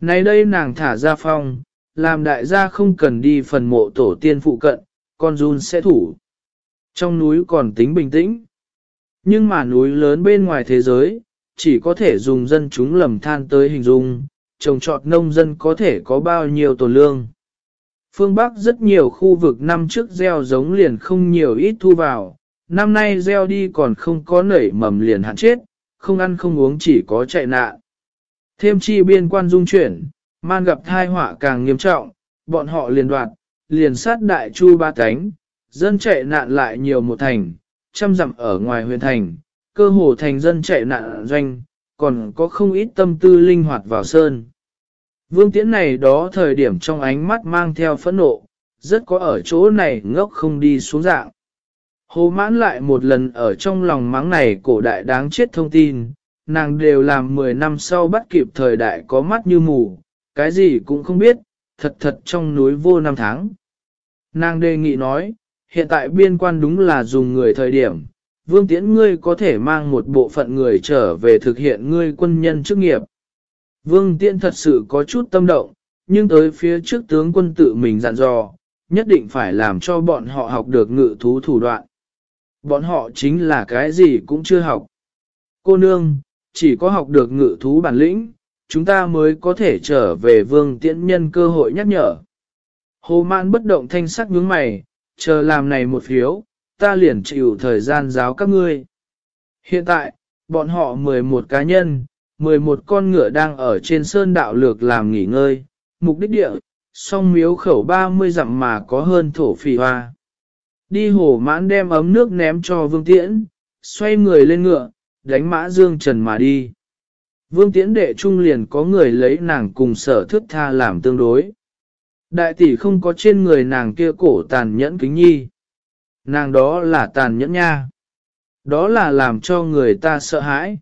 nay đây nàng thả ra phong, làm đại gia không cần đi phần mộ tổ tiên phụ cận, con run sẽ thủ. Trong núi còn tính bình tĩnh. Nhưng mà núi lớn bên ngoài thế giới, chỉ có thể dùng dân chúng lầm than tới hình dung, trồng trọt nông dân có thể có bao nhiêu tổn lương. Phương Bắc rất nhiều khu vực năm trước gieo giống liền không nhiều ít thu vào, năm nay gieo đi còn không có nảy mầm liền hạn chết, không ăn không uống chỉ có chạy nạn. Thêm chi biên quan dung chuyển, man gặp thai họa càng nghiêm trọng, bọn họ liền đoạt, liền sát đại chu ba cánh, dân chạy nạn lại nhiều một thành, trăm dặm ở ngoài huyện thành, cơ hồ thành dân chạy nạn doanh, còn có không ít tâm tư linh hoạt vào sơn. Vương tiễn này đó thời điểm trong ánh mắt mang theo phẫn nộ, rất có ở chỗ này ngốc không đi xuống dạng. Hồ mãn lại một lần ở trong lòng mắng này cổ đại đáng chết thông tin, nàng đều làm 10 năm sau bắt kịp thời đại có mắt như mù, cái gì cũng không biết, thật thật trong núi vô năm tháng. Nàng đề nghị nói, hiện tại biên quan đúng là dùng người thời điểm, vương tiễn ngươi có thể mang một bộ phận người trở về thực hiện ngươi quân nhân chức nghiệp. Vương tiễn thật sự có chút tâm động, nhưng tới phía trước tướng quân tự mình dặn dò, nhất định phải làm cho bọn họ học được ngự thú thủ đoạn. Bọn họ chính là cái gì cũng chưa học. Cô nương, chỉ có học được ngự thú bản lĩnh, chúng ta mới có thể trở về vương tiễn nhân cơ hội nhắc nhở. Hồ mạn bất động thanh sắc nhướng mày, chờ làm này một phiếu, ta liền chịu thời gian giáo các ngươi. Hiện tại, bọn họ 11 cá nhân, 11 con ngựa đang ở trên sơn đạo lược làm nghỉ ngơi, mục đích địa, song miếu khẩu 30 dặm mà có hơn thổ phỉ hoa. Đi hồ mãn đem ấm nước ném cho vương tiễn, xoay người lên ngựa, đánh mã dương trần mà đi. Vương tiễn đệ trung liền có người lấy nàng cùng sở thước tha làm tương đối. Đại tỷ không có trên người nàng kia cổ tàn nhẫn kính nhi. Nàng đó là tàn nhẫn nha. Đó là làm cho người ta sợ hãi.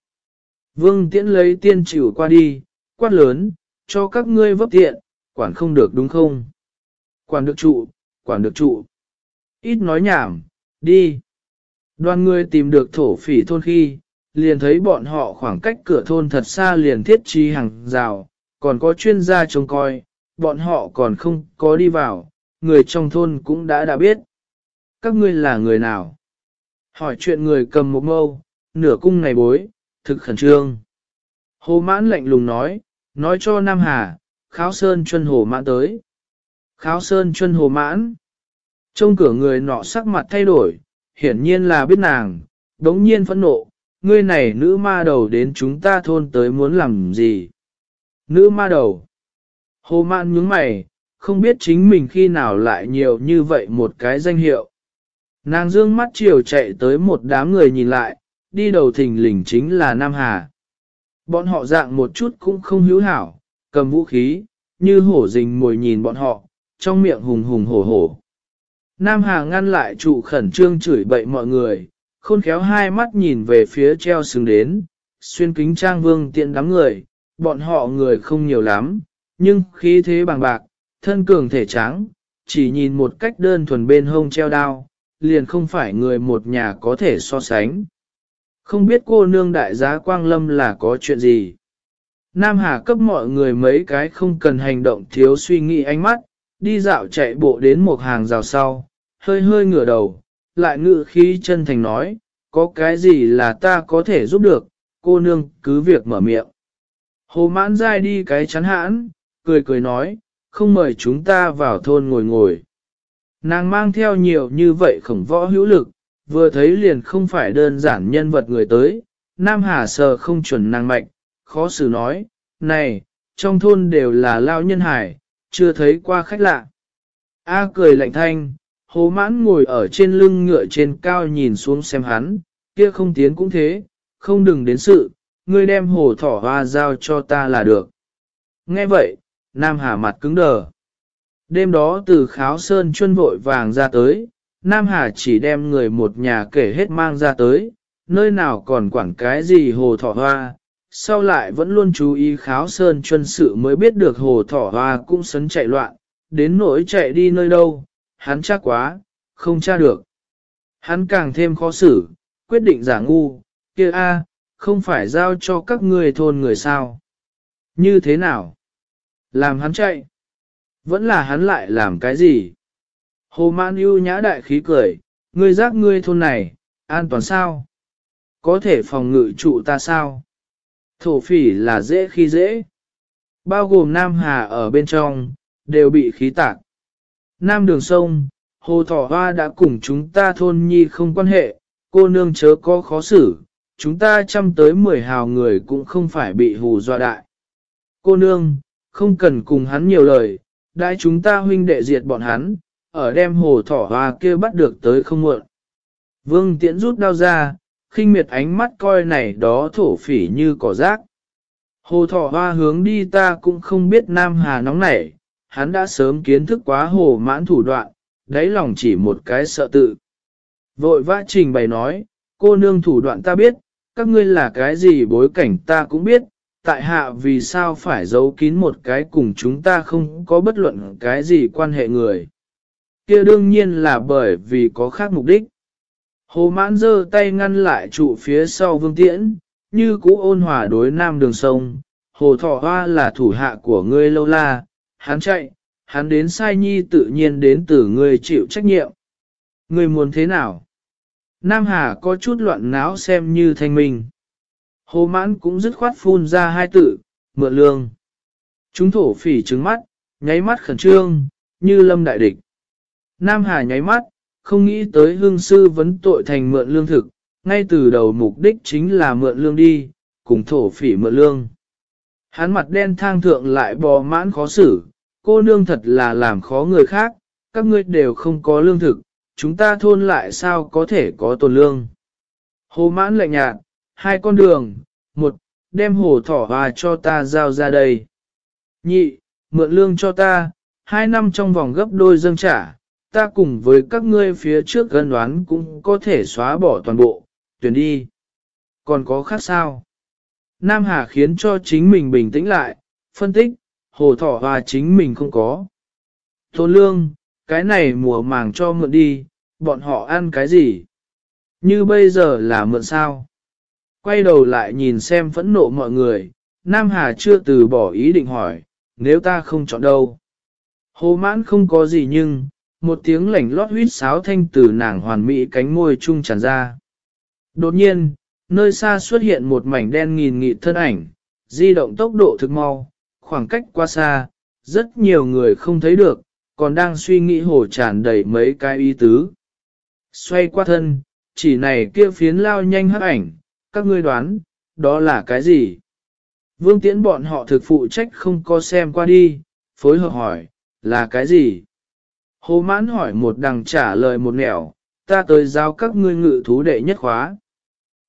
Vương tiễn lấy tiên chịu qua đi, quát lớn, cho các ngươi vấp tiện, quản không được đúng không? Quản được trụ, quản được trụ. Ít nói nhảm, đi. Đoàn người tìm được thổ phỉ thôn khi, liền thấy bọn họ khoảng cách cửa thôn thật xa liền thiết trí hàng rào, còn có chuyên gia trông coi, bọn họ còn không có đi vào, người trong thôn cũng đã đã biết. Các ngươi là người nào? Hỏi chuyện người cầm một mâu, nửa cung ngày bối, thực khẩn trương. Hồ mãn lạnh lùng nói, nói cho Nam Hà, kháo sơn chân hồ mãn tới. Kháo sơn chân hồ mãn. Trong cửa người nọ sắc mặt thay đổi, hiển nhiên là biết nàng, đống nhiên phẫn nộ, ngươi này nữ ma đầu đến chúng ta thôn tới muốn làm gì? Nữ ma đầu. Hồ mạn nhướng mày, không biết chính mình khi nào lại nhiều như vậy một cái danh hiệu. Nàng dương mắt chiều chạy tới một đám người nhìn lại, đi đầu thình lình chính là Nam Hà. Bọn họ dạng một chút cũng không hữu hảo, cầm vũ khí, như hổ rình mồi nhìn bọn họ, trong miệng hùng hùng hổ hổ. Nam Hà ngăn lại trụ khẩn trương chửi bậy mọi người, khôn khéo hai mắt nhìn về phía treo sừng đến, xuyên kính trang vương tiện đám người, bọn họ người không nhiều lắm, nhưng khí thế bằng bạc, thân cường thể trắng, chỉ nhìn một cách đơn thuần bên hông treo đao, liền không phải người một nhà có thể so sánh. Không biết cô nương đại giá Quang Lâm là có chuyện gì. Nam Hà cấp mọi người mấy cái không cần hành động thiếu suy nghĩ ánh mắt, đi dạo chạy bộ đến một hàng rào sau, hơi hơi ngửa đầu, lại ngự khí chân thành nói, có cái gì là ta có thể giúp được, cô nương cứ việc mở miệng. Hồ mãn dai đi cái chắn hãn, cười cười nói, không mời chúng ta vào thôn ngồi ngồi. Nàng mang theo nhiều như vậy khổng võ hữu lực, vừa thấy liền không phải đơn giản nhân vật người tới, Nam Hà sờ không chuẩn nàng mạnh khó xử nói, này, trong thôn đều là lao nhân hải, chưa thấy qua khách lạ. A cười lạnh thanh, hồ mãn ngồi ở trên lưng ngựa trên cao nhìn xuống xem hắn, kia không tiến cũng thế, không đừng đến sự, ngươi đem hồ thỏ hoa giao cho ta là được. Nghe vậy, Nam Hà mặt cứng đờ. Đêm đó từ kháo sơn chuân vội vàng ra tới, Nam Hà chỉ đem người một nhà kể hết mang ra tới, nơi nào còn quản cái gì hồ thỏ hoa, sau lại vẫn luôn chú ý kháo sơn chuân sự mới biết được hồ thỏ hoa cũng sấn chạy loạn, đến nỗi chạy đi nơi đâu, hắn chắc quá, không tra được. Hắn càng thêm khó xử, quyết định giả ngu, kia a, không phải giao cho các ngươi thôn người sao. Như thế nào? Làm hắn chạy. Vẫn là hắn lại làm cái gì? Hồ mãn ưu nhã đại khí cười, ngươi giác ngươi thôn này, an toàn sao? Có thể phòng ngự trụ ta sao? Thổ phỉ là dễ khi dễ. Bao gồm Nam Hà ở bên trong, đều bị khí tạc. Nam đường sông, Hồ Thỏ Hoa đã cùng chúng ta thôn nhi không quan hệ, cô nương chớ có khó xử, chúng ta chăm tới mười hào người cũng không phải bị hù dọa đại. Cô nương, không cần cùng hắn nhiều lời, đại chúng ta huynh đệ diệt bọn hắn, ở đem hồ thỏ hoa kia bắt được tới không muộn. Vương tiễn rút đao ra, khinh miệt ánh mắt coi này đó thổ phỉ như cỏ rác. Hồ thỏ hoa hướng đi ta cũng không biết Nam Hà nóng nảy, hắn đã sớm kiến thức quá hồ mãn thủ đoạn, đáy lòng chỉ một cái sợ tự. Vội vã trình bày nói, cô nương thủ đoạn ta biết, các ngươi là cái gì bối cảnh ta cũng biết, tại hạ vì sao phải giấu kín một cái cùng chúng ta không có bất luận cái gì quan hệ người. kia đương nhiên là bởi vì có khác mục đích. Hồ mãn giơ tay ngăn lại trụ phía sau vương tiễn, như cũ ôn hòa đối nam đường sông. Hồ thọ hoa là thủ hạ của ngươi lâu la, hắn chạy, hắn đến sai nhi tự nhiên đến từ người chịu trách nhiệm. người muốn thế nào? Nam Hà có chút loạn náo xem như thanh minh. Hồ mãn cũng dứt khoát phun ra hai tự, mượn lương. Chúng thổ phỉ trứng mắt, nháy mắt khẩn trương, như lâm đại địch. Nam Hà nháy mắt, không nghĩ tới hương sư vấn tội thành mượn lương thực, ngay từ đầu mục đích chính là mượn lương đi, cùng thổ phỉ mượn lương. Hắn mặt đen thang thượng lại bò mãn khó xử, cô nương thật là làm khó người khác, các ngươi đều không có lương thực, chúng ta thôn lại sao có thể có tồn lương. Hồ mãn lạnh nhạt, hai con đường, một, đem hồ thỏ hòa cho ta giao ra đây. Nhị, mượn lương cho ta, hai năm trong vòng gấp đôi dâng trả, ta cùng với các ngươi phía trước gân đoán cũng có thể xóa bỏ toàn bộ, tuyển đi. Còn có khác sao? Nam Hà khiến cho chính mình bình tĩnh lại, phân tích, hồ thỏ hoa chính mình không có. Tôn lương, cái này mùa màng cho mượn đi, bọn họ ăn cái gì? Như bây giờ là mượn sao? Quay đầu lại nhìn xem phẫn nộ mọi người, Nam Hà chưa từ bỏ ý định hỏi, nếu ta không chọn đâu. Hồ mãn không có gì nhưng, một tiếng lảnh lót huyết sáo thanh từ nàng hoàn mỹ cánh môi trung tràn ra. Đột nhiên, nơi xa xuất hiện một mảnh đen nghìn nghị thân ảnh, di động tốc độ thực mau, khoảng cách quá xa, rất nhiều người không thấy được, còn đang suy nghĩ hồ tràn đầy mấy cái ý tứ. Xoay qua thân, chỉ này kia phiến lao nhanh hấp ảnh, các ngươi đoán, đó là cái gì? Vương tiễn bọn họ thực phụ trách không có xem qua đi, phối hợp hỏi, là cái gì? Hồ mãn hỏi một đằng trả lời một nẻo, ta tới giao các ngươi ngự thú đệ nhất khóa.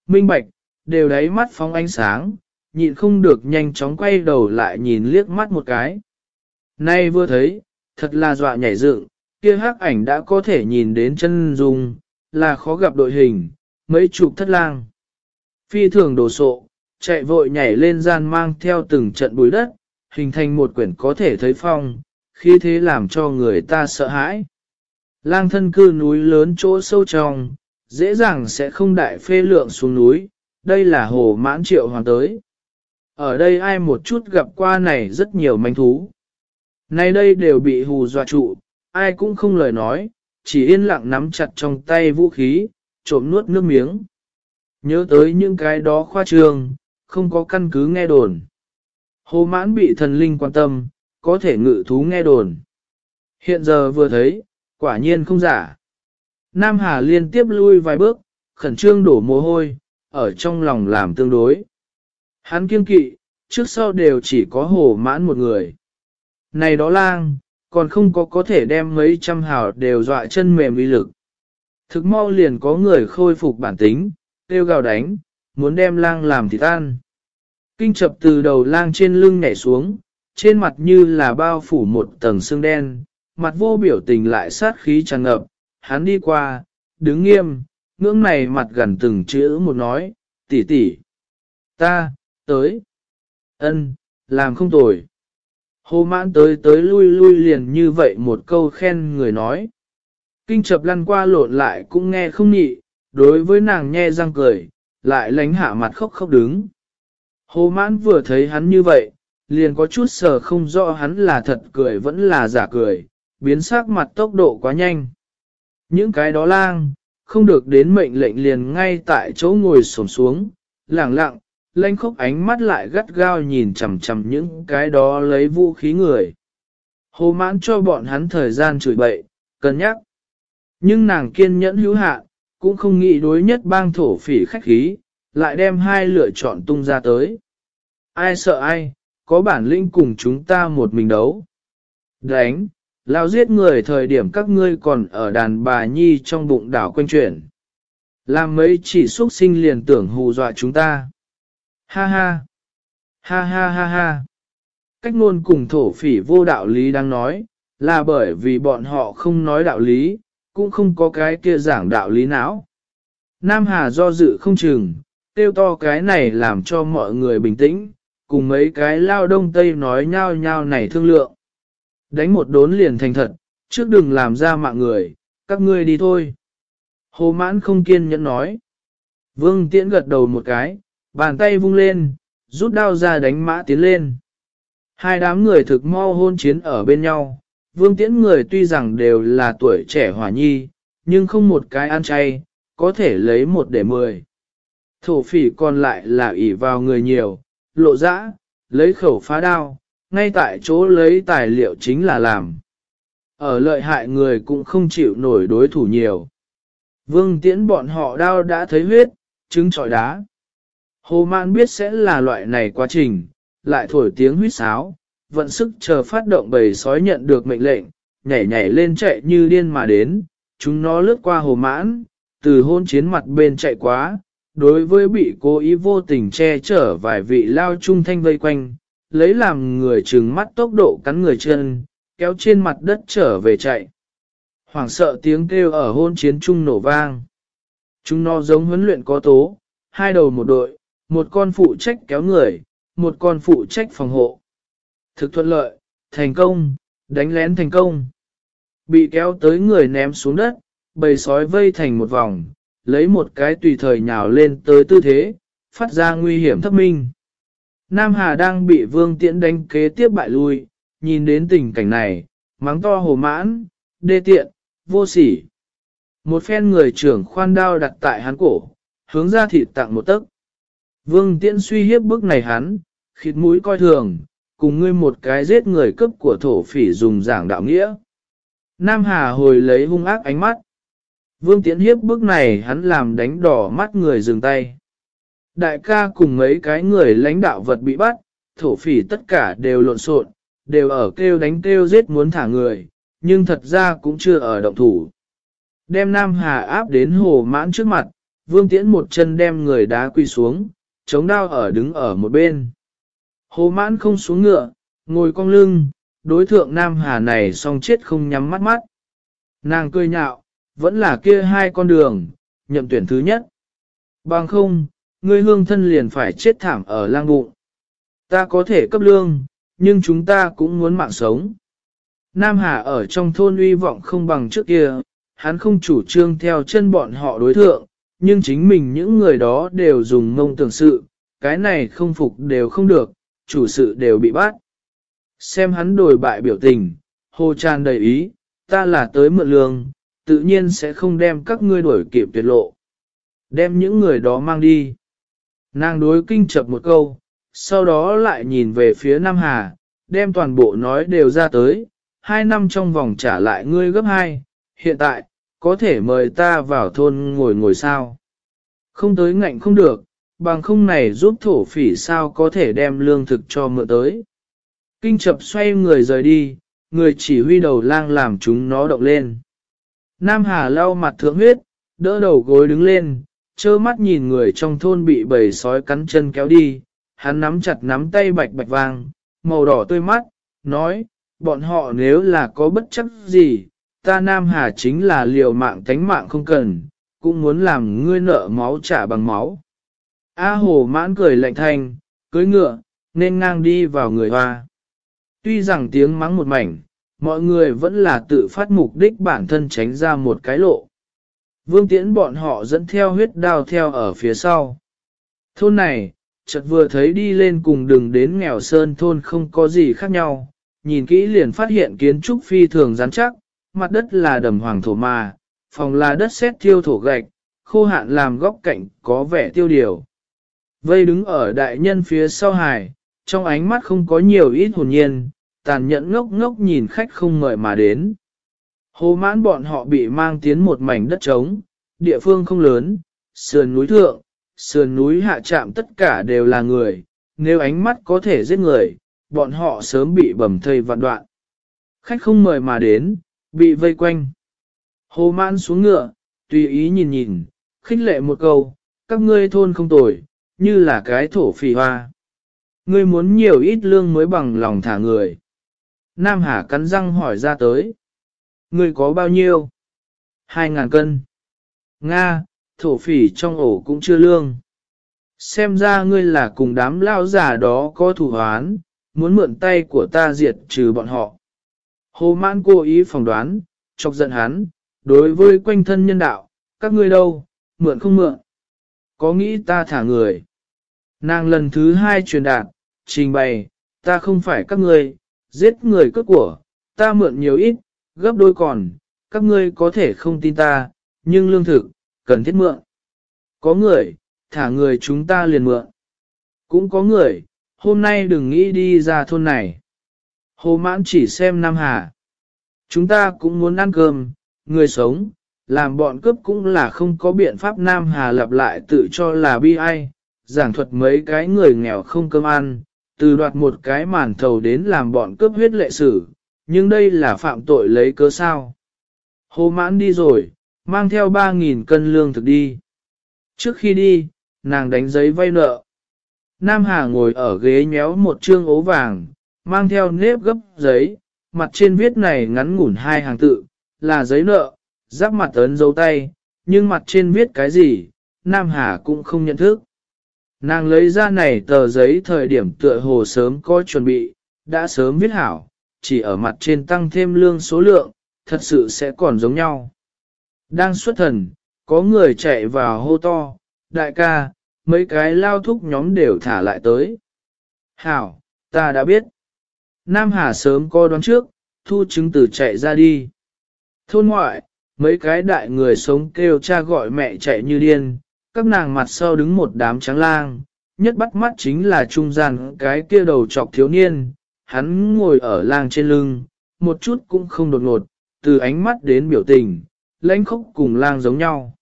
Minh bạch, đều đáy mắt phóng ánh sáng, nhịn không được nhanh chóng quay đầu lại nhìn liếc mắt một cái. Nay vừa thấy, thật là dọa nhảy dựng, kia hắc ảnh đã có thể nhìn đến chân dung, là khó gặp đội hình, mấy chục thất lang. Phi thường đồ sộ, chạy vội nhảy lên gian mang theo từng trận bụi đất, hình thành một quyển có thể thấy phong, khi thế làm cho người ta sợ hãi. Lang thân cư núi lớn chỗ sâu trong, dễ dàng sẽ không đại phê lượng xuống núi, đây là hồ mãn triệu hoàng tới. Ở đây ai một chút gặp qua này rất nhiều manh thú. Nay đây đều bị hù dọa trụ, ai cũng không lời nói, chỉ yên lặng nắm chặt trong tay vũ khí, trộm nuốt nước miếng. Nhớ tới những cái đó khoa trương, không có căn cứ nghe đồn. Hồ mãn bị thần linh quan tâm, có thể ngự thú nghe đồn. Hiện giờ vừa thấy, quả nhiên không giả. Nam Hà liên tiếp lui vài bước, khẩn trương đổ mồ hôi, ở trong lòng làm tương đối. Hắn kiên kỵ, trước sau đều chỉ có hồ mãn một người. Này đó lang, còn không có có thể đem mấy trăm hào đều dọa chân mềm uy lực. Thực mau liền có người khôi phục bản tính, kêu gào đánh, muốn đem lang làm thịt tan Kinh chập từ đầu lang trên lưng nhảy xuống, trên mặt như là bao phủ một tầng xương đen, mặt vô biểu tình lại sát khí tràn ngập, hắn đi qua, đứng nghiêm, ngưỡng này mặt gần từng chữ một nói, tỷ tỷ, ta, tới, ân, làm không tồi. Hồ mãn tới tới lui lui liền như vậy một câu khen người nói. Kinh chập lăn qua lộn lại cũng nghe không nhị, đối với nàng nhe răng cười, lại lánh hạ mặt khóc khóc đứng. Hồ mãn vừa thấy hắn như vậy, liền có chút sờ không rõ hắn là thật cười vẫn là giả cười, biến sắc mặt tốc độ quá nhanh. Những cái đó lang, không được đến mệnh lệnh liền ngay tại chỗ ngồi xổm xuống, lẳng lặng, lanh khốc ánh mắt lại gắt gao nhìn chằm chằm những cái đó lấy vũ khí người. Hồ mãn cho bọn hắn thời gian chửi bậy, cân nhắc. Nhưng nàng kiên nhẫn hữu hạn, cũng không nghĩ đối nhất bang thổ phỉ khách khí, lại đem hai lựa chọn tung ra tới. Ai sợ ai, có bản lĩnh cùng chúng ta một mình đấu. Đánh, lao giết người thời điểm các ngươi còn ở đàn bà nhi trong bụng đảo quanh chuyển. Làm mấy chỉ xuất sinh liền tưởng hù dọa chúng ta. Ha ha, ha ha ha ha. Cách ngôn cùng thổ phỉ vô đạo lý đang nói, là bởi vì bọn họ không nói đạo lý, cũng không có cái kia giảng đạo lý não. Nam Hà do dự không chừng, tiêu to cái này làm cho mọi người bình tĩnh, cùng mấy cái lao đông tây nói nhau nhau này thương lượng. Đánh một đốn liền thành thật, trước đừng làm ra mạng người, các ngươi đi thôi. Hồ mãn không kiên nhẫn nói. Vương tiễn gật đầu một cái, bàn tay vung lên, rút đao ra đánh mã tiến lên. Hai đám người thực mau hôn chiến ở bên nhau, vương tiễn người tuy rằng đều là tuổi trẻ hỏa nhi, nhưng không một cái ăn chay, có thể lấy một để mười. Thổ phỉ còn lại là ỷ vào người nhiều, lộ dã, lấy khẩu phá đao, ngay tại chỗ lấy tài liệu chính là làm. Ở lợi hại người cũng không chịu nổi đối thủ nhiều. Vương tiễn bọn họ đao đã thấy huyết, trứng trọi đá. Hồ Mạn biết sẽ là loại này quá trình, lại thổi tiếng huýt sáo, vận sức chờ phát động bầy sói nhận được mệnh lệnh, nhảy nhảy lên chạy như điên mà đến, chúng nó lướt qua hồ mãn, từ hôn chiến mặt bên chạy quá, đối với bị cố ý vô tình che chở vài vị lao trung thanh vây quanh, lấy làm người trừng mắt tốc độ cắn người chân, kéo trên mặt đất trở về chạy. Hoảng sợ tiếng kêu ở hôn chiến trung nổ vang. Chúng nó giống huấn luyện có tố, hai đầu một đội, một con phụ trách kéo người, một con phụ trách phòng hộ. Thực thuận lợi, thành công, đánh lén thành công. Bị kéo tới người ném xuống đất, bầy sói vây thành một vòng, lấy một cái tùy thời nhào lên tới tư thế, phát ra nguy hiểm thấp minh. Nam Hà đang bị vương tiễn đánh kế tiếp bại lui, nhìn đến tình cảnh này, mắng to hồ mãn, đê tiện, vô sỉ. Một phen người trưởng khoan đao đặt tại hắn cổ, hướng ra thịt tặng một tấc. Vương tiễn suy hiếp bức này hắn, khịt mũi coi thường, cùng ngươi một cái giết người cấp của thổ phỉ dùng giảng đạo nghĩa. Nam Hà hồi lấy hung ác ánh mắt. Vương Tiễn hiếp bức này hắn làm đánh đỏ mắt người dừng tay. Đại ca cùng mấy cái người lãnh đạo vật bị bắt, thổ phỉ tất cả đều lộn xộn, đều ở kêu đánh kêu giết muốn thả người, nhưng thật ra cũng chưa ở động thủ. Đem Nam Hà áp đến hồ mãn trước mặt, Vương Tiễn một chân đem người đá quy xuống, chống đao ở đứng ở một bên. Hồ mãn không xuống ngựa, ngồi cong lưng, đối thượng Nam Hà này song chết không nhắm mắt mắt. Nàng cười nhạo, vẫn là kia hai con đường, nhậm tuyển thứ nhất. Bằng không, ngươi hương thân liền phải chết thảm ở lang bụng. Ta có thể cấp lương, nhưng chúng ta cũng muốn mạng sống. Nam Hà ở trong thôn uy vọng không bằng trước kia, hắn không chủ trương theo chân bọn họ đối thượng, nhưng chính mình những người đó đều dùng ngông tưởng sự, cái này không phục đều không được, chủ sự đều bị bắt. Xem hắn đổi bại biểu tình, hồ tràn đầy ý, ta là tới mượn lương, tự nhiên sẽ không đem các ngươi đuổi kịp tuyệt lộ. Đem những người đó mang đi. Nàng đối kinh chập một câu, sau đó lại nhìn về phía Nam Hà, đem toàn bộ nói đều ra tới, hai năm trong vòng trả lại ngươi gấp hai, hiện tại, có thể mời ta vào thôn ngồi ngồi sao. Không tới ngạnh không được, bằng không này giúp thổ phỉ sao có thể đem lương thực cho mượn tới. Kinh chập xoay người rời đi, người chỉ huy đầu lang làm chúng nó động lên. Nam Hà lau mặt thượng huyết, đỡ đầu gối đứng lên, trơ mắt nhìn người trong thôn bị bầy sói cắn chân kéo đi, hắn nắm chặt nắm tay bạch bạch vàng, màu đỏ tươi mắt, nói, bọn họ nếu là có bất chấp gì, ta Nam Hà chính là liều mạng tánh mạng không cần, cũng muốn làm ngươi nợ máu trả bằng máu. A hồ mãn cười lạnh thanh, cưới ngựa, nên ngang đi vào người hoa. Tuy rằng tiếng mắng một mảnh, mọi người vẫn là tự phát mục đích bản thân tránh ra một cái lộ. Vương tiễn bọn họ dẫn theo huyết đao theo ở phía sau. Thôn này, chợt vừa thấy đi lên cùng đường đến nghèo sơn thôn không có gì khác nhau, nhìn kỹ liền phát hiện kiến trúc phi thường rắn chắc, mặt đất là đầm hoàng thổ mà, phòng là đất sét thiêu thổ gạch, khô hạn làm góc cạnh có vẻ tiêu điều. Vây đứng ở đại nhân phía sau hải trong ánh mắt không có nhiều ít hồn nhiên, tàn nhẫn ngốc ngốc nhìn khách không mời mà đến. Hồ mãn bọn họ bị mang tiến một mảnh đất trống, địa phương không lớn, sườn núi thượng, sườn núi hạ trạm tất cả đều là người, nếu ánh mắt có thể giết người, bọn họ sớm bị bầm thây vạn đoạn. Khách không mời mà đến, bị vây quanh. Hồ mãn xuống ngựa, tùy ý nhìn nhìn, khích lệ một câu, các ngươi thôn không tồi, như là cái thổ phỉ hoa. Ngươi muốn nhiều ít lương mới bằng lòng thả người. Nam Hà cắn răng hỏi ra tới. Ngươi có bao nhiêu? Hai ngàn cân. Nga, thổ phỉ trong ổ cũng chưa lương. Xem ra ngươi là cùng đám lao giả đó có thủ hoán, muốn mượn tay của ta diệt trừ bọn họ. Hồ mãn cố ý phỏng đoán, chọc giận hắn, đối với quanh thân nhân đạo, các ngươi đâu, mượn không mượn. Có nghĩ ta thả người. Nàng lần thứ hai truyền đạt, trình bày, ta không phải các ngươi, giết người cướp của, ta mượn nhiều ít, gấp đôi còn, các ngươi có thể không tin ta, nhưng lương thực, cần thiết mượn. Có người, thả người chúng ta liền mượn. Cũng có người, hôm nay đừng nghĩ đi ra thôn này. Hồ mãn chỉ xem Nam Hà. Chúng ta cũng muốn ăn cơm, người sống, làm bọn cướp cũng là không có biện pháp Nam Hà lặp lại tự cho là bi ai, giảng thuật mấy cái người nghèo không cơm ăn, từ đoạt một cái màn thầu đến làm bọn cướp huyết lệ sử, nhưng đây là phạm tội lấy cớ sao. Hồ mãn đi rồi, mang theo 3.000 cân lương thực đi. Trước khi đi, nàng đánh giấy vay nợ. Nam Hà ngồi ở ghế nhéo một trương ố vàng, mang theo nếp gấp giấy, mặt trên viết này ngắn ngủn hai hàng tự, là giấy nợ, giáp mặt ấn dấu tay, nhưng mặt trên viết cái gì, Nam Hà cũng không nhận thức. Nàng lấy ra này tờ giấy thời điểm tựa hồ sớm có chuẩn bị, đã sớm viết hảo, chỉ ở mặt trên tăng thêm lương số lượng, thật sự sẽ còn giống nhau. Đang xuất thần, có người chạy vào hô to, đại ca, mấy cái lao thúc nhóm đều thả lại tới. Hảo, ta đã biết. Nam Hà sớm co đoán trước, thu chứng tử chạy ra đi. Thôn ngoại, mấy cái đại người sống kêu cha gọi mẹ chạy như điên, các nàng mặt sau đứng một đám trắng lang, nhất bắt mắt chính là trung gian cái kia đầu trọc thiếu niên, hắn ngồi ở lang trên lưng, một chút cũng không đột ngột, từ ánh mắt đến biểu tình, lãnh khốc cùng lang giống nhau.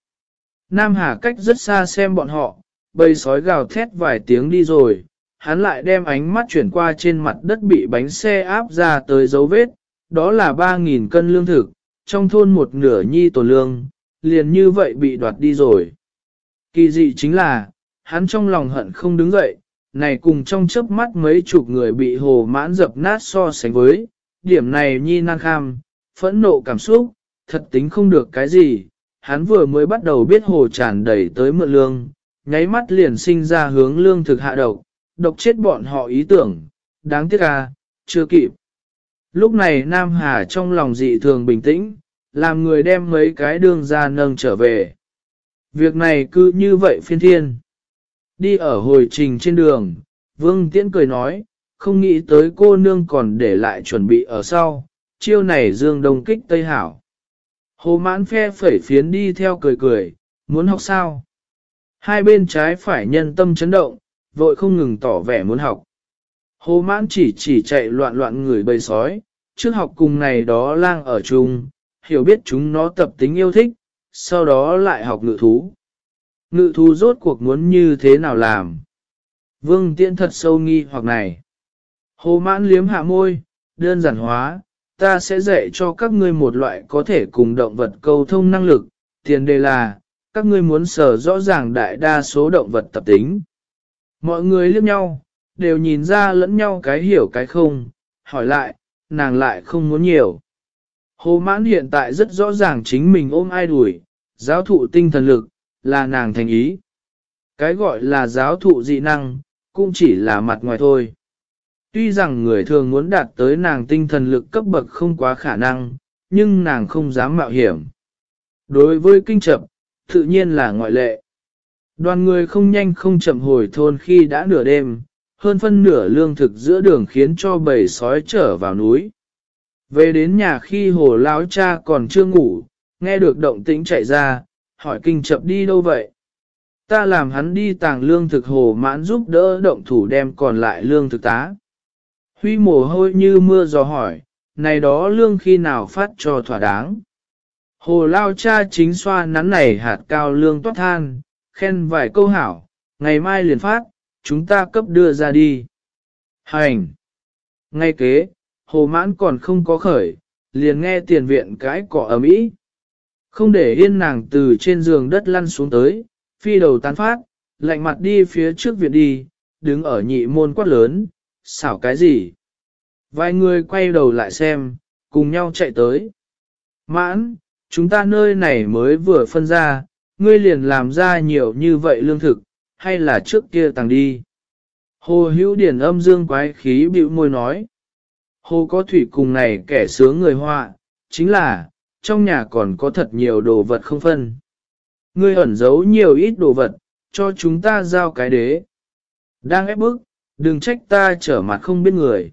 Nam Hà cách rất xa xem bọn họ, bầy sói gào thét vài tiếng đi rồi, hắn lại đem ánh mắt chuyển qua trên mặt đất bị bánh xe áp ra tới dấu vết, đó là 3.000 cân lương thực, trong thôn một nửa nhi tổ lương, liền như vậy bị đoạt đi rồi. Kỳ dị chính là, hắn trong lòng hận không đứng dậy, này cùng trong chớp mắt mấy chục người bị hồ mãn dập nát so sánh với, điểm này nhi năng kham, phẫn nộ cảm xúc, thật tính không được cái gì, hắn vừa mới bắt đầu biết hồ tràn đầy tới mượn lương, nháy mắt liền sinh ra hướng lương thực hạ độc, độc chết bọn họ ý tưởng, đáng tiếc à, chưa kịp. Lúc này Nam Hà trong lòng dị thường bình tĩnh, làm người đem mấy cái đường ra nâng trở về. Việc này cứ như vậy phiên thiên. Đi ở hồi trình trên đường, Vương Tiễn cười nói, không nghĩ tới cô nương còn để lại chuẩn bị ở sau, chiêu này dương đông kích Tây Hảo. Hồ mãn phe phẩy phiến đi theo cười cười, muốn học sao? Hai bên trái phải nhân tâm chấn động, vội không ngừng tỏ vẻ muốn học. Hồ mãn chỉ chỉ chạy loạn loạn người bầy sói, trước học cùng này đó lang ở chung, hiểu biết chúng nó tập tính yêu thích, sau đó lại học ngự thú. Ngự thú rốt cuộc muốn như thế nào làm? Vương tiễn thật sâu nghi hoặc này. Hồ mãn liếm hạ môi, đơn giản hóa, ta sẽ dạy cho các ngươi một loại có thể cùng động vật câu thông năng lực, tiền đề là, các ngươi muốn sở rõ ràng đại đa số động vật tập tính. Mọi người liếc nhau, đều nhìn ra lẫn nhau cái hiểu cái không, hỏi lại, nàng lại không muốn nhiều. Hồ mãn hiện tại rất rõ ràng chính mình ôm ai đuổi, giáo thụ tinh thần lực, là nàng thành ý. Cái gọi là giáo thụ dị năng, cũng chỉ là mặt ngoài thôi. Tuy rằng người thường muốn đạt tới nàng tinh thần lực cấp bậc không quá khả năng, nhưng nàng không dám mạo hiểm. Đối với kinh chập, tự nhiên là ngoại lệ. Đoàn người không nhanh không chậm hồi thôn khi đã nửa đêm, hơn phân nửa lương thực giữa đường khiến cho bầy sói trở vào núi. Về đến nhà khi hồ lão cha còn chưa ngủ, nghe được động tĩnh chạy ra, hỏi kinh chậm đi đâu vậy? Ta làm hắn đi tàng lương thực hồ mãn giúp đỡ động thủ đem còn lại lương thực tá. Huy mồ hôi như mưa gió hỏi, này đó lương khi nào phát cho thỏa đáng. Hồ lao cha chính xoa nắn này hạt cao lương toát than, khen vài câu hảo, ngày mai liền phát, chúng ta cấp đưa ra đi. Hành! Ngay kế, hồ mãn còn không có khởi, liền nghe tiền viện cái cỏ ấm ý. Không để yên nàng từ trên giường đất lăn xuống tới, phi đầu tán phát, lạnh mặt đi phía trước viện đi, đứng ở nhị môn quát lớn, xảo cái gì? Vài người quay đầu lại xem, cùng nhau chạy tới. Mãn, chúng ta nơi này mới vừa phân ra, ngươi liền làm ra nhiều như vậy lương thực, hay là trước kia tàng đi. Hồ hữu điển âm dương quái khí bĩu môi nói. Hồ có thủy cùng này kẻ sướng người họa, chính là, trong nhà còn có thật nhiều đồ vật không phân. Ngươi ẩn giấu nhiều ít đồ vật, cho chúng ta giao cái đế. Đang ép bức, đừng trách ta trở mặt không biết người.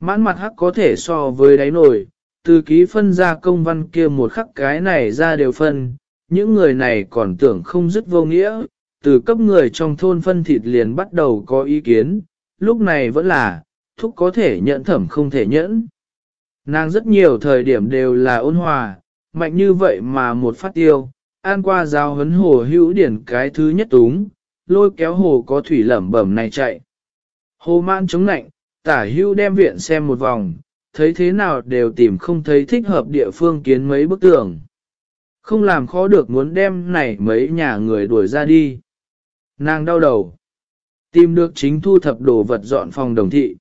Mãn mặt hắc có thể so với đáy nổi, từ ký phân ra công văn kia một khắc cái này ra đều phân, những người này còn tưởng không dứt vô nghĩa, từ cấp người trong thôn phân thịt liền bắt đầu có ý kiến, lúc này vẫn là, thúc có thể nhận thẩm không thể nhẫn. Nàng rất nhiều thời điểm đều là ôn hòa, mạnh như vậy mà một phát tiêu, an qua giao hấn hồ hữu điển cái thứ nhất túng, lôi kéo hồ có thủy lẩm bẩm này chạy. Hồ man chống nạnh, tả hữu đem viện xem một vòng, thấy thế nào đều tìm không thấy thích hợp địa phương kiến mấy bức tường. Không làm khó được muốn đem này mấy nhà người đuổi ra đi. Nàng đau đầu. Tìm được chính thu thập đồ vật dọn phòng đồng thị.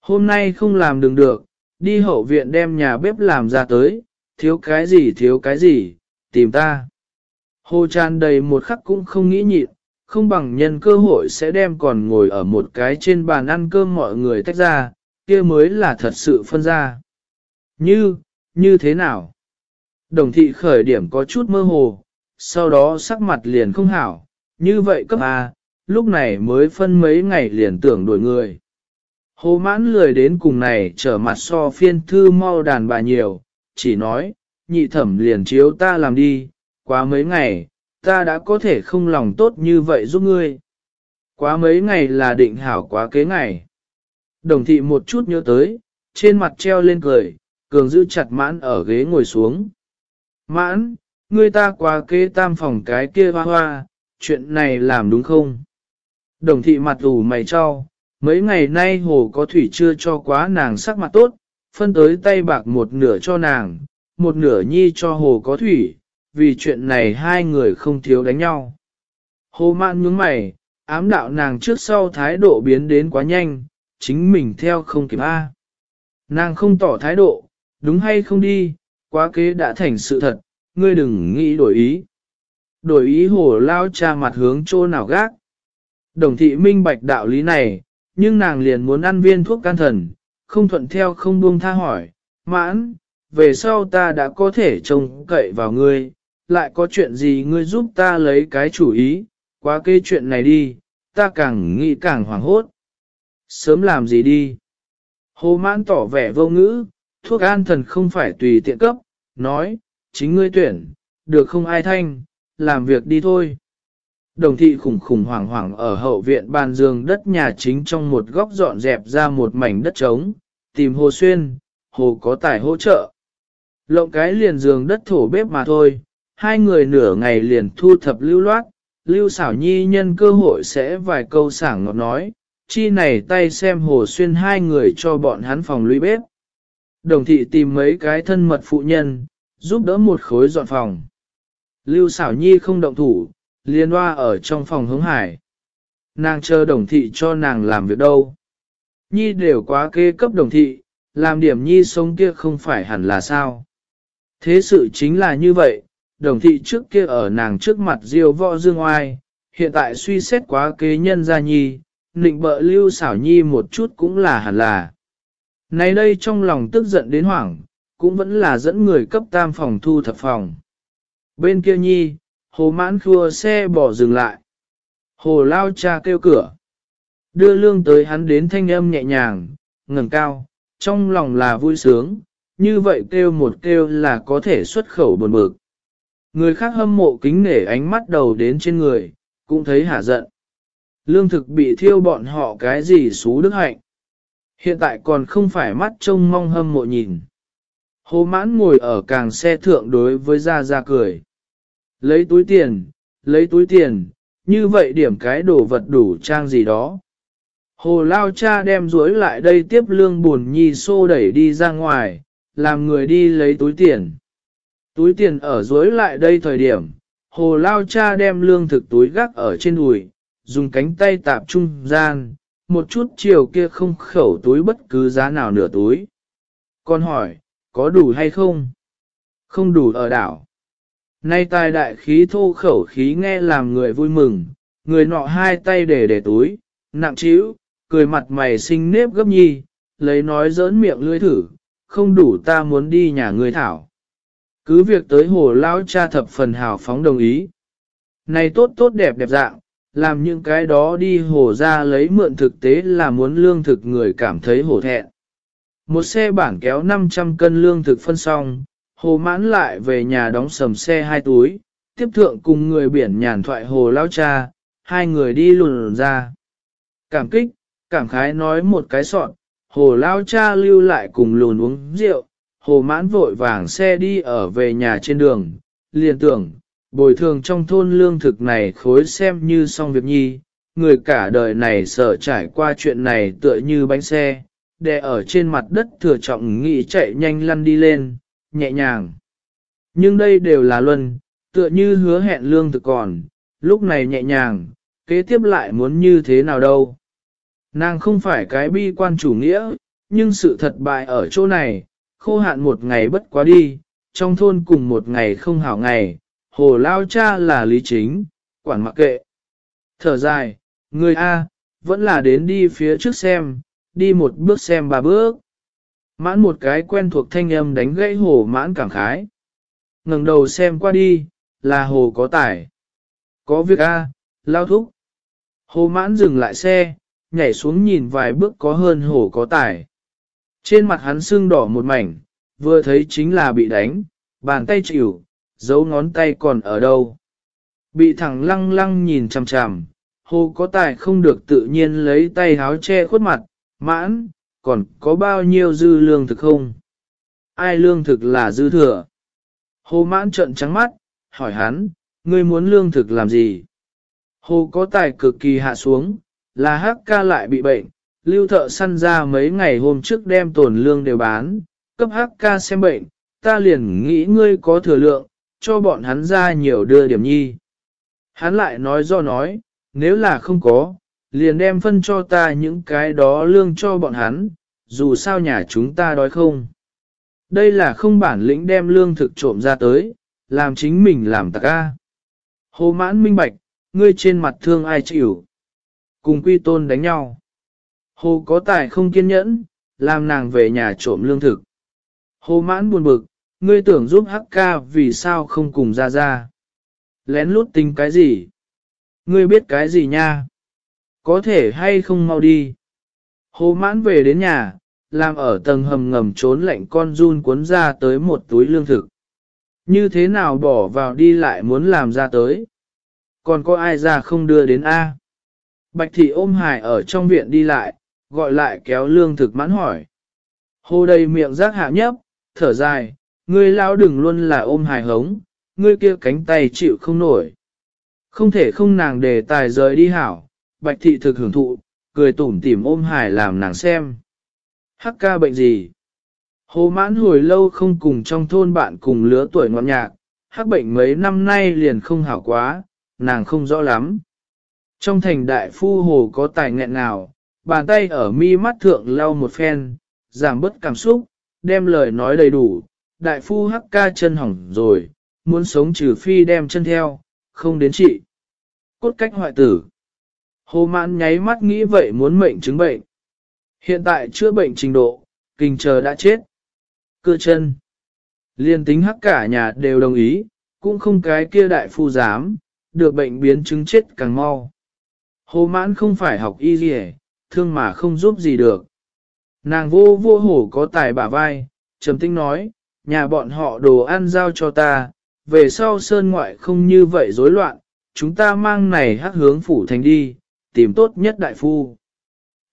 Hôm nay không làm đừng được, đi hậu viện đem nhà bếp làm ra tới, thiếu cái gì thiếu cái gì, tìm ta. Hồ tràn đầy một khắc cũng không nghĩ nhịn, không bằng nhân cơ hội sẽ đem còn ngồi ở một cái trên bàn ăn cơm mọi người tách ra, kia mới là thật sự phân ra. Như, như thế nào? Đồng thị khởi điểm có chút mơ hồ, sau đó sắc mặt liền không hảo, như vậy cấp A, lúc này mới phân mấy ngày liền tưởng đổi người. Hồ mãn lười đến cùng này trở mặt so phiên thư mau đàn bà nhiều, chỉ nói, nhị thẩm liền chiếu ta làm đi, quá mấy ngày, ta đã có thể không lòng tốt như vậy giúp ngươi. Quá mấy ngày là định hảo quá kế ngày. Đồng thị một chút nhớ tới, trên mặt treo lên cười, cường giữ chặt mãn ở ghế ngồi xuống. Mãn, ngươi ta qua kế tam phòng cái kia hoa hoa, chuyện này làm đúng không? Đồng thị mặt ủ mày cho, mấy ngày nay hồ có thủy chưa cho quá nàng sắc mặt tốt, phân tới tay bạc một nửa cho nàng, một nửa nhi cho hồ có thủy, vì chuyện này hai người không thiếu đánh nhau. Hồ mạn nhướng mày, ám đạo nàng trước sau thái độ biến đến quá nhanh, chính mình theo không kịp A. Nàng không tỏ thái độ, đúng hay không đi, quá kế đã thành sự thật, ngươi đừng nghĩ đổi ý. Đổi ý hồ lao cha mặt hướng chỗ nào gác. Đồng thị minh bạch đạo lý này, nhưng nàng liền muốn ăn viên thuốc can thần, không thuận theo không buông tha hỏi, mãn, về sau ta đã có thể trông cậy vào ngươi, lại có chuyện gì ngươi giúp ta lấy cái chủ ý, quá kê chuyện này đi, ta càng nghĩ càng hoảng hốt. Sớm làm gì đi? Hồ mãn tỏ vẻ vô ngữ, thuốc an thần không phải tùy tiện cấp, nói, chính ngươi tuyển, được không ai thanh, làm việc đi thôi. Đồng thị khủng khủng hoảng hoảng ở hậu viện bàn giường đất nhà chính trong một góc dọn dẹp ra một mảnh đất trống, tìm hồ xuyên, hồ có tài hỗ trợ. Lộng cái liền giường đất thổ bếp mà thôi, hai người nửa ngày liền thu thập lưu loát, lưu xảo nhi nhân cơ hội sẽ vài câu sảng ngọt nói, chi này tay xem hồ xuyên hai người cho bọn hắn phòng lũy bếp. Đồng thị tìm mấy cái thân mật phụ nhân, giúp đỡ một khối dọn phòng. Lưu xảo nhi không động thủ, liên hoa ở trong phòng hướng hải. Nàng chờ đồng thị cho nàng làm việc đâu. Nhi đều quá kê cấp đồng thị, làm điểm nhi sống kia không phải hẳn là sao. Thế sự chính là như vậy, đồng thị trước kia ở nàng trước mặt diêu võ dương oai, hiện tại suy xét quá kế nhân gia nhi, nịnh bợ lưu xảo nhi một chút cũng là hẳn là. Này đây trong lòng tức giận đến hoảng, cũng vẫn là dẫn người cấp tam phòng thu thập phòng. Bên kia nhi, hồ mãn khua xe bỏ dừng lại. Hồ lao cha kêu cửa. Đưa lương tới hắn đến thanh âm nhẹ nhàng, ngẩng cao, trong lòng là vui sướng, như vậy kêu một kêu là có thể xuất khẩu buồn bực. Người khác hâm mộ kính nể ánh mắt đầu đến trên người, cũng thấy hả giận. Lương thực bị thiêu bọn họ cái gì xú đức hạnh. Hiện tại còn không phải mắt trông mong hâm mộ nhìn. Hồ mãn ngồi ở càng xe thượng đối với Gia Gia cười. Lấy túi tiền, lấy túi tiền, như vậy điểm cái đồ vật đủ trang gì đó. Hồ lao cha đem rối lại đây tiếp lương buồn nhi xô đẩy đi ra ngoài, làm người đi lấy túi tiền. Túi tiền ở rối lại đây thời điểm, hồ lao cha đem lương thực túi gác ở trên đùi, dùng cánh tay tạp trung gian, một chút chiều kia không khẩu túi bất cứ giá nào nửa túi. Con hỏi, có đủ hay không? Không đủ ở đảo. Nay tài đại khí thô khẩu khí nghe làm người vui mừng, người nọ hai tay để để túi, nặng trĩu, cười mặt mày xinh nếp gấp nhi, lấy nói giỡn miệng lưỡi thử, không đủ ta muốn đi nhà người thảo. Cứ việc tới hồ lao cha thập phần hào phóng đồng ý. Này tốt tốt đẹp đẹp dạng, làm những cái đó đi hồ ra lấy mượn thực tế là muốn lương thực người cảm thấy hổ thẹn. Một xe bản kéo 500 cân lương thực phân xong, hồ mãn lại về nhà đóng sầm xe hai túi, tiếp thượng cùng người biển nhàn thoại hồ lao cha, hai người đi lùn ra. Cảm kích, cảm khái nói một cái sọn, hồ lao cha lưu lại cùng lùn uống rượu, hồ mãn vội vàng xe đi ở về nhà trên đường, liền tưởng, bồi thường trong thôn lương thực này khối xem như xong việc nhi, người cả đời này sợ trải qua chuyện này tựa như bánh xe, đè ở trên mặt đất thừa trọng nghĩ chạy nhanh lăn đi lên, nhẹ nhàng. Nhưng đây đều là luân, tựa như hứa hẹn lương thực còn, lúc này nhẹ nhàng, kế tiếp lại muốn như thế nào đâu. Nàng không phải cái bi quan chủ nghĩa, nhưng sự thật bại ở chỗ này, khô hạn một ngày bất quá đi, trong thôn cùng một ngày không hảo ngày, hồ lao cha là lý chính, quản mặc kệ. Thở dài, người A, vẫn là đến đi phía trước xem, đi một bước xem ba bước. Mãn một cái quen thuộc thanh âm đánh gãy hồ mãn cảm khái. ngẩng đầu xem qua đi, là hồ có tải. Có việc A, lao thúc. Hồ mãn dừng lại xe, nhảy xuống nhìn vài bước có hơn hồ có tải. Trên mặt hắn sưng đỏ một mảnh, vừa thấy chính là bị đánh, bàn tay chịu, dấu ngón tay còn ở đâu. Bị thẳng lăng lăng nhìn chằm chằm, hồ có tài không được tự nhiên lấy tay háo che khuất mặt, mãn, còn có bao nhiêu dư lương thực không? Ai lương thực là dư thừa? Hồ mãn trợn trắng mắt, hỏi hắn, ngươi muốn lương thực làm gì? Hồ có tài cực kỳ hạ xuống, là hắc ca lại bị bệnh, lưu thợ săn ra mấy ngày hôm trước đem tổn lương đều bán, cấp hắc ca xem bệnh, ta liền nghĩ ngươi có thừa lượng, cho bọn hắn ra nhiều đưa điểm nhi. Hắn lại nói do nói, nếu là không có, liền đem phân cho ta những cái đó lương cho bọn hắn, dù sao nhà chúng ta đói không. Đây là không bản lĩnh đem lương thực trộm ra tới, làm chính mình làm tạc ca. Hồ mãn minh bạch, ngươi trên mặt thương ai chịu. Cùng quy tôn đánh nhau. Hồ có tài không kiên nhẫn, làm nàng về nhà trộm lương thực. Hồ mãn buồn bực, ngươi tưởng giúp hắc ca vì sao không cùng ra ra. Lén lút tính cái gì? Ngươi biết cái gì nha? Có thể hay không mau đi? Hồ mãn về đến nhà, làm ở tầng hầm ngầm trốn lạnh con run cuốn ra tới một túi lương thực. Như thế nào bỏ vào đi lại muốn làm ra tới? Còn có ai ra không đưa đến A? Bạch thị ôm hải ở trong viện đi lại, gọi lại kéo lương thực mãn hỏi. Hồ đầy miệng rác hạ nhấp, thở dài, ngươi lao đừng luôn là ôm hài hống, ngươi kia cánh tay chịu không nổi. Không thể không nàng để tài rời đi hảo, bạch thị thực hưởng thụ, cười tủm tỉm ôm hài làm nàng xem. Hắc ca bệnh gì? Hồ mãn hồi lâu không cùng trong thôn bạn cùng lứa tuổi ngọn nhạc, hắc bệnh mấy năm nay liền không hảo quá, nàng không rõ lắm. Trong thành đại phu hồ có tài nghẹn nào, bàn tay ở mi mắt thượng lau một phen, giảm bớt cảm xúc, đem lời nói đầy đủ, đại phu hắc ca chân hỏng rồi, muốn sống trừ phi đem chân theo, không đến trị. Cốt cách hoại tử. Hồ mãn nháy mắt nghĩ vậy muốn mệnh chứng bệnh. Hiện tại chữa bệnh trình độ, kinh chờ đã chết. Cơ chân. Liên tính hắc cả nhà đều đồng ý, cũng không cái kia đại phu dám, được bệnh biến chứng chết càng mau. Hồ mãn không phải học y gì thương mà không giúp gì được. Nàng vô vô hổ có tài bả vai, trầm tinh nói, nhà bọn họ đồ ăn giao cho ta, về sau sơn ngoại không như vậy rối loạn, chúng ta mang này hát hướng phủ thành đi, tìm tốt nhất đại phu.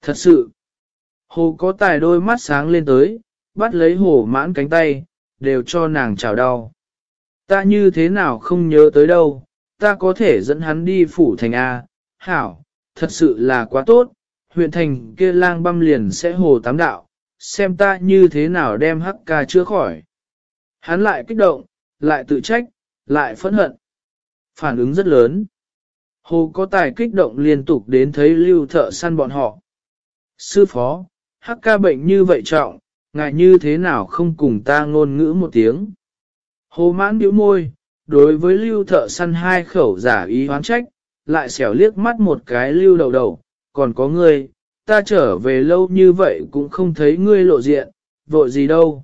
Thật sự, hồ có tài đôi mắt sáng lên tới, bắt lấy hồ mãn cánh tay, đều cho nàng chào đau. Ta như thế nào không nhớ tới đâu, ta có thể dẫn hắn đi phủ thành A, hảo, thật sự là quá tốt, huyện thành kia lang băm liền sẽ hồ tám đạo, xem ta như thế nào đem hắc ca chữa khỏi. Hắn lại kích động, lại tự trách, lại phẫn hận. Phản ứng rất lớn. Hồ có tài kích động liên tục đến thấy lưu thợ săn bọn họ. Sư phó, hắc ca bệnh như vậy trọng, ngại như thế nào không cùng ta ngôn ngữ một tiếng. Hồ mãn biểu môi, đối với lưu thợ săn hai khẩu giả ý hoán trách, lại xẻo liếc mắt một cái lưu đầu đầu, còn có ngươi, ta trở về lâu như vậy cũng không thấy ngươi lộ diện, vội gì đâu.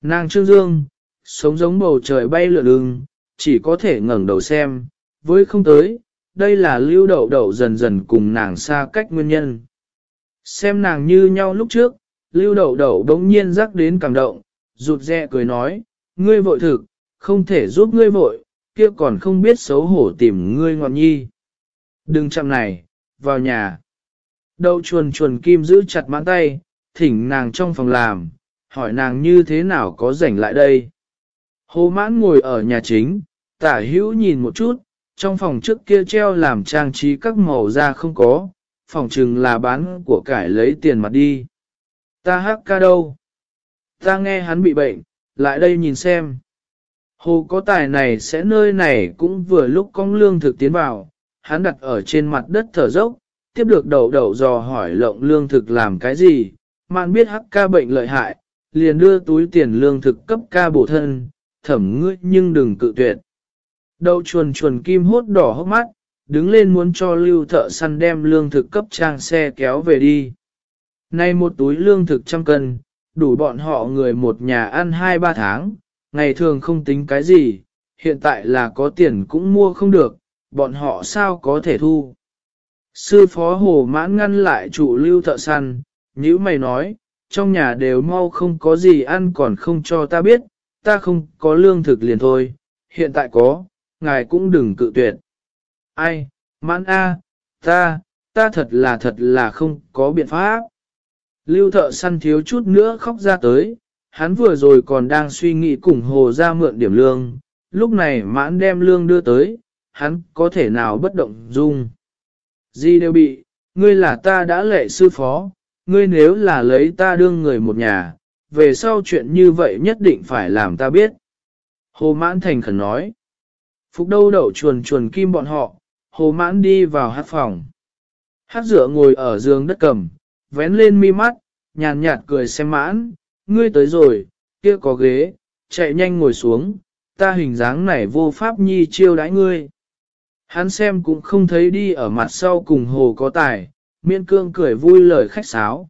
Nàng Trương Dương, sống giống bầu trời bay lượn lưng, chỉ có thể ngẩng đầu xem, với không tới, đây là lưu đậu đậu dần dần cùng nàng xa cách nguyên nhân. Xem nàng như nhau lúc trước, lưu đậu đậu đống nhiên rắc đến cảm động, rụt rè cười nói, ngươi vội thực, không thể giúp ngươi vội, kia còn không biết xấu hổ tìm ngươi ngọn nhi. Đừng chạm này, vào nhà. Đậu chuồn chuồn kim giữ chặt mãn tay, thỉnh nàng trong phòng làm, hỏi nàng như thế nào có rảnh lại đây. Hồ mãn ngồi ở nhà chính, tả hữu nhìn một chút, trong phòng trước kia treo làm trang trí các màu da không có, phòng chừng là bán của cải lấy tiền mặt đi. Ta hắc ca đâu? Ta nghe hắn bị bệnh, lại đây nhìn xem. Hồ có tài này sẽ nơi này cũng vừa lúc con lương thực tiến vào, hắn đặt ở trên mặt đất thở dốc, tiếp được đầu đầu dò hỏi lộng lương thực làm cái gì, mạn biết hắc ca bệnh lợi hại, liền đưa túi tiền lương thực cấp ca bổ thân, thẩm ngươi nhưng đừng cự tuyệt. Đậu chuồn chuồn kim hốt đỏ hốc mắt, đứng lên muốn cho lưu thợ săn đem lương thực cấp trang xe kéo về đi. Nay một túi lương thực trăm cân, đủ bọn họ người một nhà ăn hai ba tháng, ngày thường không tính cái gì, hiện tại là có tiền cũng mua không được, bọn họ sao có thể thu. Sư phó hồ mãn ngăn lại chủ lưu thợ săn, như mày nói, trong nhà đều mau không có gì ăn còn không cho ta biết, ta không có lương thực liền thôi, hiện tại có, ngài cũng đừng cự tuyệt. Ai, mãn a, ta, ta thật là thật là không có biện pháp. Lưu thợ săn thiếu chút nữa khóc ra tới, hắn vừa rồi còn đang suy nghĩ cùng hồ ra mượn điểm lương, lúc này mãn đem lương đưa tới, hắn có thể nào bất động dung. Gì đều bị, ngươi là ta đã lệ sư phó, ngươi nếu là lấy ta đương người một nhà, về sau chuyện như vậy nhất định phải làm ta biết. Hồ mãn thành khẩn nói. Phục đâu đậu chuồn chuồn kim bọn họ, hồ mãn đi vào hát phòng. Hát dựa ngồi ở giường đất cầm, vén lên mi mắt, nhàn nhạt cười xem mãn, ngươi tới rồi, kia có ghế, chạy nhanh ngồi xuống, ta hình dáng này vô pháp nhi chiêu đãi ngươi. Hắn xem cũng không thấy đi ở mặt sau cùng hồ có tài, miên cương cười vui lời khách sáo.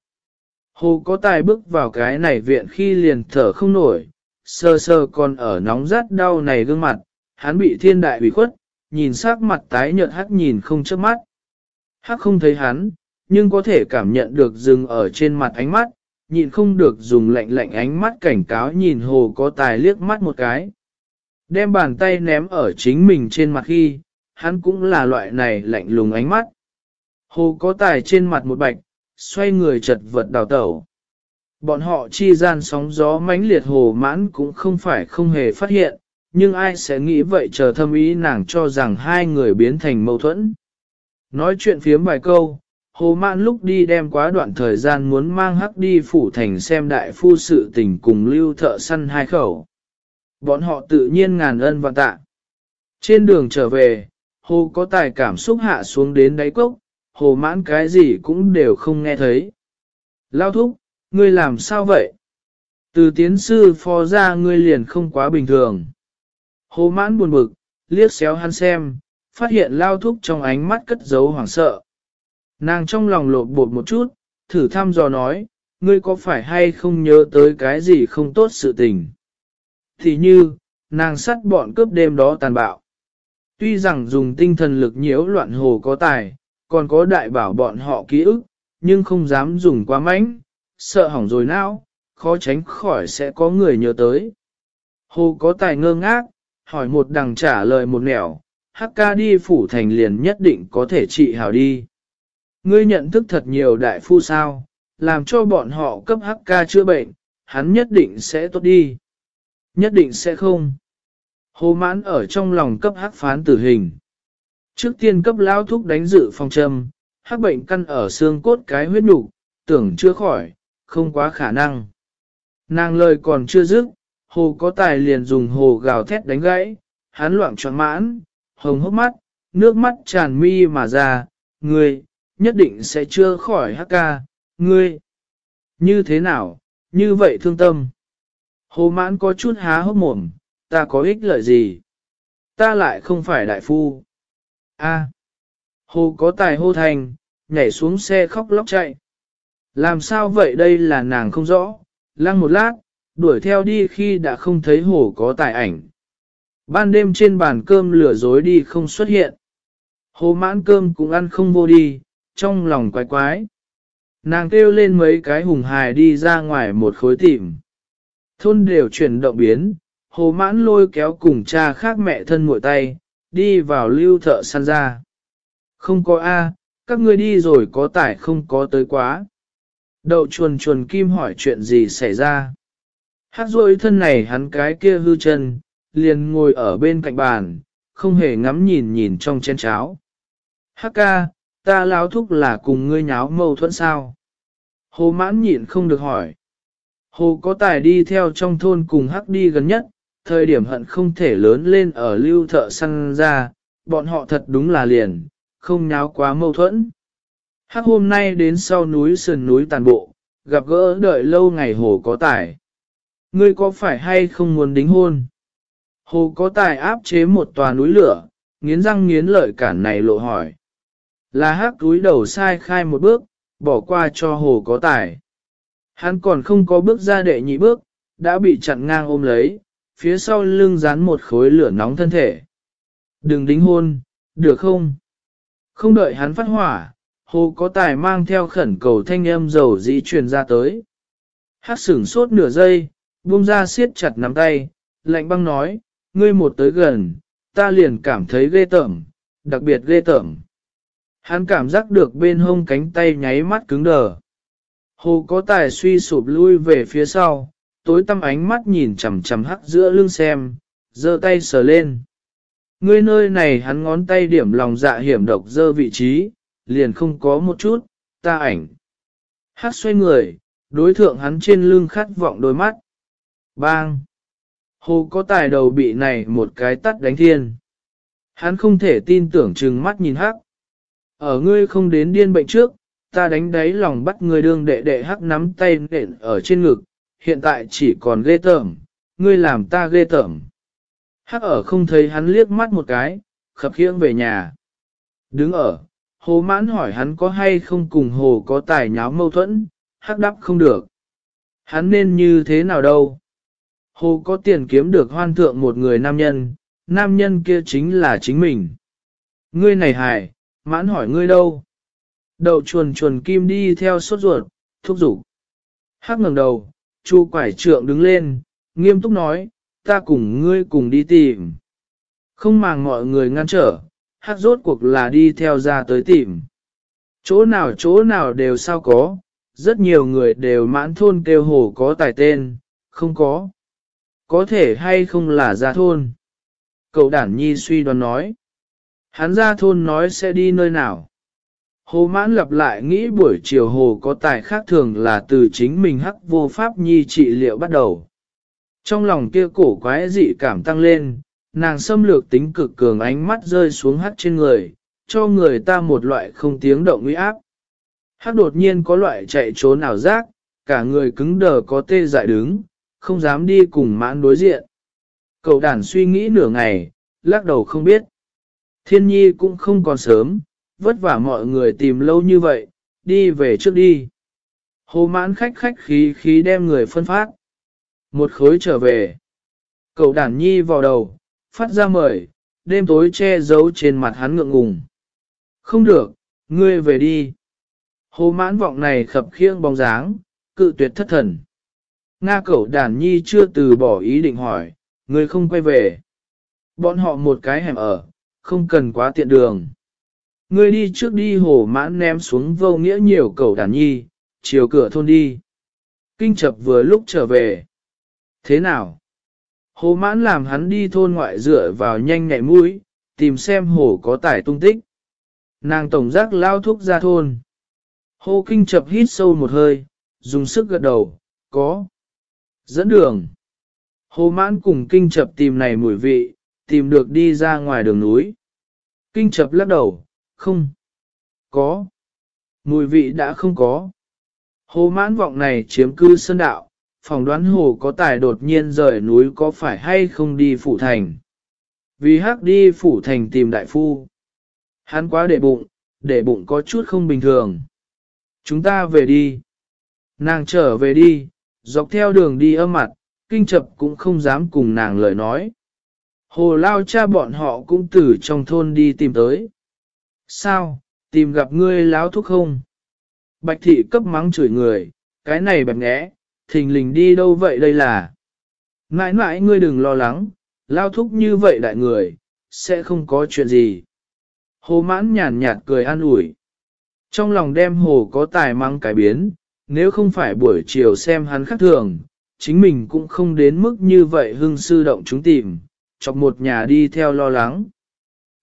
Hồ có tài bước vào cái này viện khi liền thở không nổi, sơ sơ còn ở nóng rát đau này gương mặt, hắn bị thiên đại ủy khuất, nhìn sắc mặt tái nhợt hắc nhìn không chớp mắt. Hắc không thấy hắn, nhưng có thể cảm nhận được dừng ở trên mặt ánh mắt, nhịn không được dùng lạnh lạnh ánh mắt cảnh cáo nhìn hồ có tài liếc mắt một cái. Đem bàn tay ném ở chính mình trên mặt khi, hắn cũng là loại này lạnh lùng ánh mắt. Hồ có tài trên mặt một bạch, xoay người chật vật đào tẩu. Bọn họ chi gian sóng gió mãnh liệt hồ mãn cũng không phải không hề phát hiện, nhưng ai sẽ nghĩ vậy chờ thâm ý nàng cho rằng hai người biến thành mâu thuẫn. Nói chuyện phiếm vài câu, hồ mãn lúc đi đem quá đoạn thời gian muốn mang hắc đi phủ thành xem đại phu sự tình cùng lưu thợ săn hai khẩu. Bọn họ tự nhiên ngàn ân và tạ. Trên đường trở về, hồ có tài cảm xúc hạ xuống đến đáy cốc, hồ mãn cái gì cũng đều không nghe thấy. Lao thúc, ngươi làm sao vậy? Từ tiến sư phó ra ngươi liền không quá bình thường. Hồ mãn buồn bực, liếc xéo hắn xem, phát hiện lao thúc trong ánh mắt cất giấu hoảng sợ. Nàng trong lòng lột bột một chút, thử thăm dò nói, ngươi có phải hay không nhớ tới cái gì không tốt sự tình. Thì như, nàng sắt bọn cướp đêm đó tàn bạo. Tuy rằng dùng tinh thần lực nhiễu loạn hồ có tài, còn có đại bảo bọn họ ký ức, nhưng không dám dùng quá mạnh, sợ hỏng rồi não, khó tránh khỏi sẽ có người nhớ tới. Hồ có tài ngơ ngác, hỏi một đằng trả lời một nẻo, hắc ca đi phủ thành liền nhất định có thể trị hào đi. Ngươi nhận thức thật nhiều đại phu sao, làm cho bọn họ cấp hắc ca chữa bệnh, hắn nhất định sẽ tốt đi. Nhất định sẽ không. Hồ mãn ở trong lòng cấp hắc phán tử hình. Trước tiên cấp lao thuốc đánh dự phòng châm, hắc bệnh căn ở xương cốt cái huyết nhục, tưởng chưa khỏi, không quá khả năng. Nàng lời còn chưa dứt, hồ có tài liền dùng hồ gào thét đánh gãy, hắn loạn tròn mãn, hồng hốc mắt, nước mắt tràn mi mà ra, ngươi, nhất định sẽ chưa khỏi hắc ca, ngươi. Như thế nào, như vậy thương tâm. Hồ mãn có chút há hốc mồm, ta có ích lợi gì? Ta lại không phải đại phu. A. Hồ có tài hô thành, nhảy xuống xe khóc lóc chạy. Làm sao vậy đây là nàng không rõ, lăng một lát, đuổi theo đi khi đã không thấy hồ có tài ảnh. Ban đêm trên bàn cơm lửa dối đi không xuất hiện. Hồ mãn cơm cũng ăn không vô đi, trong lòng quái quái. Nàng kêu lên mấy cái hùng hài đi ra ngoài một khối tìm. Thôn đều chuyển động biến, hồ mãn lôi kéo cùng cha khác mẹ thân muội tay, đi vào lưu thợ săn ra. Không có A, các ngươi đi rồi có tải không có tới quá. Đậu chuồn chuồn kim hỏi chuyện gì xảy ra. Hát rôi thân này hắn cái kia hư chân, liền ngồi ở bên cạnh bàn, không hề ngắm nhìn nhìn trong chén cháo. Hắc ca, ta láo thúc là cùng ngươi nháo mâu thuẫn sao? Hồ mãn nhịn không được hỏi. Hồ có tài đi theo trong thôn cùng hắc đi gần nhất, thời điểm hận không thể lớn lên ở lưu thợ săn ra, bọn họ thật đúng là liền, không nháo quá mâu thuẫn. Hắc hôm nay đến sau núi sườn núi tàn bộ, gặp gỡ đợi lâu ngày hồ có tài. Ngươi có phải hay không muốn đính hôn? Hồ có tài áp chế một tòa núi lửa, nghiến răng nghiến lợi cản này lộ hỏi. Là hắc túi đầu sai khai một bước, bỏ qua cho hồ có tài. Hắn còn không có bước ra đệ nhị bước, đã bị chặn ngang ôm lấy, phía sau lưng dán một khối lửa nóng thân thể. Đừng đính hôn, được không? Không đợi hắn phát hỏa, hồ có tài mang theo khẩn cầu thanh âm dầu dĩ truyền ra tới. Hát sửng sốt nửa giây, buông ra siết chặt nắm tay, lạnh băng nói, ngươi một tới gần, ta liền cảm thấy ghê tởm, đặc biệt ghê tởm. Hắn cảm giác được bên hông cánh tay nháy mắt cứng đờ. Hồ có tài suy sụp lui về phía sau, tối tăm ánh mắt nhìn chằm chằm hắc giữa lưng xem, giơ tay sờ lên. Ngươi nơi này hắn ngón tay điểm lòng dạ hiểm độc dơ vị trí, liền không có một chút, ta ảnh. Hắc xoay người, đối thượng hắn trên lưng khát vọng đôi mắt. Bang! Hồ có tài đầu bị này một cái tắt đánh thiên. Hắn không thể tin tưởng chừng mắt nhìn hắc. Ở ngươi không đến điên bệnh trước, ta đánh đáy lòng bắt ngươi đương đệ đệ hắc nắm tay nện ở trên ngực, hiện tại chỉ còn ghê tởm, ngươi làm ta ghê tởm. Hắc ở không thấy hắn liếc mắt một cái, khập khiễng về nhà. Đứng ở, hồ mãn hỏi hắn có hay không cùng hồ có tài nháo mâu thuẫn, hắc đáp không được. Hắn nên như thế nào đâu? Hồ có tiền kiếm được hoan thượng một người nam nhân, nam nhân kia chính là chính mình. Ngươi này hài, mãn hỏi ngươi đâu? Đậu chuồn chuồn kim đi theo sốt ruột, thúc giục. Hắc ngẩng đầu, chu quải trượng đứng lên, nghiêm túc nói, ta cùng ngươi cùng đi tìm. Không màng mọi người ngăn trở, Hát rốt cuộc là đi theo ra tới tìm. Chỗ nào chỗ nào đều sao có, rất nhiều người đều mãn thôn kêu hồ có tài tên, không có. Có thể hay không là ra thôn. Cậu đản nhi suy đoán nói. Hắn ra thôn nói sẽ đi nơi nào. Hồ mãn lặp lại nghĩ buổi chiều hồ có tài khác thường là từ chính mình hắc vô pháp nhi trị liệu bắt đầu. Trong lòng kia cổ quái dị cảm tăng lên, nàng xâm lược tính cực cường ánh mắt rơi xuống hắc trên người, cho người ta một loại không tiếng động uy áp. Hắc đột nhiên có loại chạy trốn ảo giác, cả người cứng đờ có tê dại đứng, không dám đi cùng mãn đối diện. Cậu đàn suy nghĩ nửa ngày, lắc đầu không biết. Thiên nhi cũng không còn sớm, vất vả mọi người tìm lâu như vậy, đi về trước đi. Hồ mãn khách khách khí khí đem người phân phát. Một khối trở về. Cậu đản nhi vào đầu, phát ra mời, đêm tối che giấu trên mặt hắn ngượng ngùng. Không được, Ngươi về đi. Hồ mãn vọng này khập khiêng bóng dáng, cự tuyệt thất thần. Nga cậu đản nhi chưa từ bỏ ý định hỏi, ngươi không quay về. Bọn họ một cái hẻm ở, không cần quá tiện đường. Ngươi đi trước đi hồ mãn ném xuống vô nghĩa nhiều cầu đàn nhi, chiều cửa thôn đi. Kinh chập vừa lúc trở về. Thế nào? Hồ mãn làm hắn đi thôn ngoại dựa vào nhanh nhạy mũi, tìm xem hồ có tải tung tích. Nàng tổng giác lao thúc ra thôn. Hồ kinh chập hít sâu một hơi, dùng sức gật đầu, có. Dẫn đường. Hồ mãn cùng kinh chập tìm này mùi vị, tìm được đi ra ngoài đường núi. Kinh chập lắc đầu, không. Có. Mùi vị đã không có. Hồ mãn vọng này chiếm cư sơn đạo, phỏng đoán hồ có tài đột nhiên rời núi có phải hay không đi phủ thành. Vì hắc đi phủ thành tìm đại phu. Hắn quá để bụng, để bụng có chút không bình thường. Chúng ta về đi. Nàng trở về đi, dọc theo đường đi âm mặt, kinh chập cũng không dám cùng nàng lời nói. Hồ lao cha bọn họ cũng từ trong thôn đi tìm tới. Sao, tìm gặp ngươi láo thúc không? Bạch thị cấp mắng chửi người, cái này bẹp nghẽ, thình lình đi đâu vậy đây là? Mãi mãi ngươi đừng lo lắng, lao thúc như vậy đại người, sẽ không có chuyện gì. Hồ mãn nhàn nhạt cười an ủi. Trong lòng đem hồ có tài mắng cái biến, nếu không phải buổi chiều xem hắn khác thường, chính mình cũng không đến mức như vậy hưng sư động chúng tìm, chọc một nhà đi theo lo lắng.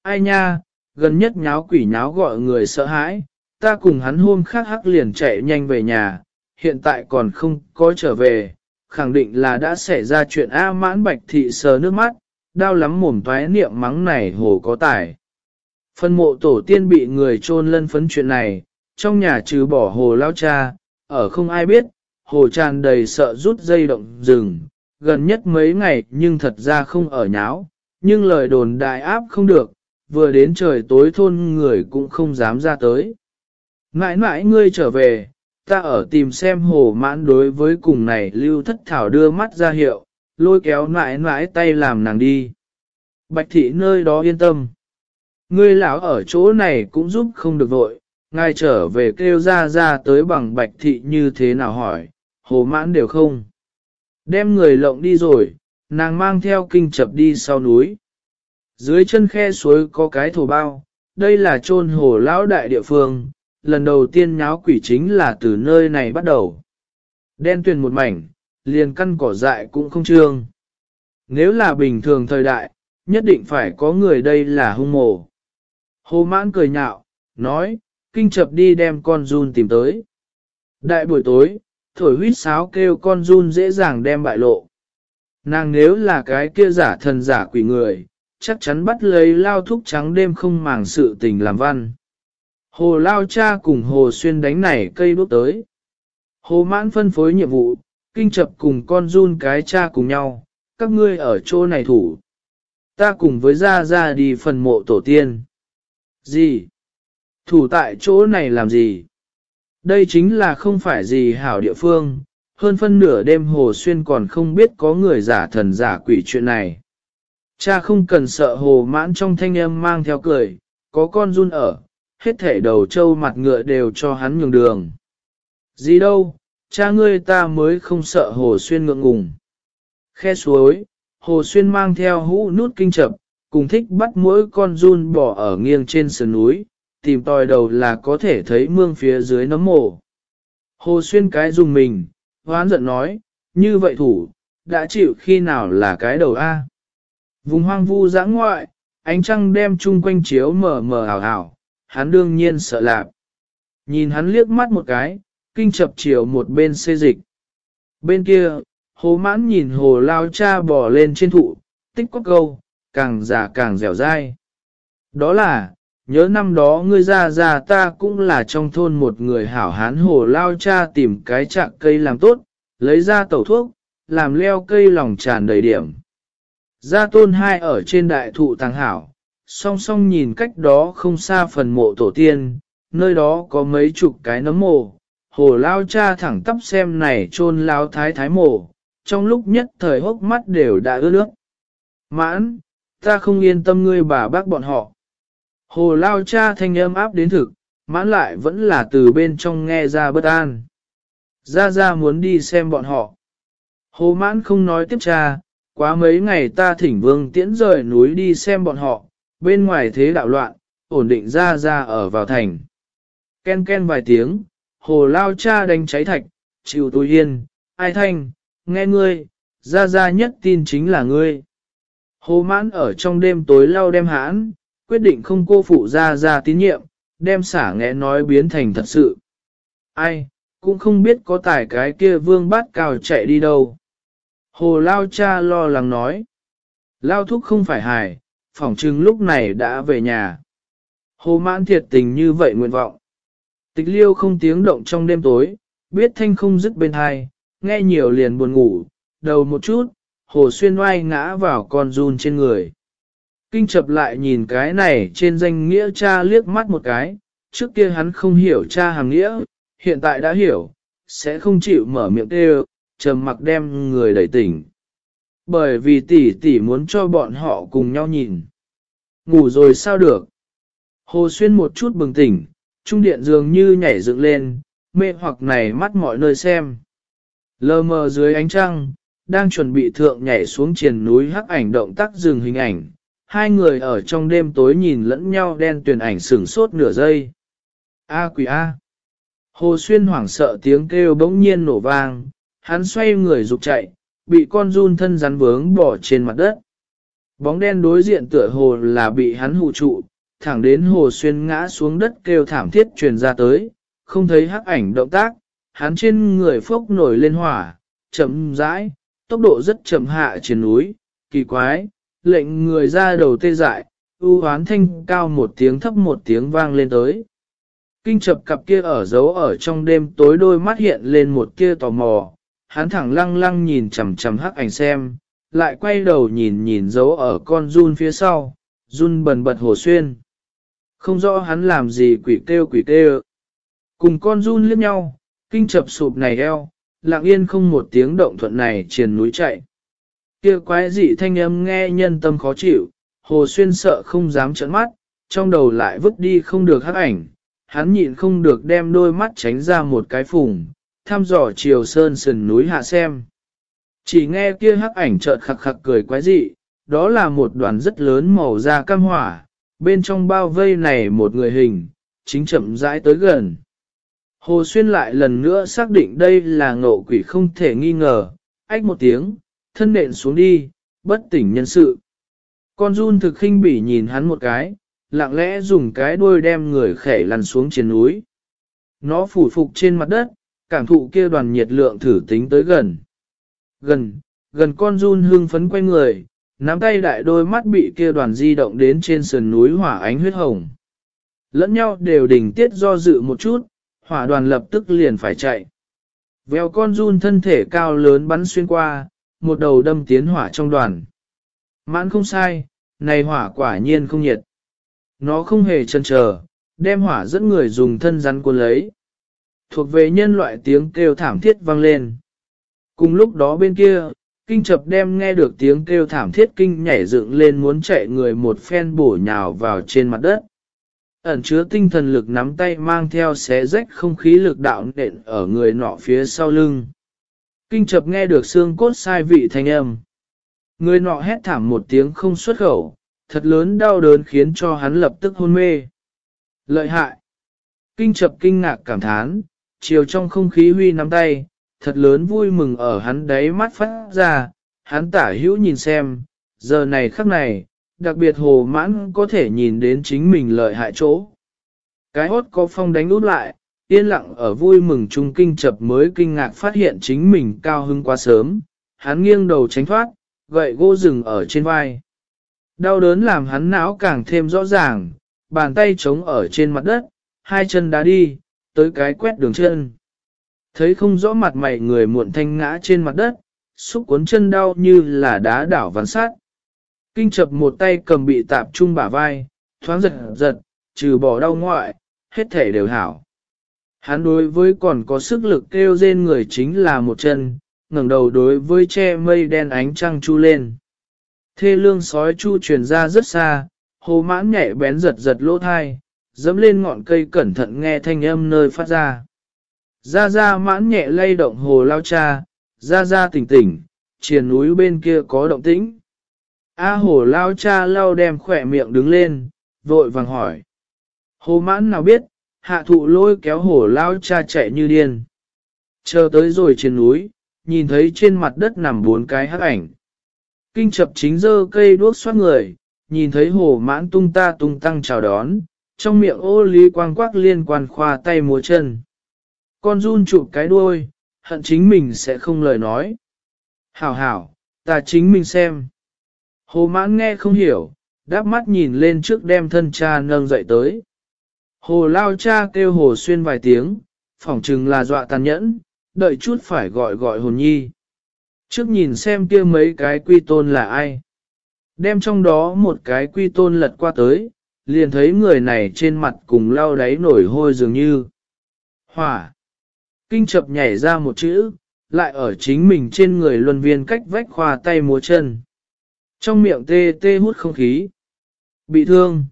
Ai nha, gần nhất nháo quỷ nháo gọi người sợ hãi, ta cùng hắn hôm khác hắc liền chạy nhanh về nhà, hiện tại còn không có trở về, khẳng định là đã xảy ra chuyện A mãn bạch thị sờ nước mắt, đau lắm mồm toái niệm mắng này hồ có tài. Phân mộ tổ tiên bị người trôn lân phấn chuyện này, trong nhà trừ bỏ hồ lao cha, ở không ai biết, hồ tràn đầy sợ rút dây động rừng, gần nhất mấy ngày nhưng thật ra không ở nháo, nhưng lời đồn đại áp không được, vừa đến trời tối thôn người cũng không dám ra tới. Mãi mãi ngươi trở về, ta ở tìm xem hồ mãn đối với cùng này lưu thất thảo đưa mắt ra hiệu, lôi kéo mãi mãi tay làm nàng đi. Bạch thị nơi đó yên tâm. Ngươi lão ở chỗ này cũng giúp không được vội, ngài trở về kêu ra ra tới bằng bạch thị như thế nào hỏi, hồ mãn đều không. Đem người lộng đi rồi, nàng mang theo kinh chập đi sau núi. Dưới chân khe suối có cái thổ bao, đây là chôn hồ lão đại địa phương, lần đầu tiên nháo quỷ chính là từ nơi này bắt đầu. Đen tuyền một mảnh, liền căn cỏ dại cũng không trương. Nếu là bình thường thời đại, nhất định phải có người đây là hung mồ. Hồ mãn cười nhạo, nói, kinh chập đi đem con run tìm tới. Đại buổi tối, thổi huyết sáo kêu con run dễ dàng đem bại lộ. Nàng nếu là cái kia giả thần giả quỷ người, chắc chắn bắt lấy lao thúc trắng đêm không màng sự tình làm văn. Hồ lao cha cùng hồ xuyên đánh nảy cây đốt tới. Hồ mãn phân phối nhiệm vụ, kinh chập cùng con run cái cha cùng nhau, các ngươi ở chỗ này thủ. Ta cùng với ra ra đi phần mộ tổ tiên. Gì? Thủ tại chỗ này làm gì? Đây chính là không phải gì hảo địa phương, hơn phân nửa đêm hồ xuyên còn không biết có người giả thần giả quỷ chuyện này. Cha không cần sợ hồ mãn trong thanh âm mang theo cười, có con run ở, hết thể đầu trâu mặt ngựa đều cho hắn nhường đường. Gì đâu, cha ngươi ta mới không sợ hồ xuyên ngượng ngùng. Khe suối, hồ xuyên mang theo hũ nút kinh chập, cùng thích bắt mỗi con run bỏ ở nghiêng trên sườn núi, tìm tòi đầu là có thể thấy mương phía dưới nấm mồ. Hồ xuyên cái dùng mình, hoán giận nói, như vậy thủ, đã chịu khi nào là cái đầu A. Vùng hoang vu dã ngoại, ánh trăng đem chung quanh chiếu mờ mờ ảo ảo, hắn đương nhiên sợ lạc. Nhìn hắn liếc mắt một cái, kinh chập chiều một bên xê dịch. Bên kia, hồ mãn nhìn hồ lao cha bò lên trên thụ, tích có câu, càng già càng dẻo dai. Đó là, nhớ năm đó ngươi ra ra ta cũng là trong thôn một người hảo hán hồ lao cha tìm cái trạng cây làm tốt, lấy ra tẩu thuốc, làm leo cây lòng tràn đầy điểm. Gia tôn hai ở trên đại thụ tàng hảo, song song nhìn cách đó không xa phần mộ tổ tiên, nơi đó có mấy chục cái nấm mồ. Hồ lao cha thẳng tắp xem này chôn lao thái thái mồ, trong lúc nhất thời hốc mắt đều đã ướt nước. Mãn, ta không yên tâm ngươi bà bác bọn họ. Hồ lao cha thanh âm áp đến thực, Mãn lại vẫn là từ bên trong nghe ra bất an. Ra ra muốn đi xem bọn họ. Hồ mãn không nói tiếp cha, quá mấy ngày ta thỉnh vương tiễn rời núi đi xem bọn họ, bên ngoài thế đạo loạn, ổn định ra ra ở vào thành. Ken ken vài tiếng, hồ lao cha đánh cháy thạch, chịu tôi yên, ai thanh, nghe ngươi, ra ra nhất tin chính là ngươi. Hồ mãn ở trong đêm tối lau đem hãn, quyết định không cô phụ ra ra tín nhiệm, đem xả nghe nói biến thành thật sự. Ai, cũng không biết có tài cái kia vương bát cao chạy đi đâu. Hồ Lao cha lo lắng nói. Lao thúc không phải hài, phỏng chừng lúc này đã về nhà. Hồ mãn thiệt tình như vậy nguyện vọng. Tịch liêu không tiếng động trong đêm tối, biết thanh không dứt bên hai, nghe nhiều liền buồn ngủ, đầu một chút, hồ xuyên oai ngã vào con run trên người. Kinh chập lại nhìn cái này trên danh nghĩa cha liếc mắt một cái, trước kia hắn không hiểu cha hàng nghĩa, hiện tại đã hiểu, sẽ không chịu mở miệng kêu, trầm mặc đem người đẩy tỉnh. Bởi vì tỷ tỷ muốn cho bọn họ cùng nhau nhìn. Ngủ rồi sao được? Hồ Xuyên một chút bừng tỉnh, trung điện dường như nhảy dựng lên, mê hoặc này mắt mọi nơi xem. Lờ mờ dưới ánh trăng, đang chuẩn bị thượng nhảy xuống triền núi hắc ảnh động tác dừng hình ảnh. Hai người ở trong đêm tối nhìn lẫn nhau đen tuyển ảnh sửng sốt nửa giây. A quỷ A. Hồ Xuyên hoảng sợ tiếng kêu bỗng nhiên nổ vang, hắn xoay người rục chạy, bị con run thân rắn vướng bỏ trên mặt đất. Bóng đen đối diện tựa hồ là bị hắn hụ trụ, thẳng đến hồ xuyên ngã xuống đất kêu thảm thiết truyền ra tới, không thấy hắc ảnh động tác, hắn trên người phốc nổi lên hỏa, chậm rãi, tốc độ rất chậm hạ trên núi, kỳ quái, lệnh người ra đầu tê dại, ưu hoán thanh cao một tiếng thấp một tiếng vang lên tới. Kinh chập cặp kia ở giấu ở trong đêm tối đôi mắt hiện lên một kia tò mò, hắn thẳng lăng lăng nhìn chằm chằm hắc ảnh xem, lại quay đầu nhìn nhìn giấu ở con run phía sau, run bần bật hồ xuyên. Không rõ hắn làm gì quỷ kêu quỷ kêu. Cùng con run liếc nhau, kinh chập sụp này eo, lặng yên không một tiếng động thuận này triền núi chạy. Kia quái dị thanh âm nghe nhân tâm khó chịu, hồ xuyên sợ không dám trợn mắt, trong đầu lại vứt đi không được hắc ảnh, hắn nhịn không được đem đôi mắt tránh ra một cái phùng, thăm dò chiều sơn sườn núi hạ xem. Chỉ nghe kia hắc ảnh chợt khặc khặc cười quái dị, đó là một đoàn rất lớn màu da cam hỏa, bên trong bao vây này một người hình, chính chậm rãi tới gần. Hồ Xuyên lại lần nữa xác định đây là ngộ quỷ không thể nghi ngờ, ách một tiếng, thân nện xuống đi, bất tỉnh nhân sự. Con run thực khinh bỉ nhìn hắn một cái, lặng lẽ dùng cái đuôi đem người khẻ lăn xuống trên núi. Nó phủ phục trên mặt đất, cảm thụ kia đoàn nhiệt lượng thử tính tới gần. Gần, gần con run hương phấn quay người, nắm tay đại đôi mắt bị kia đoàn di động đến trên sườn núi hỏa ánh huyết hồng. Lẫn nhau đều đình tiết do dự một chút, hỏa đoàn lập tức liền phải chạy. Vèo con run thân thể cao lớn bắn xuyên qua, một đầu đâm tiến hỏa trong đoàn. Mãn không sai, này hỏa quả nhiên không nhiệt. Nó không hề chần chờ, đem hỏa dẫn người dùng thân rắn cuốn lấy. Thuộc về nhân loại tiếng kêu thảm thiết vang lên. Cùng lúc đó bên kia, kinh chập đem nghe được tiếng kêu thảm thiết kinh nhảy dựng lên muốn chạy người một phen bổ nhào vào trên mặt đất. Ẩn chứa tinh thần lực nắm tay mang theo xé rách không khí lực đạo nện ở người nọ phía sau lưng. Kinh chập nghe được xương cốt sai vị thanh âm. Người nọ hét thảm một tiếng không xuất khẩu, thật lớn đau đớn khiến cho hắn lập tức hôn mê. Lợi hại! Kinh chập kinh ngạc cảm thán, chiều trong không khí huy nắm tay, thật lớn vui mừng ở hắn đáy mắt phát ra, hắn tả hữu nhìn xem, giờ này khắc này, đặc biệt hồ mãn có thể nhìn đến chính mình lợi hại chỗ. Cái hốt có phong đánh út lại, yên lặng ở vui mừng trung kinh chập mới kinh ngạc phát hiện chính mình cao hưng quá sớm, hắn nghiêng đầu tránh thoát, gậy gỗ rừng ở trên vai. Đau đớn làm hắn não càng thêm rõ ràng, bàn tay trống ở trên mặt đất, hai chân đá đi, tới cái quét đường chân. Thấy không rõ mặt mày người muộn thanh ngã trên mặt đất, xúc cuốn chân đau như là đá đảo ván sát. Kinh chập một tay cầm bị tạp trung bả vai, thoáng giật giật, trừ bỏ đau ngoại, hết thể đều hảo. Hắn đối với còn có sức lực kêu rên người chính là một chân, ngẩng đầu đối với che mây đen ánh trăng chu lên. Thê lương sói chu truyền ra rất xa, hồ mãn nhẹ bén giật giật lỗ thai, dẫm lên ngọn cây cẩn thận nghe thanh âm nơi phát ra. Ra ra mãn nhẹ lay động hồ lao cha, ra ra tỉnh tỉnh, triền núi bên kia có động tĩnh. A hồ lao cha lao đem khỏe miệng đứng lên, vội vàng hỏi. Hồ mãn nào biết, hạ thụ lôi kéo hồ lao cha chạy như điên. Chờ tới rồi trên núi, nhìn thấy trên mặt đất nằm bốn cái hắc ảnh. Kinh chập chính dơ cây đuốc xoát người, nhìn thấy hồ mãn tung ta tung tăng chào đón, trong miệng ô lý quang quắc liên quan khoa tay múa chân. Con run chụp cái đuôi, hận chính mình sẽ không lời nói. Hảo hảo, ta chính mình xem. Hồ mãn nghe không hiểu, đáp mắt nhìn lên trước đem thân cha nâng dậy tới. Hồ lao cha kêu hồ xuyên vài tiếng, phỏng chừng là dọa tàn nhẫn, đợi chút phải gọi gọi hồn nhi. Trước nhìn xem kia mấy cái quy tôn là ai. Đem trong đó một cái quy tôn lật qua tới, liền thấy người này trên mặt cùng lau đáy nổi hôi dường như. Hỏa. Kinh chập nhảy ra một chữ, lại ở chính mình trên người luân viên cách vách khoa tay múa chân. Trong miệng tê tê hút không khí. Bị thương.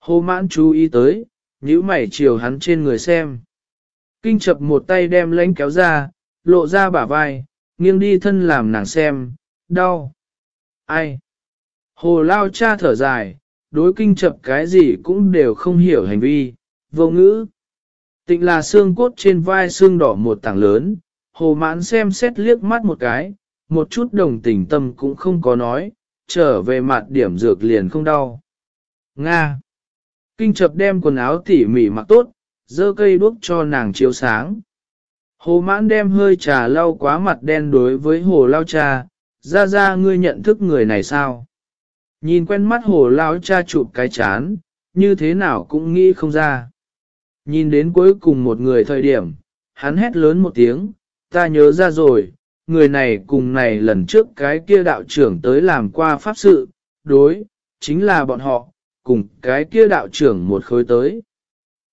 Hồ mãn chú ý tới, nhíu mày chiều hắn trên người xem. Kinh chập một tay đem lánh kéo ra, lộ ra bả vai, nghiêng đi thân làm nàng xem, đau. Ai? Hồ lao cha thở dài, đối kinh chập cái gì cũng đều không hiểu hành vi, vô ngữ. Tịnh là xương cốt trên vai xương đỏ một tảng lớn, hồ mãn xem xét liếc mắt một cái, một chút đồng tình tâm cũng không có nói, trở về mặt điểm dược liền không đau. Nga. Kinh chập đem quần áo tỉ mỉ mặc tốt, dơ cây đuốc cho nàng chiếu sáng. Hồ mãn đem hơi trà lau quá mặt đen đối với hồ lao trà. ra ra ngươi nhận thức người này sao? Nhìn quen mắt hồ lao cha chụp cái chán, như thế nào cũng nghĩ không ra. Nhìn đến cuối cùng một người thời điểm, hắn hét lớn một tiếng, ta nhớ ra rồi, người này cùng này lần trước cái kia đạo trưởng tới làm qua pháp sự, đối, chính là bọn họ, cùng cái kia đạo trưởng một khối tới.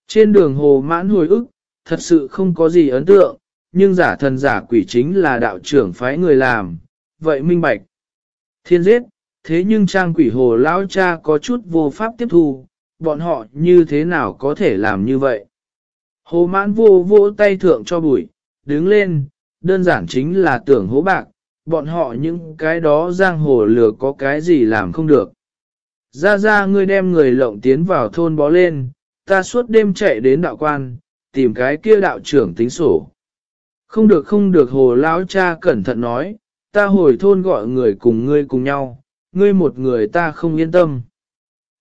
Trên đường hồ mãn hồi ức, thật sự không có gì ấn tượng, nhưng giả thần giả quỷ chính là đạo trưởng phái người làm, vậy minh bạch. Thiên giết, thế nhưng trang quỷ hồ lão cha có chút vô pháp tiếp thu, bọn họ như thế nào có thể làm như vậy? Hồ mãn vô vô tay thượng cho bụi, đứng lên, đơn giản chính là tưởng hố bạc, bọn họ những cái đó giang hồ lừa có cái gì làm không được. Ra ra ngươi đem người lộng tiến vào thôn bó lên, ta suốt đêm chạy đến đạo quan, tìm cái kia đạo trưởng tính sổ. Không được không được hồ lão cha cẩn thận nói, ta hồi thôn gọi người cùng ngươi cùng nhau, ngươi một người ta không yên tâm.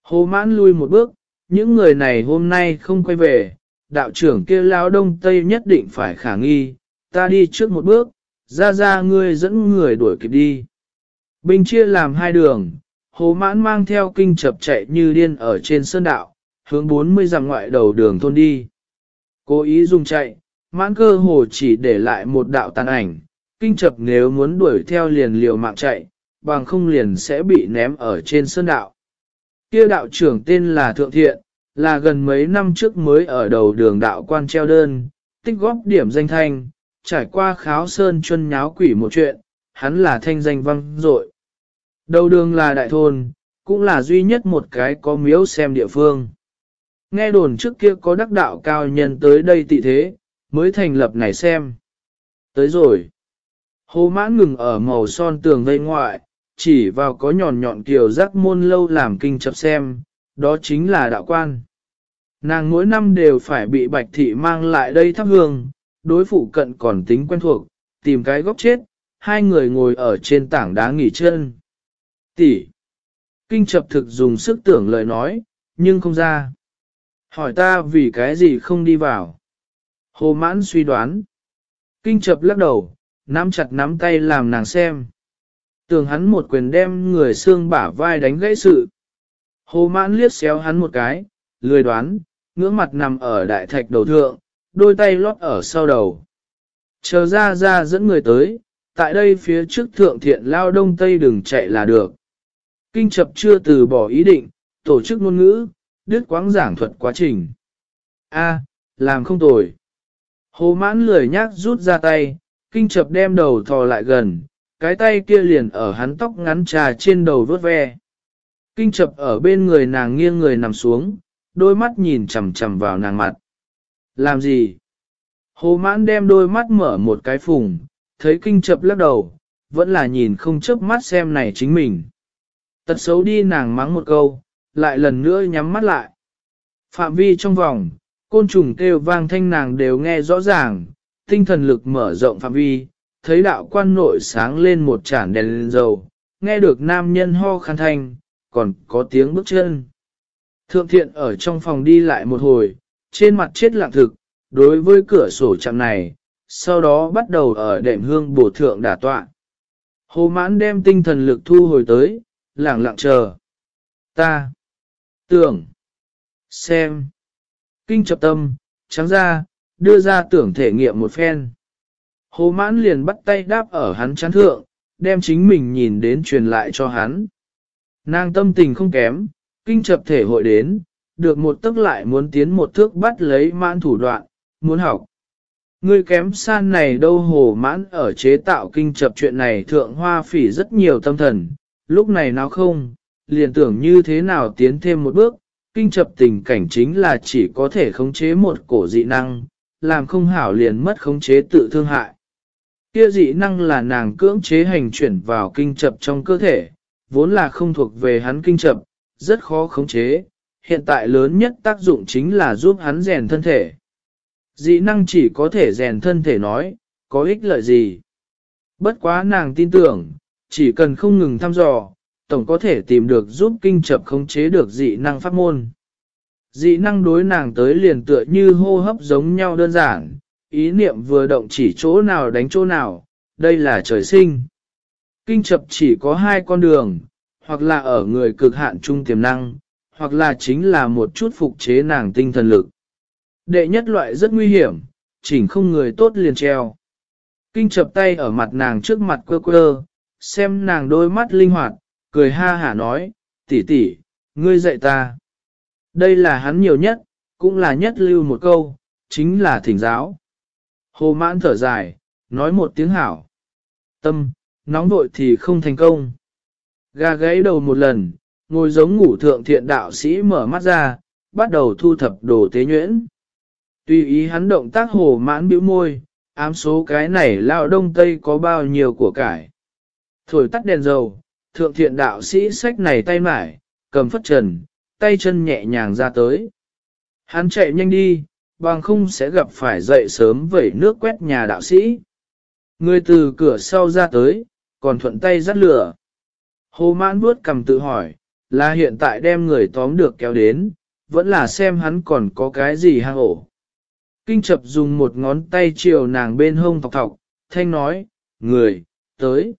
Hồ mãn lui một bước, những người này hôm nay không quay về, đạo trưởng kia lão đông tây nhất định phải khả nghi, ta đi trước một bước, ra ra ngươi dẫn người đuổi kịp đi. Binh chia làm hai đường, hồ mãn mang theo kinh chập chạy như điên ở trên sơn đạo, hướng 40 dặm ngoại đầu đường thôn đi. Cố ý dùng chạy, mãn cơ hồ chỉ để lại một đạo tàn ảnh, kinh chập nếu muốn đuổi theo liền liều mạng chạy, bằng không liền sẽ bị ném ở trên sơn đạo. Kia đạo trưởng tên là Thượng Thiện, là gần mấy năm trước mới ở đầu đường đạo quan treo đơn, tích góp điểm danh thanh, trải qua kháo sơn chân nháo quỷ một chuyện, hắn là thanh danh văng dội. Đầu đường là đại thôn, cũng là duy nhất một cái có miếu xem địa phương. Nghe đồn trước kia có đắc đạo cao nhân tới đây tị thế, mới thành lập này xem. Tới rồi. Hồ mãn ngừng ở màu son tường vây ngoại, chỉ vào có nhọn nhọn kiều giác môn lâu làm kinh chập xem, đó chính là đạo quan. Nàng mỗi năm đều phải bị bạch thị mang lại đây thắp hương, đối phụ cận còn tính quen thuộc, tìm cái góc chết, hai người ngồi ở trên tảng đá nghỉ chân. Tỷ. Kinh chập thực dùng sức tưởng lời nói, nhưng không ra. Hỏi ta vì cái gì không đi vào. Hồ mãn suy đoán. Kinh chập lắc đầu, nắm chặt nắm tay làm nàng xem. Tưởng hắn một quyền đem người xương bả vai đánh gãy sự. Hồ mãn liếc xéo hắn một cái, lười đoán, ngưỡng mặt nằm ở đại thạch đầu thượng, đôi tay lót ở sau đầu. Chờ ra ra dẫn người tới, tại đây phía trước thượng thiện lao đông tây đừng chạy là được. Kinh chập chưa từ bỏ ý định, tổ chức ngôn ngữ, đứt quãng giảng thuật quá trình. A, làm không tồi. Hồ mãn lười nhác rút ra tay, kinh chập đem đầu thò lại gần, cái tay kia liền ở hắn tóc ngắn trà trên đầu vớt ve. Kinh chập ở bên người nàng nghiêng người nằm xuống, đôi mắt nhìn chằm chằm vào nàng mặt. Làm gì? Hồ mãn đem đôi mắt mở một cái phùng, thấy kinh chập lắc đầu, vẫn là nhìn không chớp mắt xem này chính mình. Tật xấu đi nàng mắng một câu, lại lần nữa nhắm mắt lại. Phạm vi trong vòng, côn trùng kêu vang thanh nàng đều nghe rõ ràng, tinh thần lực mở rộng phạm vi, thấy đạo quan nội sáng lên một chản đèn lên dầu, nghe được nam nhân ho khăn thanh, còn có tiếng bước chân. Thượng thiện ở trong phòng đi lại một hồi, trên mặt chết lặng thực, đối với cửa sổ chạm này, sau đó bắt đầu ở đệm hương bổ thượng đả tọa. Hồ mãn đem tinh thần lực thu hồi tới, lặng lặng chờ. Ta, tưởng, xem, kinh chập tâm, trắng ra, đưa ra tưởng thể nghiệm một phen. Hồ mãn liền bắt tay đáp ở hắn chán thượng, đem chính mình nhìn đến truyền lại cho hắn. Nàng tâm tình không kém, kinh chập thể hội đến, được một tức lại muốn tiến một thước bắt lấy mãn thủ đoạn, muốn học. Ngươi kém san này đâu hồ mãn ở chế tạo kinh chập chuyện này thượng hoa phỉ rất nhiều tâm thần, lúc này nào không, liền tưởng như thế nào tiến thêm một bước, kinh chập tình cảnh chính là chỉ có thể khống chế một cổ dị năng, làm không hảo liền mất khống chế tự thương hại. Kia dị năng là nàng cưỡng chế hành chuyển vào kinh chập trong cơ thể, vốn là không thuộc về hắn kinh chập, rất khó khống chế, hiện tại lớn nhất tác dụng chính là giúp hắn rèn thân thể. Dị năng chỉ có thể rèn thân thể nói, có ích lợi gì. Bất quá nàng tin tưởng, chỉ cần không ngừng thăm dò, tổng có thể tìm được giúp kinh chập khống chế được dị năng pháp môn. Dị năng đối nàng tới liền tựa như hô hấp giống nhau đơn giản, ý niệm vừa động chỉ chỗ nào đánh chỗ nào, đây là trời sinh. Kinh chập chỉ có hai con đường, hoặc là ở người cực hạn trung tiềm năng, hoặc là chính là một chút phục chế nàng tinh thần lực. Đệ nhất loại rất nguy hiểm, chỉnh không người tốt liền treo. Kinh chập tay ở mặt nàng trước mặt quơ quơ, xem nàng đôi mắt linh hoạt, cười ha hả nói, tỷ tỷ, ngươi dạy ta. Đây là hắn nhiều nhất, cũng là nhất lưu một câu, chính là thỉnh giáo. Hồ mãn thở dài, nói một tiếng hảo. Tâm, nóng vội thì không thành công. Gà gáy đầu một lần, ngồi giống ngủ thượng thiện đạo sĩ mở mắt ra, bắt đầu thu thập đồ tế nhuyễn. Tùy ý hắn động tác hồ mãn bĩu môi, ám số cái này lao đông tây có bao nhiêu của cải. Thổi tắt đèn dầu, thượng thiện đạo sĩ sách này tay mải, cầm phất trần, tay chân nhẹ nhàng ra tới. Hắn chạy nhanh đi, bằng không sẽ gặp phải dậy sớm vẩy nước quét nhà đạo sĩ. Người từ cửa sau ra tới, còn thuận tay dắt lửa. Hồ mãn bước cầm tự hỏi, là hiện tại đem người tóm được kéo đến, vẫn là xem hắn còn có cái gì hang ổ. Kinh chập dùng một ngón tay chiều nàng bên hông thọc thọc, thanh nói, người, tới.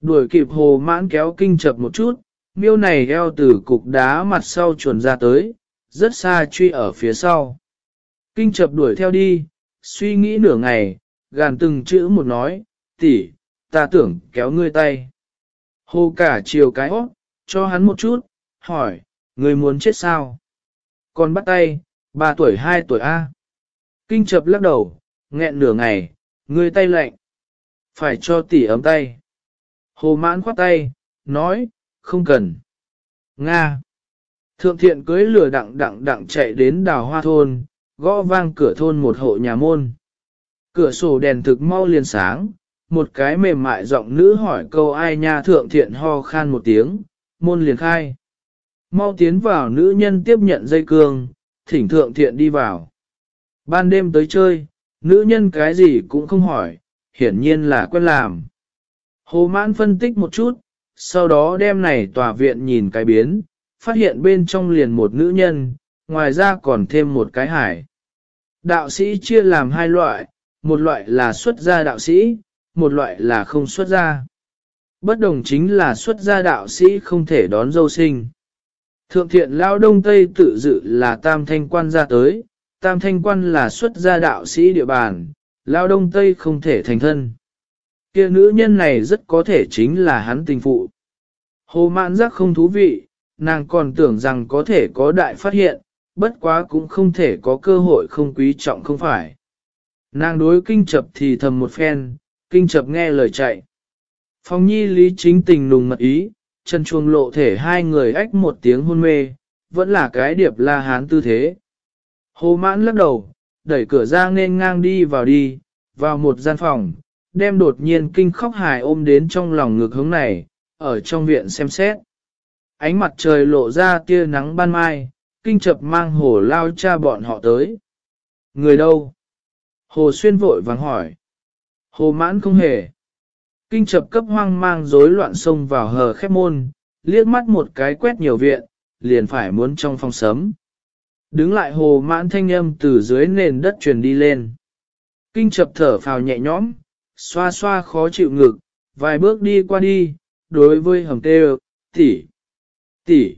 Đuổi kịp hồ mãn kéo kinh chập một chút, miêu này eo từ cục đá mặt sau chuồn ra tới, rất xa truy ở phía sau. Kinh chập đuổi theo đi, suy nghĩ nửa ngày, gàn từng chữ một nói, tỷ, ta tưởng kéo ngươi tay. Hồ cả chiều cái hót, cho hắn một chút, hỏi, ngươi muốn chết sao? Còn bắt tay, ba tuổi hai tuổi A. Kinh chập lắc đầu, nghẹn nửa ngày, ngươi tay lạnh. Phải cho tỷ ấm tay. Hồ mãn khoát tay, nói, không cần. Nga. Thượng thiện cưới lửa đặng đặng đặng chạy đến đào hoa thôn, gõ vang cửa thôn một hộ nhà môn. Cửa sổ đèn thực mau liền sáng, một cái mềm mại giọng nữ hỏi câu ai nha thượng thiện ho khan một tiếng, môn liền khai. Mau tiến vào nữ nhân tiếp nhận dây cương, thỉnh thượng thiện đi vào. Ban đêm tới chơi, nữ nhân cái gì cũng không hỏi, hiển nhiên là quen làm. Hồ mãn phân tích một chút, sau đó đem này tòa viện nhìn cái biến, phát hiện bên trong liền một nữ nhân, ngoài ra còn thêm một cái hải. Đạo sĩ chia làm hai loại, một loại là xuất gia đạo sĩ, một loại là không xuất gia. Bất đồng chính là xuất gia đạo sĩ không thể đón dâu sinh. Thượng thiện lao đông tây tự dự là tam thanh quan ra tới, tam thanh quan là xuất gia đạo sĩ địa bàn, lao đông tây không thể thành thân. Kia nữ nhân này rất có thể chính là hắn tình phụ. Hồ mạn giác không thú vị, nàng còn tưởng rằng có thể có đại phát hiện, bất quá cũng không thể có cơ hội không quý trọng không phải. Nàng đối kinh chập thì thầm một phen, kinh chập nghe lời chạy. Phong nhi lý chính tình nùng mật ý, chân chuông lộ thể hai người ách một tiếng hôn mê, vẫn là cái điệp la hán tư thế. Hồ mãn lắc đầu, đẩy cửa ra nên ngang đi vào đi, vào một gian phòng, đem đột nhiên kinh khóc hài ôm đến trong lòng ngực hướng này, ở trong viện xem xét. Ánh mặt trời lộ ra tia nắng ban mai, kinh chập mang hồ lao cha bọn họ tới. Người đâu? Hồ xuyên vội vàng hỏi. Hồ mãn không hề. Kinh chập cấp hoang mang rối loạn xông vào hờ khép môn, liếc mắt một cái quét nhiều viện, liền phải muốn trong phòng sớm. Đứng lại hồ mãn thanh âm từ dưới nền đất truyền đi lên. Kinh chập thở phào nhẹ nhõm, xoa xoa khó chịu ngực, vài bước đi qua đi, đối với hầm tê tỷ, tỷ.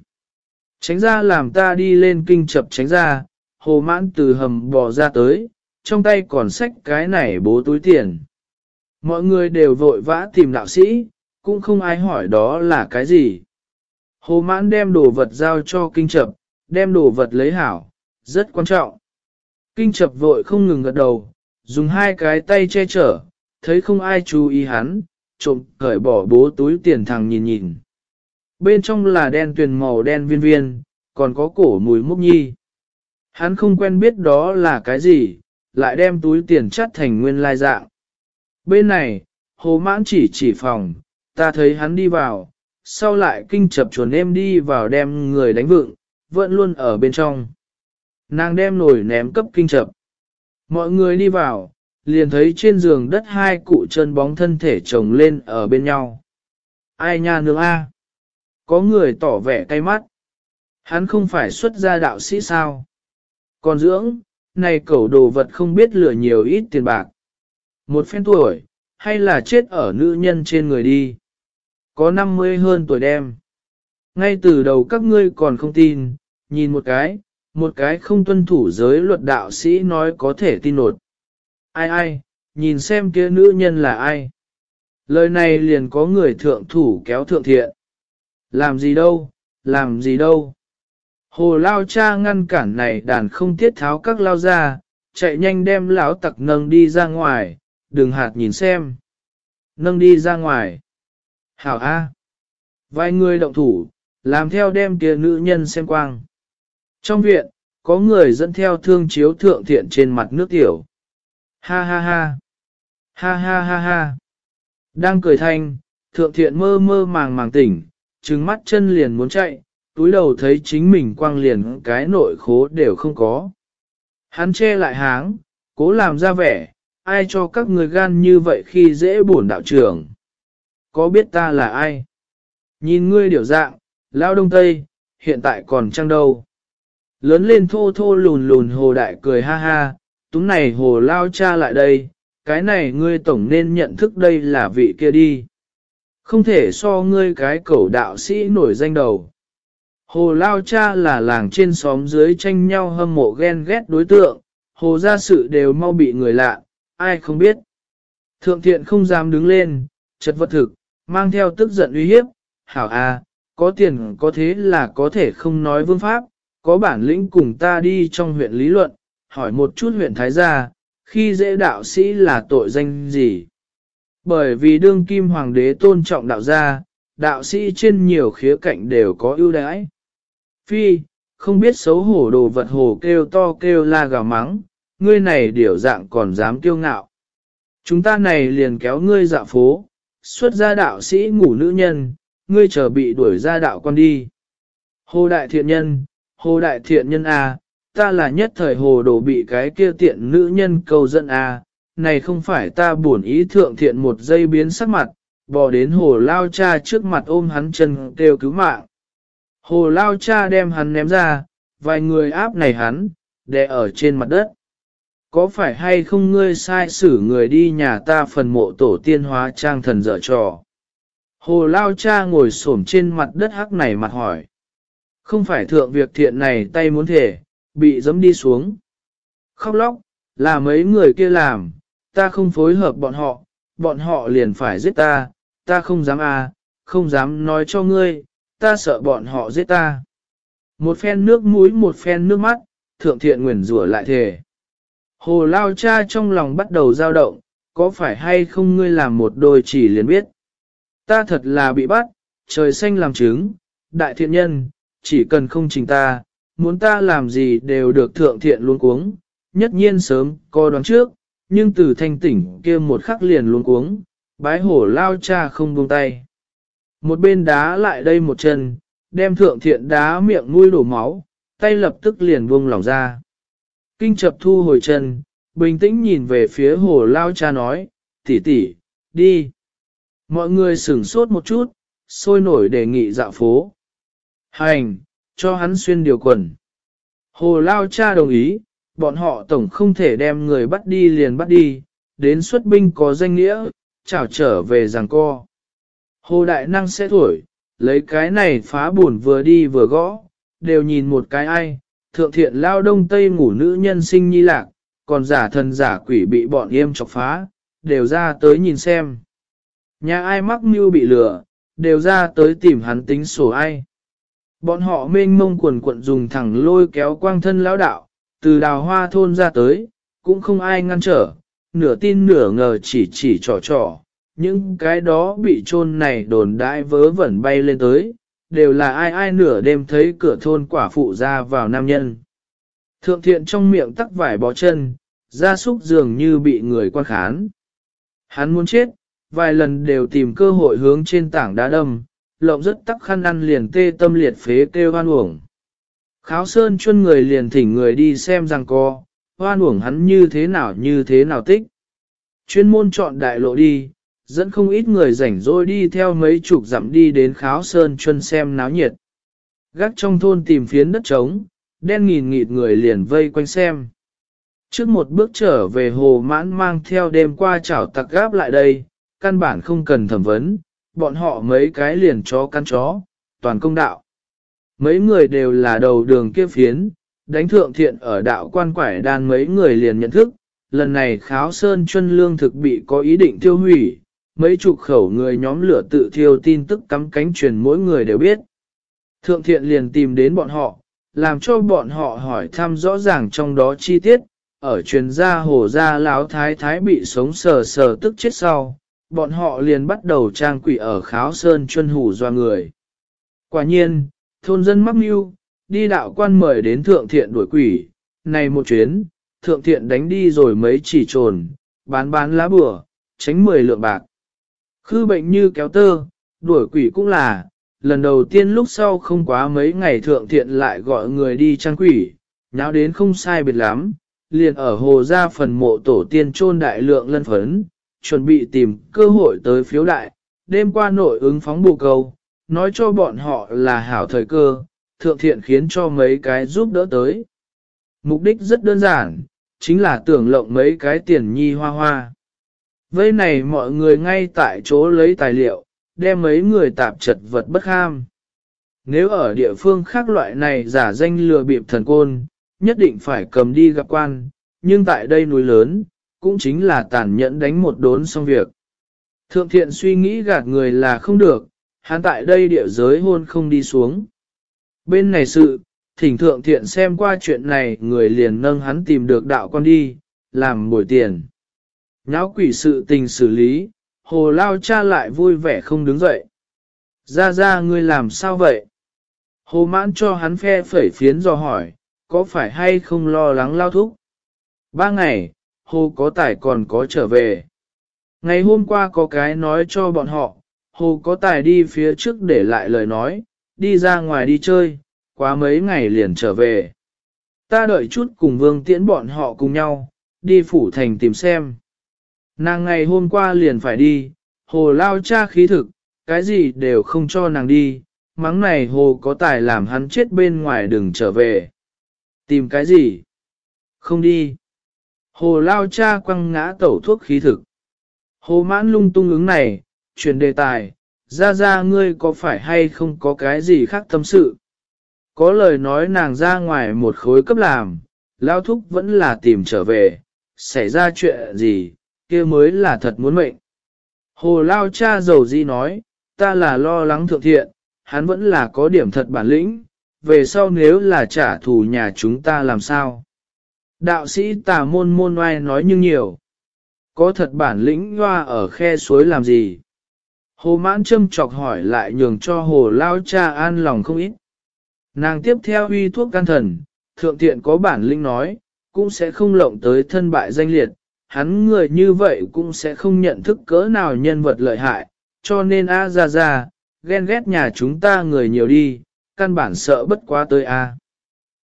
Tránh ra làm ta đi lên kinh chập tránh ra, hồ mãn từ hầm bò ra tới, trong tay còn xách cái này bố túi tiền. Mọi người đều vội vã tìm đạo sĩ, cũng không ai hỏi đó là cái gì. Hồ mãn đem đồ vật giao cho kinh chập, đem đồ vật lấy hảo, rất quan trọng. Kinh chập vội không ngừng gật đầu, dùng hai cái tay che chở, thấy không ai chú ý hắn, trộm cởi bỏ bố túi tiền thằng nhìn nhìn. Bên trong là đen tuyền màu đen viên viên, còn có cổ mùi múc nhi. Hắn không quen biết đó là cái gì, lại đem túi tiền chắt thành nguyên lai dạng. Bên này, hồ mãn chỉ chỉ phòng, ta thấy hắn đi vào, sau lại kinh chập chuồn em đi vào đem người đánh vựng, vẫn luôn ở bên trong. Nàng đem nổi ném cấp kinh chập. Mọi người đi vào, liền thấy trên giường đất hai cụ chân bóng thân thể chồng lên ở bên nhau. Ai nha nương a? Có người tỏ vẻ cay mắt. Hắn không phải xuất gia đạo sĩ sao? Còn dưỡng, này cẩu đồ vật không biết lừa nhiều ít tiền bạc. Một phen tuổi, hay là chết ở nữ nhân trên người đi. Có 50 hơn tuổi đem. Ngay từ đầu các ngươi còn không tin, nhìn một cái, một cái không tuân thủ giới luật đạo sĩ nói có thể tin nột. Ai ai, nhìn xem kia nữ nhân là ai. Lời này liền có người thượng thủ kéo thượng thiện. Làm gì đâu, làm gì đâu. Hồ lao cha ngăn cản này đàn không tiết tháo các lao ra, chạy nhanh đem lão tặc nâng đi ra ngoài, đừng hạt nhìn xem. Nâng đi ra ngoài. Hảo A. Vài người động thủ, làm theo đem kia nữ nhân xem quang. Trong viện, có người dẫn theo thương chiếu thượng thiện trên mặt nước tiểu. Ha ha ha. Ha ha ha ha. Đang cười thanh, thượng thiện mơ mơ màng màng tỉnh, trừng mắt chân liền muốn chạy, túi đầu thấy chính mình quang liền cái nội khố đều không có. Hắn che lại háng, cố làm ra vẻ, ai cho các người gan như vậy khi dễ bổn đạo trưởng. Có biết ta là ai? Nhìn ngươi điều dạng, lao đông tây, hiện tại còn trăng đâu. Lớn lên thô thô lùn lùn hồ đại cười ha ha, túng này hồ lao cha lại đây, cái này ngươi tổng nên nhận thức đây là vị kia đi. Không thể so ngươi cái cẩu đạo sĩ nổi danh đầu. Hồ lao cha là làng trên xóm dưới tranh nhau hâm mộ ghen ghét đối tượng, hồ gia sự đều mau bị người lạ, ai không biết. Thượng thiện không dám đứng lên, chật vật thực, mang theo tức giận uy hiếp, hảo a, có tiền có thế là có thể không nói vương pháp, có bản lĩnh cùng ta đi trong huyện lý luận, hỏi một chút huyện Thái Gia, khi dễ đạo sĩ là tội danh gì? Bởi vì đương kim hoàng đế tôn trọng đạo gia, đạo sĩ trên nhiều khía cạnh đều có ưu đãi. Phi, không biết xấu hổ đồ vật hồ kêu to kêu la gào mắng, ngươi này điểu dạng còn dám kiêu ngạo. Chúng ta này liền kéo ngươi dạ phố, xuất gia đạo sĩ ngủ nữ nhân, ngươi chờ bị đuổi ra đạo con đi. Hồ đại thiện nhân, hồ đại thiện nhân à, ta là nhất thời hồ đồ bị cái kia tiện nữ nhân cầu dẫn à, này không phải ta buồn ý thượng thiện một giây biến sắc mặt, bò đến hồ lao cha trước mặt ôm hắn chân kêu cứu mạng. Hồ lao cha đem hắn ném ra, vài người áp này hắn, đè ở trên mặt đất. Có phải hay không ngươi sai xử người đi nhà ta phần mộ tổ tiên hóa trang thần dở trò? Hồ lao cha ngồi xổm trên mặt đất hắc này mặt hỏi. Không phải thượng việc thiện này tay muốn thể, bị dấm đi xuống. Khóc lóc, là mấy người kia làm, ta không phối hợp bọn họ, bọn họ liền phải giết ta, ta không dám à, không dám nói cho ngươi, ta sợ bọn họ giết ta. Một phen nước mũi một phen nước mắt, thượng thiện nguyền rủa lại thề. Hồ lao cha trong lòng bắt đầu dao động, có phải hay không ngươi làm một đôi chỉ liền biết. Ta thật là bị bắt, trời xanh làm chứng, đại thiện nhân, chỉ cần không trình ta, muốn ta làm gì đều được thượng thiện luôn cuống, nhất nhiên sớm co đoán trước, nhưng từ thanh tỉnh kia một khắc liền luôn cuống, bái hổ lao cha không buông tay. Một bên đá lại đây một chân, đem thượng thiện đá miệng nuôi đổ máu, tay lập tức liền buông lỏng ra. Kinh chập thu hồi chân, bình tĩnh nhìn về phía hồ lao cha nói, tỷ tỷ, đi. Mọi người sửng sốt một chút, sôi nổi đề nghị dạo phố. Hành, cho hắn xuyên điều quần. Hồ lao cha đồng ý, bọn họ tổng không thể đem người bắt đi liền bắt đi, đến xuất binh có danh nghĩa, chào trở về giằng co. Hồ đại năng sẽ thổi, lấy cái này phá buồn vừa đi vừa gõ, đều nhìn một cái ai, thượng thiện lao đông tây ngủ nữ nhân sinh nhi lạc, còn giả thần giả quỷ bị bọn yêm chọc phá, đều ra tới nhìn xem. Nhà ai mắc mưu bị lừa, đều ra tới tìm hắn tính sổ ai. Bọn họ mênh mông quần quận dùng thẳng lôi kéo quang thân lão đạo, từ đào hoa thôn ra tới, cũng không ai ngăn trở, nửa tin nửa ngờ chỉ chỉ trò trò, những cái đó bị chôn này đồn đại vớ vẩn bay lên tới, đều là ai ai nửa đêm thấy cửa thôn quả phụ ra vào nam nhân. Thượng thiện trong miệng tắc vải bó chân, gia súc dường như bị người quan khán. Hắn muốn chết, vài lần đều tìm cơ hội hướng trên tảng đá đâm, lộng rất tắc khăn ăn liền tê tâm liệt phế kêu hoan uổng. Kháo sơn chuân người liền thỉnh người đi xem rằng co, hoan uổng hắn như thế nào như thế nào tích. Chuyên môn chọn đại lộ đi, dẫn không ít người rảnh rỗi đi theo mấy chục dặm đi đến kháo sơn chuân xem náo nhiệt. Gác trong thôn tìm phiến đất trống, đen nghìn nghịt người liền vây quanh xem. Trước một bước trở về hồ mãn mang theo đêm qua chảo tặc gáp lại đây, căn bản không cần thẩm vấn, bọn họ mấy cái liền chó căn chó, toàn công đạo. Mấy người đều là đầu đường kia phiến, đánh thượng thiện ở đạo quan quải đan mấy người liền nhận thức, lần này kháo sơn chân lương thực bị có ý định tiêu hủy, mấy chục khẩu người nhóm lửa tự thiêu tin tức cắm cánh truyền mỗi người đều biết. Thượng thiện liền tìm đến bọn họ, làm cho bọn họ hỏi thăm rõ ràng trong đó chi tiết, ở truyền gia hồ gia láo thái thái bị sống sờ sờ tức chết sau, bọn họ liền bắt đầu trang quỷ ở kháo sơn chân hủ doa người. Quả nhiên, thôn dân mắc mưu, đi đạo quan mời đến thượng thiện đuổi quỷ, này một chuyến, thượng thiện đánh đi rồi mấy chỉ trồn, bán bán lá bừa, tránh mười lượng bạc. Khư bệnh như kéo tơ, đuổi quỷ cũng là, lần đầu tiên lúc sau không quá mấy ngày thượng thiện lại gọi người đi trang quỷ, nháo đến không sai biệt lắm, liền ở hồ ra phần mộ tổ tiên trôn đại lượng lân phấn, chuẩn bị tìm cơ hội tới phiếu đại, đêm qua nội ứng phóng bù cầu, nói cho bọn họ là hảo thời cơ, thượng thiện khiến cho mấy cái giúp đỡ tới. Mục đích rất đơn giản, chính là tưởng lộng mấy cái tiền nhi hoa hoa. Vây này mọi người ngay tại chỗ lấy tài liệu, đem mấy người tạp chật vật bất ham. Nếu ở địa phương khác loại này giả danh lừa bịp thần côn, nhất định phải cầm đi gặp quan, nhưng tại đây núi lớn, cũng chính là tàn nhẫn đánh một đốn xong việc. Thượng thiện suy nghĩ gạt người là không được, hắn tại đây địa giới hôn không đi xuống. Bên này sự, thỉnh thượng thiện xem qua chuyện này người liền nâng hắn tìm được đạo con đi, làm bồi tiền. Nháo quỷ sự tình xử lý, hồ lao cha lại vui vẻ không đứng dậy. Ra ra ngươi làm sao vậy? Hồ mãn cho hắn phe phẩy phiến do hỏi, có phải hay không lo lắng lao thúc? Ba ngày, hồ có tải còn có trở về. Ngày hôm qua có cái nói cho bọn họ, hồ có tài đi phía trước để lại lời nói, đi ra ngoài đi chơi, quá mấy ngày liền trở về. Ta đợi chút cùng vương tiễn bọn họ cùng nhau, đi phủ thành tìm xem. Nàng ngày hôm qua liền phải đi, hồ lao cha khí thực, cái gì đều không cho nàng đi, mắng này hồ có tài làm hắn chết bên ngoài đừng trở về. Tìm cái gì? Không đi. Hồ lao cha quăng ngã tẩu thuốc khí thực. Hồ mãn lung tung ứng này, chuyển đề tài, ra ra ngươi có phải hay không có cái gì khác tâm sự. Có lời nói nàng ra ngoài một khối cấp làm, lao thúc vẫn là tìm trở về, xảy ra chuyện gì, kia mới là thật muốn mệnh. Hồ lao cha giàu di nói, ta là lo lắng thượng thiện, hắn vẫn là có điểm thật bản lĩnh, về sau nếu là trả thù nhà chúng ta làm sao. Đạo sĩ tà môn môn oai nói nhưng nhiều. Có thật bản lĩnh hoa ở khe suối làm gì? Hồ mãn châm chọc hỏi lại nhường cho hồ lao cha an lòng không ít. Nàng tiếp theo uy thuốc can thần, thượng tiện có bản linh nói, cũng sẽ không lộng tới thân bại danh liệt, hắn người như vậy cũng sẽ không nhận thức cỡ nào nhân vật lợi hại, cho nên a ra ra, ghen ghét nhà chúng ta người nhiều đi, căn bản sợ bất quá tới a.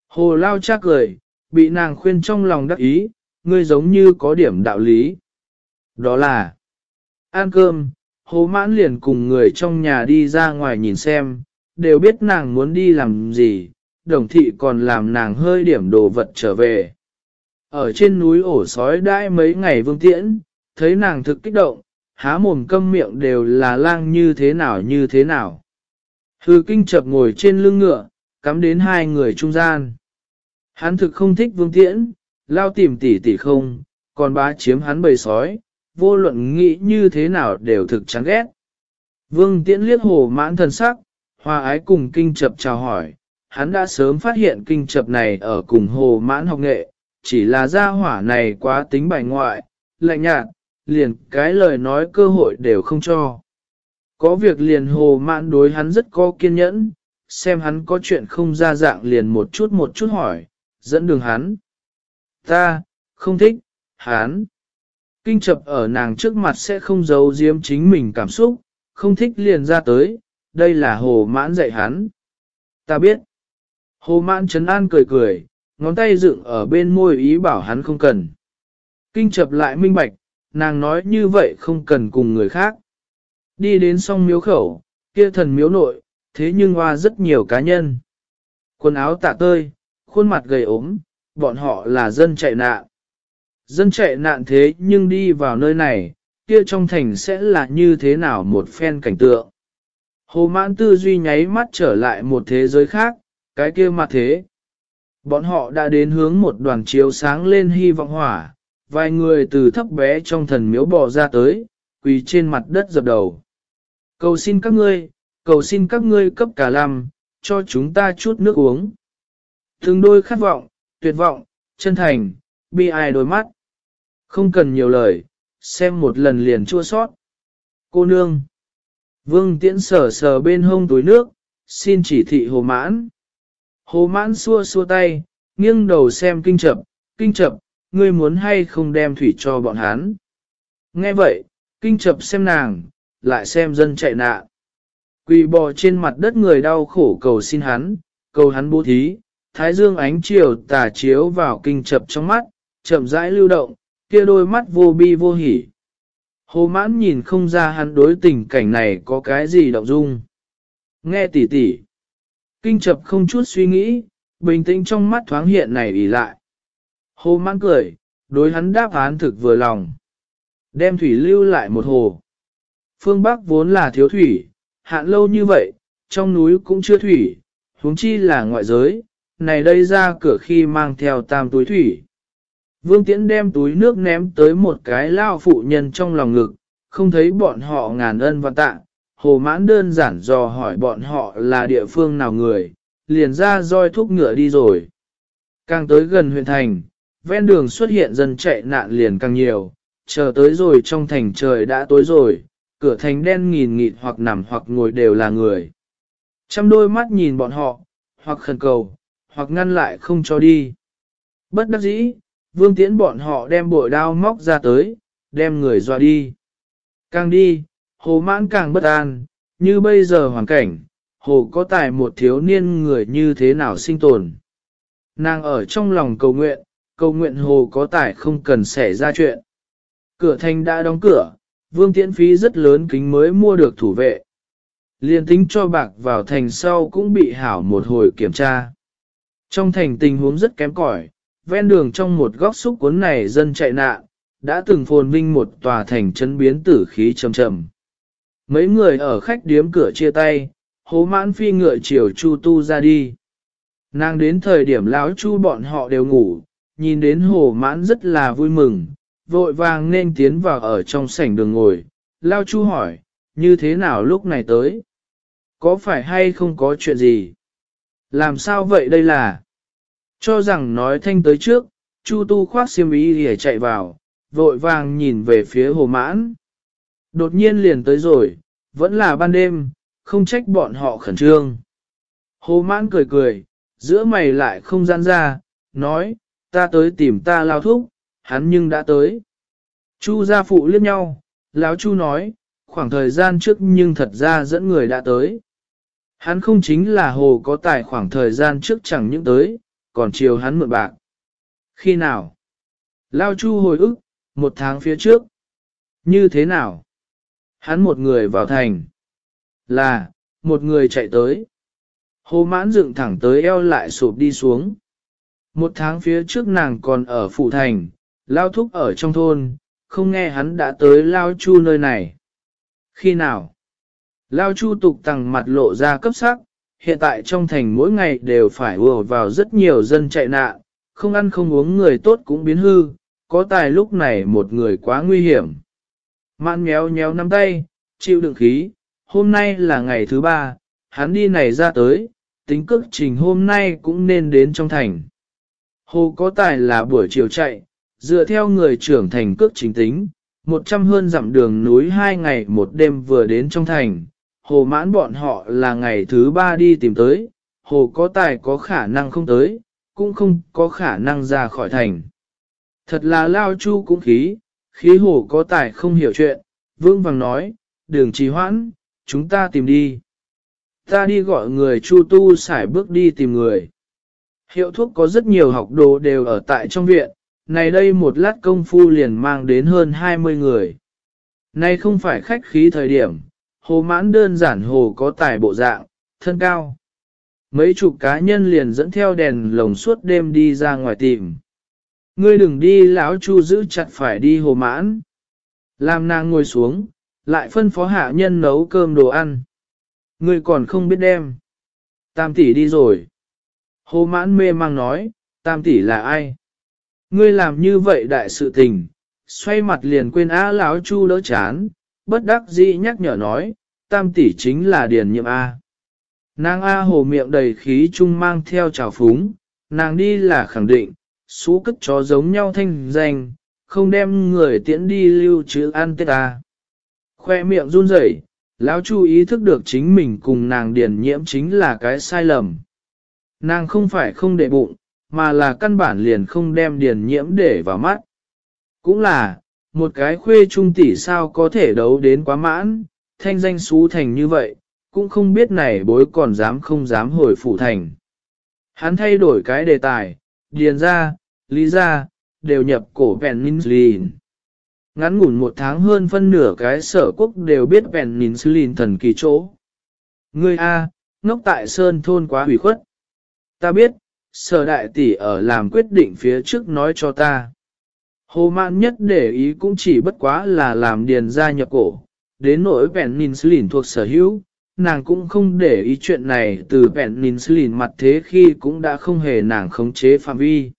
Hồ lao cha cười, bị nàng khuyên trong lòng đắc ý, ngươi giống như có điểm đạo lý. Đó là, ăn cơm, Hố mãn liền cùng người trong nhà đi ra ngoài nhìn xem, đều biết nàng muốn đi làm gì, đồng thị còn làm nàng hơi điểm đồ vật trở về. Ở trên núi ổ sói đãi mấy ngày vương tiễn, thấy nàng thực kích động, há mồm câm miệng đều là lang như thế nào như thế nào. Hư kinh chập ngồi trên lưng ngựa, cắm đến hai người trung gian. Hắn thực không thích vương tiễn, lao tìm tỉ tỉ không, còn bá chiếm hắn bầy sói, vô luận nghĩ như thế nào đều thực chán ghét. Vương tiễn liếc hồ mãn thần sắc, hòa ái cùng kinh chập chào hỏi, hắn đã sớm phát hiện kinh chập này ở cùng hồ mãn học nghệ, chỉ là gia hỏa này quá tính bài ngoại, lạnh nhạt, liền cái lời nói cơ hội đều không cho. Có việc liền hồ mãn đối hắn rất có kiên nhẫn, xem hắn có chuyện không ra dạng liền một chút một chút hỏi, dẫn đường hắn. Ta, không thích, hắn. Kinh chập ở nàng trước mặt sẽ không giấu giếm chính mình cảm xúc, không thích liền ra tới, đây là hồ mãn dạy hắn. Ta biết. Hồ mãn trấn an cười cười, ngón tay dựng ở bên môi ý bảo hắn không cần. Kinh chập lại minh bạch, nàng nói như vậy không cần cùng người khác. Đi đến song miếu khẩu, kia thần miếu nội, thế nhưng hoa rất nhiều cá nhân. Quần áo tạ tơi, khuôn mặt gầy ốm, bọn họ là dân chạy nạn. Dân chạy nạn thế nhưng đi vào nơi này, kia trong thành sẽ là như thế nào một phen cảnh tượng. Hồ mãn tư duy nháy mắt trở lại một thế giới khác, cái kia mặt thế. Bọn họ đã đến hướng một đoàn chiếu sáng lên hy vọng hỏa, vài người từ thấp bé trong thần miếu bò ra tới, quỳ trên mặt đất dập đầu. Cầu xin các ngươi, cầu xin các ngươi cấp cả làm, cho chúng ta chút nước uống. thường đôi khát vọng, tuyệt vọng, chân thành, bi ai đôi mắt. Không cần nhiều lời, xem một lần liền chua sót. Cô nương. Vương tiễn sở sờ bên hông túi nước, xin chỉ thị hồ mãn. Hồ mãn xua xua tay, nghiêng đầu xem kinh chập, kinh chập, ngươi muốn hay không đem thủy cho bọn hắn. Nghe vậy, kinh chập xem nàng, lại xem dân chạy nạn. Quỳ bò trên mặt đất người đau khổ cầu xin hắn, cầu hắn bố thí, thái dương ánh chiều tà chiếu vào kinh chập trong mắt, chậm rãi lưu động, kia đôi mắt vô bi vô hỉ. Hồ mãn nhìn không ra hắn đối tình cảnh này có cái gì động dung. Nghe tỉ tỉ. Kinh chập không chút suy nghĩ, bình tĩnh trong mắt thoáng hiện này ý lại. Hồ mãn cười, đối hắn đáp án thực vừa lòng. Đem thủy lưu lại một hồ. Phương Bắc vốn là thiếu thủy, hạn lâu như vậy, trong núi cũng chưa thủy, huống chi là ngoại giới, này đây ra cửa khi mang theo tam túi thủy. Vương Tiễn đem túi nước ném tới một cái lao phụ nhân trong lòng ngực, không thấy bọn họ ngàn ân và tạ. Hồ mãn đơn giản dò hỏi bọn họ là địa phương nào người, liền ra roi thúc ngựa đi rồi. Càng tới gần huyện thành, ven đường xuất hiện dân chạy nạn liền càng nhiều, chờ tới rồi trong thành trời đã tối rồi, cửa thành đen nghìn nghịt hoặc nằm hoặc ngồi đều là người. Trăm đôi mắt nhìn bọn họ, hoặc khẩn cầu, hoặc ngăn lại không cho đi. Bất đắc dĩ, vương tiễn bọn họ đem bội đao móc ra tới, đem người dọa đi. Càng đi, hồ mãn càng bất an, như bây giờ hoàn cảnh, hồ có tài một thiếu niên người như thế nào sinh tồn. Nàng ở trong lòng cầu nguyện, cầu nguyện hồ có tài không cần xảy ra chuyện. Cửa thành đã đóng cửa, vương tiễn phí rất lớn kính mới mua được thủ vệ. Liên tính cho bạc vào thành sau cũng bị hảo một hồi kiểm tra. Trong thành tình huống rất kém cỏi, ven đường trong một góc xúc cuốn này dân chạy nạn, đã từng phồn vinh một tòa thành trấn biến tử khí trầm trầm. Mấy người ở khách điếm cửa chia tay, hố mãn phi ngựa chiều chu tu ra đi. Nàng đến thời điểm lão chu bọn họ đều ngủ, nhìn đến hồ mãn rất là vui mừng, vội vàng nên tiến vào ở trong sảnh đường ngồi. Lao chu hỏi, như thế nào lúc này tới? Có phải hay không có chuyện gì? Làm sao vậy đây là? Cho rằng nói thanh tới trước, Chu Tu khoác xiêm y để chạy vào, vội vàng nhìn về phía hồ mãn. Đột nhiên liền tới rồi, vẫn là ban đêm, không trách bọn họ khẩn trương. Hồ mãn cười cười, giữa mày lại không gian ra, nói, ta tới tìm ta lao thúc, hắn nhưng đã tới. Chu gia phụ liếc nhau, lão chu nói, khoảng thời gian trước nhưng thật ra dẫn người đã tới. Hắn không chính là hồ có tài khoảng thời gian trước chẳng những tới, còn chiều hắn mượn bạc. Khi nào? Lao chu hồi ức, một tháng phía trước. Như thế nào? Hắn một người vào thành. Là, một người chạy tới. Hồ mãn dựng thẳng tới eo lại sụp đi xuống. Một tháng phía trước nàng còn ở phủ thành, lao thúc ở trong thôn, không nghe hắn đã tới lao chu nơi này. Khi nào? Lao chu tục tằng mặt lộ ra cấp sắc, hiện tại trong thành mỗi ngày đều phải ùa vào rất nhiều dân chạy nạn, không ăn không uống người tốt cũng biến hư, có tài lúc này một người quá nguy hiểm. Mạn méo nhéo nắm tay, chịu đựng khí, hôm nay là ngày thứ ba, hắn đi này ra tới, tính cước trình hôm nay cũng nên đến trong thành. Hồ có tài là buổi chiều chạy, dựa theo người trưởng thành cước chính tính, một trăm hơn dặm đường núi hai ngày một đêm vừa đến trong thành, hồ mãn bọn họ là ngày thứ ba đi tìm tới, hồ có tài có khả năng không tới, cũng không có khả năng ra khỏi thành. Thật là lao chu cũng khí, khí hồ có tài không hiểu chuyện, vương vàng nói, đường trì hoãn, chúng ta tìm đi. Ta đi gọi người chu tu xải bước đi tìm người. Hiệu thuốc có rất nhiều học đồ đều ở tại trong viện, này đây một lát công phu liền mang đến hơn 20 người. Này không phải khách khí thời điểm, hồ mãn đơn giản hồ có tài bộ dạng, thân cao. Mấy chục cá nhân liền dẫn theo đèn lồng suốt đêm đi ra ngoài tìm. Ngươi đừng đi lão chu giữ chặt phải đi hồ mãn. Làm nàng ngồi xuống, lại phân phó hạ nhân nấu cơm đồ ăn. Ngươi còn không biết đem. Tam tỷ đi rồi. Hồ mãn mê mang nói, tam tỷ là ai? Ngươi làm như vậy đại sự tình, xoay mặt liền quên á lão chu đỡ chán, bất đắc dĩ nhắc nhở nói, tam tỷ chính là điền nhiệm A. Nàng A hồ miệng đầy khí trung mang theo trào phúng, nàng đi là khẳng định, xú cất chó giống nhau thanh danh, không đem người tiễn đi lưu trữ ăn tết ta. Khoe miệng run rẩy, lão chu ý thức được chính mình cùng nàng điền nhiễm chính là cái sai lầm. Nàng không phải không để bụng, mà là căn bản liền không đem điền nhiễm để vào mắt. Cũng là, một cái khuê trung tỷ sao có thể đấu đến quá mãn, thanh danh xú thành như vậy, cũng không biết này bối còn dám không dám hồi phủ thành. Hắn thay đổi cái đề tài, điền ra, lý ra, đều nhập cổ penicillin. Ngắn ngủn một tháng hơn phân nửa cái sở quốc đều biết penicillin thần kỳ chỗ. Ngươi A, ngốc tại Sơn thôn quá hủy khuất. Ta biết, sở đại tỷ ở làm quyết định phía trước nói cho ta. Hồ mạn nhất để ý cũng chỉ bất quá là làm điền ra nhập cổ, đến nỗi penicillin thuộc sở hữu, nàng cũng không để ý chuyện này từ penicillin mặt thế khi cũng đã không hề nàng khống chế phạm vi.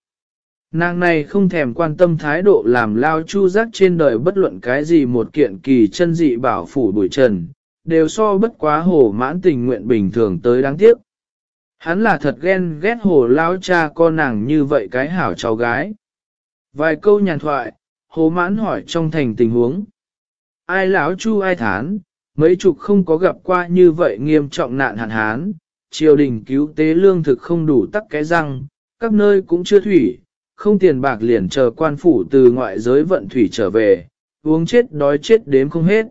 Nàng này không thèm quan tâm thái độ làm lao chu giác trên đời bất luận cái gì một kiện kỳ chân dị bảo phủ bụi trần, đều so bất quá hồ mãn tình nguyện bình thường tới đáng tiếc. Hắn là thật ghen ghét hồ lao cha con nàng như vậy cái hảo cháu gái. Vài câu nhàn thoại, hồ mãn hỏi trong thành tình huống. Ai lão chu ai thán, mấy chục không có gặp qua như vậy nghiêm trọng nạn hạn hán, triều đình cứu tế lương thực không đủ tắc cái răng, các nơi cũng chưa thủy, không tiền bạc liền chờ quan phủ từ ngoại giới vận thủy trở về, uống chết đói chết đếm không hết.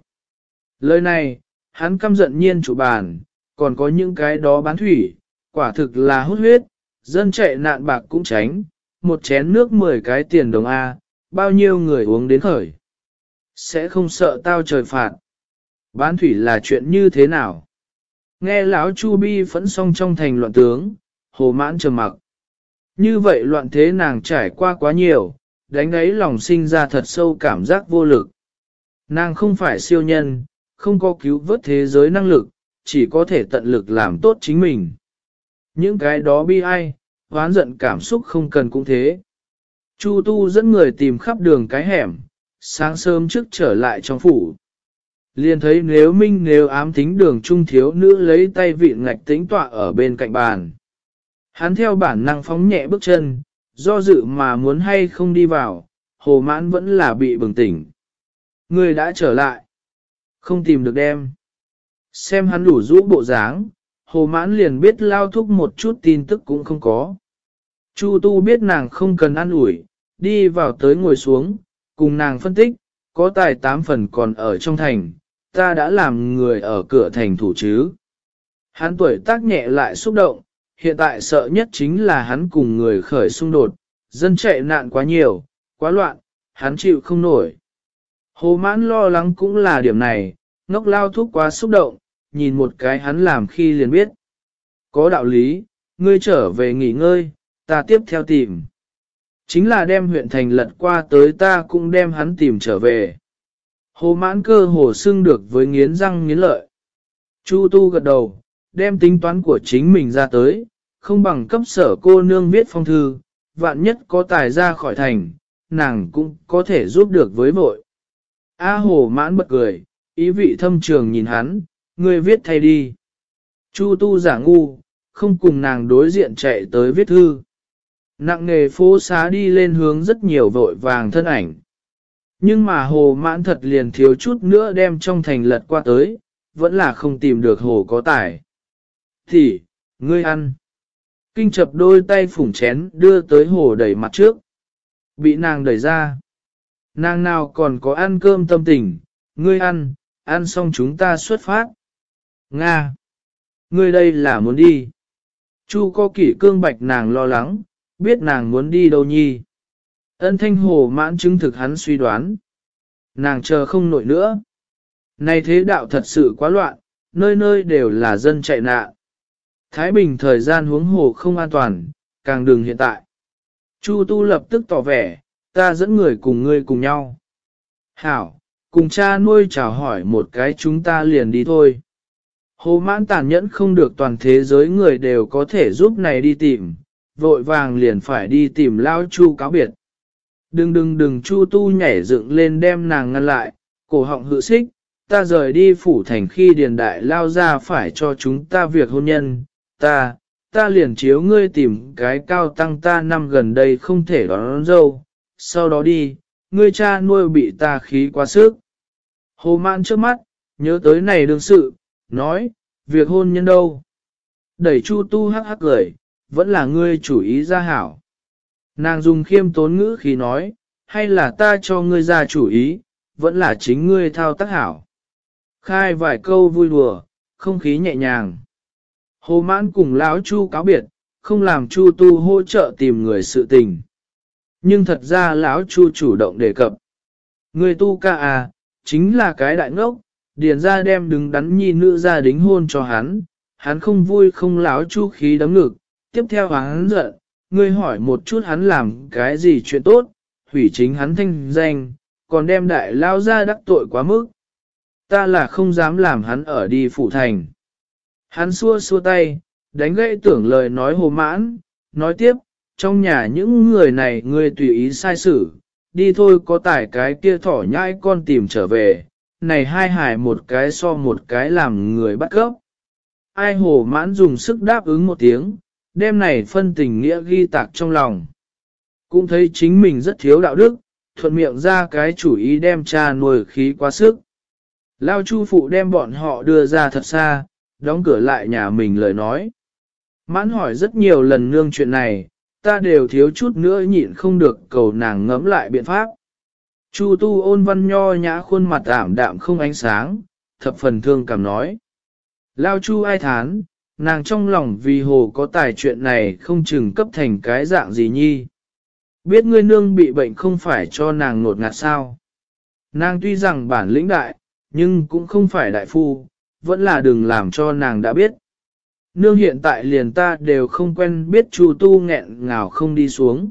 Lời này, hắn căm giận nhiên chủ bàn, còn có những cái đó bán thủy, quả thực là hút huyết, dân chạy nạn bạc cũng tránh, một chén nước 10 cái tiền đồng A, bao nhiêu người uống đến khởi. Sẽ không sợ tao trời phạt. Bán thủy là chuyện như thế nào? Nghe lão Chu Bi phẫn song trong thành loạn tướng, hồ mãn trầm mặc. Như vậy loạn thế nàng trải qua quá nhiều, đánh ấy lòng sinh ra thật sâu cảm giác vô lực. Nàng không phải siêu nhân, không có cứu vớt thế giới năng lực, chỉ có thể tận lực làm tốt chính mình. Những cái đó bi ai, hoán giận cảm xúc không cần cũng thế. Chu tu dẫn người tìm khắp đường cái hẻm, sáng sớm trước trở lại trong phủ. Liền thấy nếu minh nếu ám tính đường trung thiếu nữ lấy tay vị ngạch tính tọa ở bên cạnh bàn. Hắn theo bản năng phóng nhẹ bước chân, do dự mà muốn hay không đi vào, hồ mãn vẫn là bị bừng tỉnh. Người đã trở lại. Không tìm được đem. Xem hắn đủ rũ bộ dáng, hồ mãn liền biết lao thúc một chút tin tức cũng không có. Chu tu biết nàng không cần ăn ủi, đi vào tới ngồi xuống, cùng nàng phân tích, có tài tám phần còn ở trong thành, ta đã làm người ở cửa thành thủ chứ. Hắn tuổi tác nhẹ lại xúc động, hiện tại sợ nhất chính là hắn cùng người khởi xung đột, dân chạy nạn quá nhiều, quá loạn, hắn chịu không nổi. Hồ mãn lo lắng cũng là điểm này, ngốc lao thuốc quá xúc động, nhìn một cái hắn làm khi liền biết. Có đạo lý, ngươi trở về nghỉ ngơi, ta tiếp theo tìm. Chính là đem huyện thành lật qua tới ta cũng đem hắn tìm trở về. Hồ mãn cơ hồ xưng được với nghiến răng nghiến lợi. Chu tu gật đầu, đem tính toán của chính mình ra tới, không bằng cấp sở cô nương viết phong thư, vạn nhất có tài ra khỏi thành, nàng cũng có thể giúp được với vội. A hồ mãn bật cười, ý vị thâm trường nhìn hắn, ngươi viết thay đi. Chu tu giả ngu, không cùng nàng đối diện chạy tới viết thư. Nặng nghề phố xá đi lên hướng rất nhiều vội vàng thân ảnh. Nhưng mà hồ mãn thật liền thiếu chút nữa đem trong thành lật qua tới, vẫn là không tìm được hồ có tải Thì, ngươi ăn. Kinh chập đôi tay phủng chén đưa tới hồ đẩy mặt trước. Bị nàng đẩy ra. Nàng nào còn có ăn cơm tâm tình, ngươi ăn, ăn xong chúng ta xuất phát. Nga! Ngươi đây là muốn đi. Chu có kỷ cương bạch nàng lo lắng, biết nàng muốn đi đâu nhi. Ân thanh hồ mãn chứng thực hắn suy đoán. Nàng chờ không nổi nữa. Này thế đạo thật sự quá loạn, nơi nơi đều là dân chạy nạn. Thái Bình thời gian huống hồ không an toàn, càng đừng hiện tại. Chu Tu lập tức tỏ vẻ, ta dẫn người cùng ngươi cùng nhau. Hảo, cùng cha nuôi chào hỏi một cái chúng ta liền đi thôi. Hồ mãn tàn nhẫn không được toàn thế giới người đều có thể giúp này đi tìm, vội vàng liền phải đi tìm lao chu cáo biệt. Đừng đừng đừng chu tu nhảy dựng lên đem nàng ngăn lại, cổ họng hự xích, ta rời đi phủ thành khi điền đại lao ra phải cho chúng ta việc hôn nhân, ta, ta liền chiếu ngươi tìm cái cao tăng ta năm gần đây không thể đón, đón dâu, sau đó đi, ngươi cha nuôi bị ta khí quá sức. Hồ mạn trước mắt, nhớ tới này đương sự, nói, việc hôn nhân đâu. Đẩy chu tu hắc hắc cười, vẫn là ngươi chủ ý ra hảo. Nàng dùng khiêm tốn ngữ khi nói, hay là ta cho ngươi ra chủ ý, vẫn là chính ngươi thao tác hảo. Khai vài câu vui đùa, không khí nhẹ nhàng. Hồ mãn cùng lão chu cáo biệt, không làm chu tu hỗ trợ tìm người sự tình. Nhưng thật ra lão chu chủ động đề cập. Người tu ca à, chính là cái đại ngốc, điền ra đem đứng đắn nhi nữ ra đính hôn cho hắn, hắn không vui không lão chu khí đấm ngực, tiếp theo hắn giận, ngươi hỏi một chút hắn làm cái gì chuyện tốt, hủy chính hắn thanh danh, còn đem đại lao ra đắc tội quá mức. Ta là không dám làm hắn ở đi phủ thành. Hắn xua xua tay, đánh gãy tưởng lời nói hồ mãn, nói tiếp, trong nhà những người này ngươi tùy ý sai xử, đi thôi có tải cái kia thỏ nhãi con tìm trở về, này hai hải một cái so một cái làm người bắt gốc. Ai hồ mãn dùng sức đáp ứng một tiếng, đêm này phân tình nghĩa ghi tạc trong lòng. Cũng thấy chính mình rất thiếu đạo đức, thuận miệng ra cái chủ ý đem cha nuôi khí quá sức. Lao chu phụ đem bọn họ đưa ra thật xa, đóng cửa lại nhà mình lời nói. Mãn hỏi rất nhiều lần nương chuyện này, ta đều thiếu chút nữa nhịn không được cầu nàng ngẫm lại biện pháp. Chu tu ôn văn nho nhã khuôn mặt ảm đạm không ánh sáng, thập phần thương cảm nói. Lao chu ai thán, nàng trong lòng vì hồ có tài chuyện này không chừng cấp thành cái dạng gì nhi. Biết ngươi nương bị bệnh không phải cho nàng nột ngạt sao. Nàng tuy rằng bản lĩnh đại, nhưng cũng không phải đại phu, vẫn là đừng làm cho nàng đã biết. Nương hiện tại liền ta đều không quen biết chu tu nghẹn ngào không đi xuống.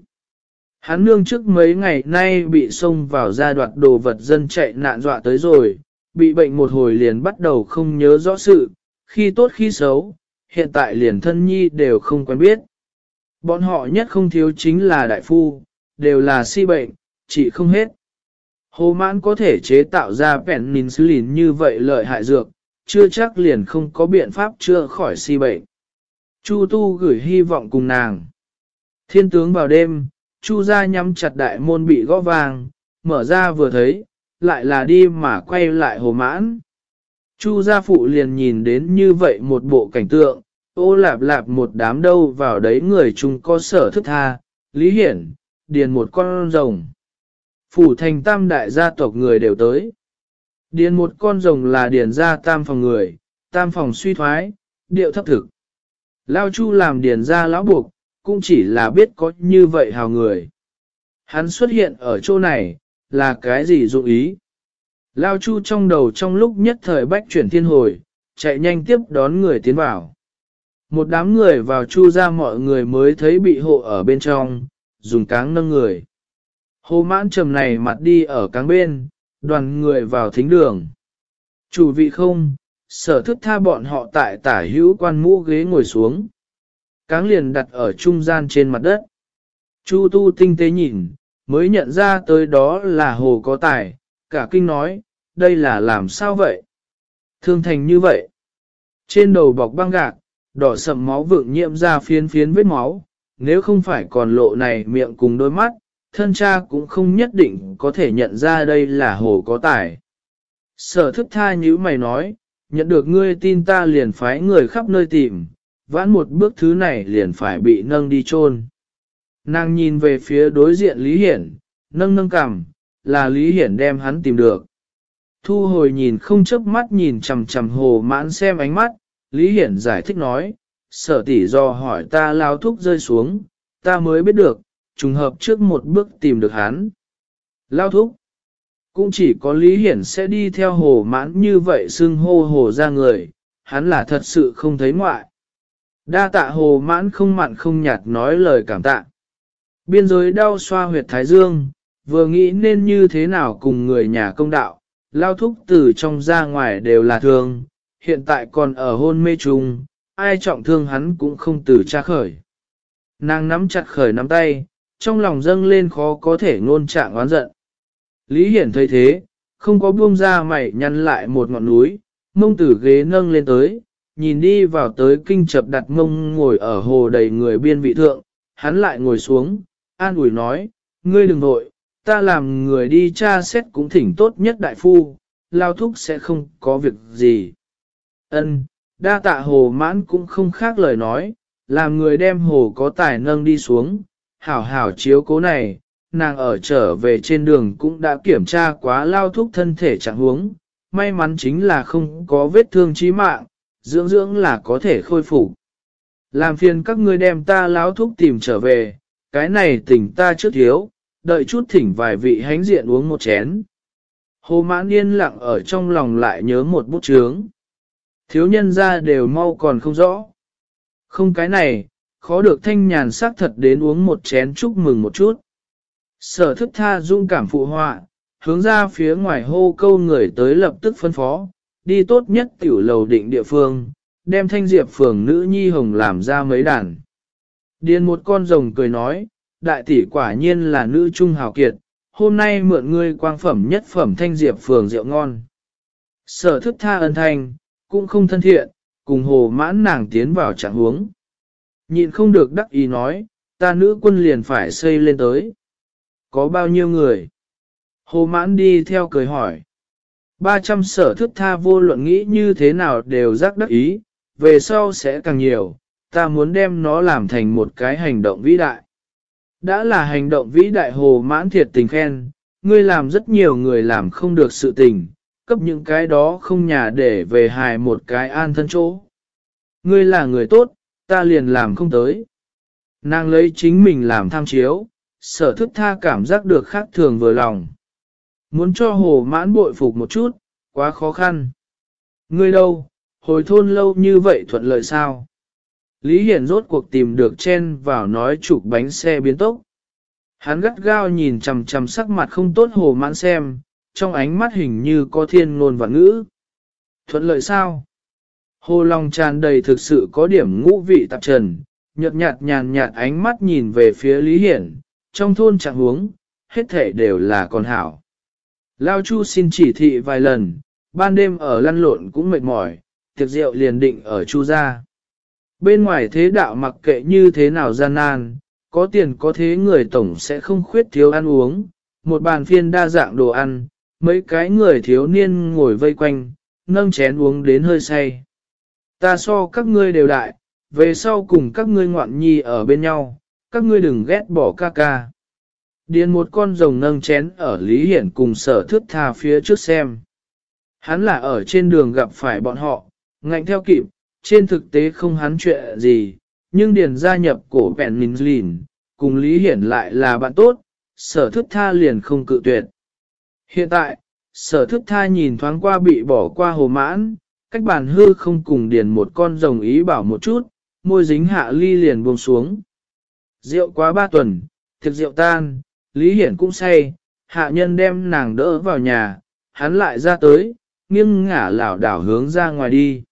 Hắn nương trước mấy ngày nay bị xông vào gia đoạt đồ vật dân chạy nạn dọa tới rồi, bị bệnh một hồi liền bắt đầu không nhớ rõ sự, khi tốt khi xấu, hiện tại liền thân nhi đều không quen biết. Bọn họ nhất không thiếu chính là đại phu, đều là si bệnh, chỉ không hết. Hồ mãn có thể chế tạo ra penicillin như vậy lợi hại dược, chưa chắc liền không có biện pháp chữa khỏi si bệnh. Chu tu gửi hy vọng cùng nàng. Thiên tướng vào đêm, chu ra nhắm chặt đại môn bị gõ vàng, mở ra vừa thấy, lại là đi mà quay lại hồ mãn. Chu gia phụ liền nhìn đến như vậy một bộ cảnh tượng, ô lạp lạp một đám đâu vào đấy người chúng có sở thức tha, lý hiển, điền một con rồng. Phủ thành tam đại gia tộc người đều tới. Điền một con rồng là điền gia tam phòng người, tam phòng suy thoái, điệu thấp thực. Lao Chu làm điền gia lão buộc, cũng chỉ là biết có như vậy hào người. Hắn xuất hiện ở chỗ này, là cái gì dụng ý? Lao Chu trong đầu trong lúc nhất thời bách chuyển thiên hồi, chạy nhanh tiếp đón người tiến vào. Một đám người vào Chu ra mọi người mới thấy bị hộ ở bên trong, dùng cáng nâng người. Hồ mãn trầm này mặt đi ở cáng bên, đoàn người vào thính đường. Chủ vị không, sở thức tha bọn họ tại tả hữu quan mũ ghế ngồi xuống. Cáng liền đặt ở trung gian trên mặt đất. Chu tu tinh tế nhìn, mới nhận ra tới đó là hồ có tài, cả kinh nói, đây là làm sao vậy? Thương thành như vậy. Trên đầu bọc băng gạc, đỏ sậm máu vượng nhiễm ra phiến phiến vết máu, nếu không phải còn lộ này miệng cùng đôi mắt, thân cha cũng không nhất định có thể nhận ra đây là hồ có tài. Sở thức tha như mày nói, nhận được ngươi tin ta liền phái người khắp nơi tìm, vãn một bước thứ này liền phải bị nâng đi chôn. Nàng nhìn về phía đối diện Lý Hiển, nâng nâng cằm, là Lý Hiển đem hắn tìm được. Thu hồi nhìn không chớp mắt nhìn chằm chằm hồ mãn xem ánh mắt, Lý Hiển giải thích nói, sở tỷ do hỏi ta lao thúc rơi xuống, ta mới biết được, trùng hợp trước một bước tìm được hắn. Lao thúc, cũng chỉ có Lý Hiển sẽ đi theo hồ mãn như vậy xưng hô hồ ra người, hắn là thật sự không thấy ngoại. Đa tạ hồ mãn không mặn không nhạt nói lời cảm tạ. Biên giới đau xoa huyệt thái dương, vừa nghĩ nên như thế nào cùng người nhà công đạo, lao thúc từ trong ra ngoài đều là thương, hiện tại còn ở hôn mê trùng, ai trọng thương hắn cũng không từ tra khởi. Nàng nắm chặt khởi nắm tay, trong lòng dâng lên khó có thể ngôn trạng oán giận. Lý Hiển thấy thế, không có buông ra mày nhăn lại một ngọn núi, mông tử ghế nâng lên tới, nhìn đi vào tới kinh chập đặt mông ngồi ở hồ đầy người biên vị thượng, hắn lại ngồi xuống, an ủi nói, ngươi đừng nội, ta làm người đi tra xét cũng thỉnh tốt nhất đại phu, lao thúc sẽ không có việc gì. Ân, đa tạ hồ mãn cũng không khác lời nói, làm người đem hồ có tài nâng đi xuống, hảo hảo chiếu cố này, nàng ở trở về trên đường cũng đã kiểm tra quá lao thúc thân thể trạng huống, may mắn chính là không có vết thương chí mạng, dưỡng dưỡng là có thể khôi phục. Làm phiền các ngươi đem ta láo thúc tìm trở về, cái này tỉnh ta trước thiếu, đợi chút thỉnh vài vị hánh diện uống một chén. Hồ mãn yên lặng ở trong lòng lại nhớ một bút chướng. Thiếu nhân ra đều mau còn không rõ. Không cái này, khó được thanh nhàn sắc thật đến uống một chén chúc mừng một chút. Sở thức tha dung cảm phụ họa, hướng ra phía ngoài hô câu người tới lập tức phân phó, đi tốt nhất tiểu lầu định địa phương, đem thanh diệp phường nữ nhi hồng làm ra mấy đàn. Điền một con rồng cười nói, đại tỷ quả nhiên là nữ trung hào kiệt, hôm nay mượn ngươi quang phẩm nhất phẩm thanh diệp phường rượu ngon. Sở thức tha ân thanh, cũng không thân thiện, cùng hồ mãn nàng tiến vào trạng huống. Nhịn không được đắc ý nói, ta nữ quân liền phải xây lên tới. Có bao nhiêu người? Hồ mãn đi theo cười hỏi. 300 sở thức tha vô luận nghĩ như thế nào đều rắc đắc ý, về sau sẽ càng nhiều, ta muốn đem nó làm thành một cái hành động vĩ đại. Đã là hành động vĩ đại hồ mãn thiệt tình khen, ngươi làm rất nhiều người làm không được sự tình, cấp những cái đó không nhà để về hài một cái an thân chỗ. Ngươi là người tốt, ta liền làm không tới. Nàng lấy chính mình làm tham chiếu, sở thức tha cảm giác được khác thường vừa lòng. Muốn cho hồ mãn bội phục một chút, quá khó khăn. Ngươi đâu, hồi thôn lâu như vậy thuận lợi sao? Lý Hiển rốt cuộc tìm được chen vào nói chụp bánh xe biến tốc. Hắn gắt gao nhìn chằm chằm sắc mặt không tốt hồ mãn xem, trong ánh mắt hình như có thiên ngôn và ngữ. Thuận lợi sao? Hồ lòng tràn đầy thực sự có điểm ngũ vị tạp trần, nhợt nhạt nhàn nhạt ánh mắt nhìn về phía Lý Hiển, trong thôn trạng huống, hết thể đều là con hảo. Lao Chu xin chỉ thị vài lần, ban đêm ở lăn lộn cũng mệt mỏi, tiệc rượu liền định ở Chu gia. Bên ngoài thế đạo mặc kệ như thế nào gian nan, có tiền có thế người tổng sẽ không khuyết thiếu ăn uống, một bàn phiên đa dạng đồ ăn, mấy cái người thiếu niên ngồi vây quanh, nâng chén uống đến hơi say. Ta so các ngươi đều đại, về sau cùng các ngươi ngoạn nhi ở bên nhau, các ngươi đừng ghét bỏ ca ca. Điền một con rồng nâng chén ở Lý Hiển cùng sở thước tha phía trước xem. Hắn là ở trên đường gặp phải bọn họ, ngạnh theo kịp, trên thực tế không hắn chuyện gì, nhưng Điền gia nhập cổ vẹn mình lìn, cùng Lý Hiển lại là bạn tốt, sở Thước tha liền không cự tuyệt. Hiện tại, sở thức tha nhìn thoáng qua bị bỏ qua hồ mãn, cách bàn hư không cùng điền một con rồng ý bảo một chút, môi dính hạ ly liền buông xuống. Rượu quá ba tuần, thực rượu tan, Lý Hiển cũng say, hạ nhân đem nàng đỡ vào nhà, hắn lại ra tới, nghiêng ngả lảo đảo hướng ra ngoài đi.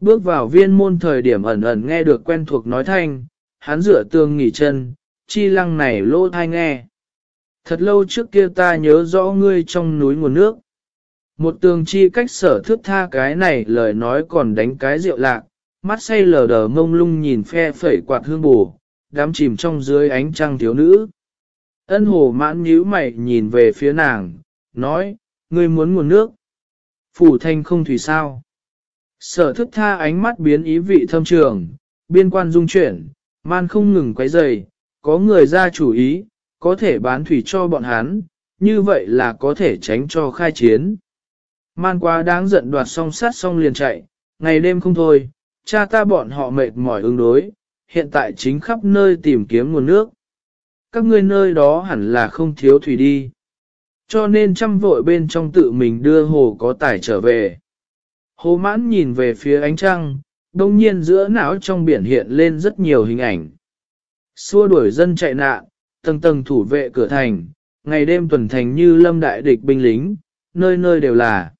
Bước vào viên môn thời điểm ẩn ẩn nghe được quen thuộc nói thanh, hắn rửa tường nghỉ chân, chi lăng này lỗ thai nghe. Thật lâu trước kia ta nhớ rõ ngươi trong núi nguồn nước. Một tường chi cách sở thước tha cái này lời nói còn đánh cái rượu lạc, mắt say lờ đờ mông lung nhìn phe phẩy quạt hương bù, đám chìm trong dưới ánh trăng thiếu nữ. Ân hồ mãn nhíu mày nhìn về phía nàng, nói, ngươi muốn nguồn nước. Phủ thanh không thủy sao. Sở thức tha ánh mắt biến ý vị thâm trường, biên quan dung chuyển, man không ngừng quấy rầy, có người ra chủ ý, có thể bán thủy cho bọn hắn, như vậy là có thể tránh cho khai chiến. Man quá đáng giận đoạt song sát xong liền chạy, ngày đêm không thôi, cha ta bọn họ mệt mỏi ứng đối, hiện tại chính khắp nơi tìm kiếm nguồn nước. Các ngươi nơi đó hẳn là không thiếu thủy đi. Cho nên chăm vội bên trong tự mình đưa hồ có tải trở về. Hồ mãn nhìn về phía ánh trăng, đông nhiên giữa não trong biển hiện lên rất nhiều hình ảnh. Xua đuổi dân chạy nạn, tầng tầng thủ vệ cửa thành, ngày đêm tuần thành như lâm đại địch binh lính, nơi nơi đều là.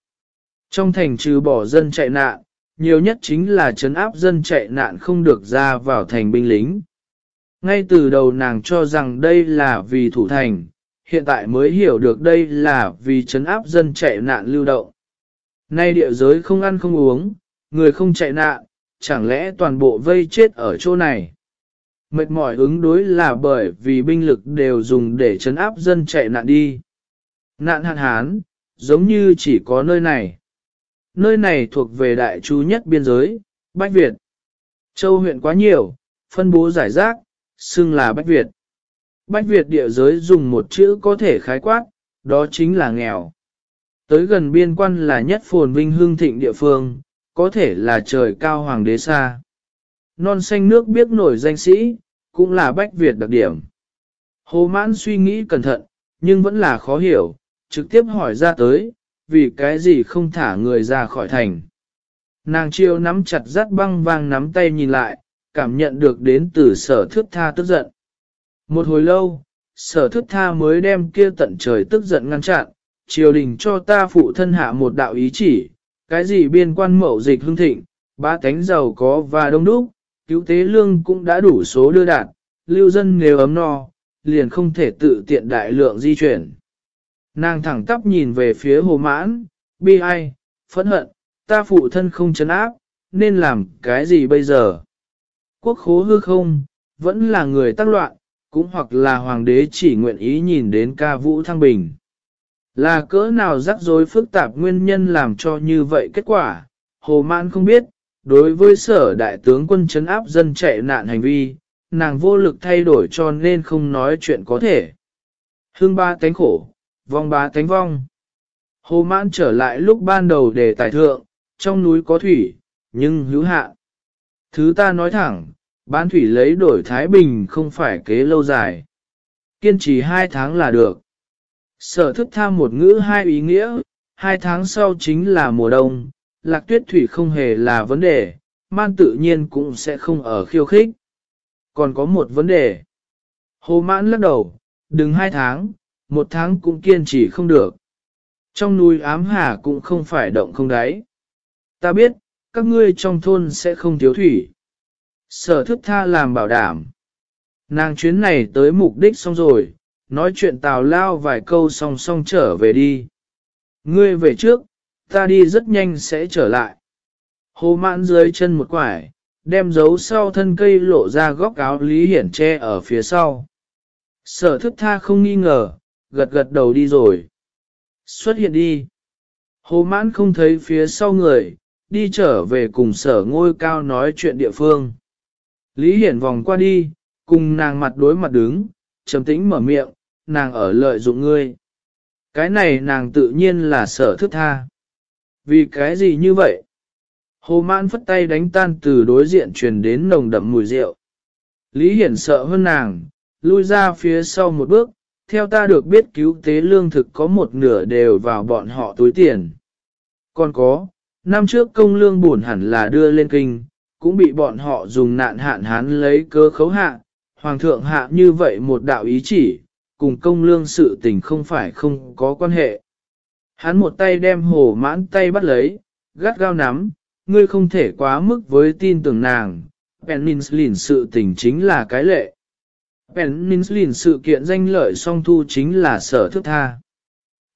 Trong thành trừ bỏ dân chạy nạn, nhiều nhất chính là chấn áp dân chạy nạn không được ra vào thành binh lính. Ngay từ đầu nàng cho rằng đây là vì thủ thành, hiện tại mới hiểu được đây là vì chấn áp dân chạy nạn lưu động. Nay địa giới không ăn không uống, người không chạy nạn, chẳng lẽ toàn bộ vây chết ở chỗ này. Mệt mỏi ứng đối là bởi vì binh lực đều dùng để chấn áp dân chạy nạn đi. Nạn hạn hán, giống như chỉ có nơi này. Nơi này thuộc về đại chú nhất biên giới, Bách Việt. Châu huyện quá nhiều, phân bố giải rác, xưng là Bách Việt. Bách Việt địa giới dùng một chữ có thể khái quát, đó chính là nghèo. Tới gần biên quan là nhất phồn vinh hương thịnh địa phương, có thể là trời cao hoàng đế xa. Non xanh nước biết nổi danh sĩ, cũng là Bách Việt đặc điểm. Hồ mãn suy nghĩ cẩn thận, nhưng vẫn là khó hiểu, trực tiếp hỏi ra tới, vì cái gì không thả người ra khỏi thành. Nàng chiêu nắm chặt rắt băng vang nắm tay nhìn lại, cảm nhận được đến từ sở thước tha tức giận. Một hồi lâu, sở thước tha mới đem kia tận trời tức giận ngăn chặn, triều đình cho ta phụ thân hạ một đạo ý chỉ, cái gì biên quan mậu dịch hương thịnh, ba tánh giàu có và đông đúc, cứu tế lương cũng đã đủ số đưa đạt, lưu dân nếu ấm no, liền không thể tự tiện đại lượng di chuyển. Nàng thẳng tắp nhìn về phía hồ mãn, bi ai, phẫn hận, ta phụ thân không chấn áp, nên làm cái gì bây giờ? Quốc khố hư không, vẫn là người tác loạn, cũng hoặc là hoàng đế chỉ nguyện ý nhìn đến ca vũ thăng bình. Là cỡ nào rắc rối phức tạp nguyên nhân làm cho như vậy kết quả, hồ mãn không biết, đối với sở đại tướng quân chấn áp dân chạy nạn hành vi, nàng vô lực thay đổi cho nên không nói chuyện có thể. Hương ba tánh khổ, vong ba tánh vong. Hồ mãn trở lại lúc ban đầu để tài thượng, trong núi có thủy, nhưng hữu hạ. Thứ ta nói thẳng, bán thủy lấy đổi Thái Bình không phải kế lâu dài. Kiên trì hai tháng là được. Sở thức tham một ngữ hai ý nghĩa, hai tháng sau chính là mùa đông, lạc tuyết thủy không hề là vấn đề, man tự nhiên cũng sẽ không ở khiêu khích. Còn có một vấn đề. Hồ mãn lắc đầu, đừng hai tháng, một tháng cũng kiên trì không được. Trong núi ám hà cũng không phải động không đáy. Ta biết, các ngươi trong thôn sẽ không thiếu thủy. Sở thức tha làm bảo đảm. Nàng chuyến này tới mục đích xong rồi, nói chuyện tào lao vài câu song song trở về đi. Ngươi về trước, ta đi rất nhanh sẽ trở lại. Hồ mãn dưới chân một quải, đem dấu sau thân cây lộ ra góc áo Lý Hiển che ở phía sau. Sở thức tha không nghi ngờ, gật gật đầu đi rồi. Xuất hiện đi. Hồ mãn không thấy phía sau người, đi trở về cùng sở ngôi cao nói chuyện địa phương. Lý Hiển vòng qua đi, cùng nàng mặt đối mặt đứng, trầm tĩnh mở miệng, nàng ở lợi dụng ngươi. Cái này nàng tự nhiên là sở thức tha. Vì cái gì như vậy? Hồ mãn phất tay đánh tan từ đối diện truyền đến nồng đậm mùi rượu. Lý Hiển sợ hơn nàng, lui ra phía sau một bước, theo ta được biết cứu tế lương thực có một nửa đều vào bọn họ túi tiền. Còn có, năm trước công lương buồn hẳn là đưa lên kinh, cũng bị bọn họ dùng nạn hạn hán lấy cơ khấu hạ, hoàng thượng hạ như vậy một đạo ý chỉ, cùng công lương sự tình không phải không có quan hệ. Hắn một tay đem hồ mãn tay bắt lấy, gắt gao nắm, ngươi không thể quá mức với tin tưởng nàng, Peninsulin sự tình chính là cái lệ. Peninsulin sự kiện danh lợi song thu chính là sở thức tha.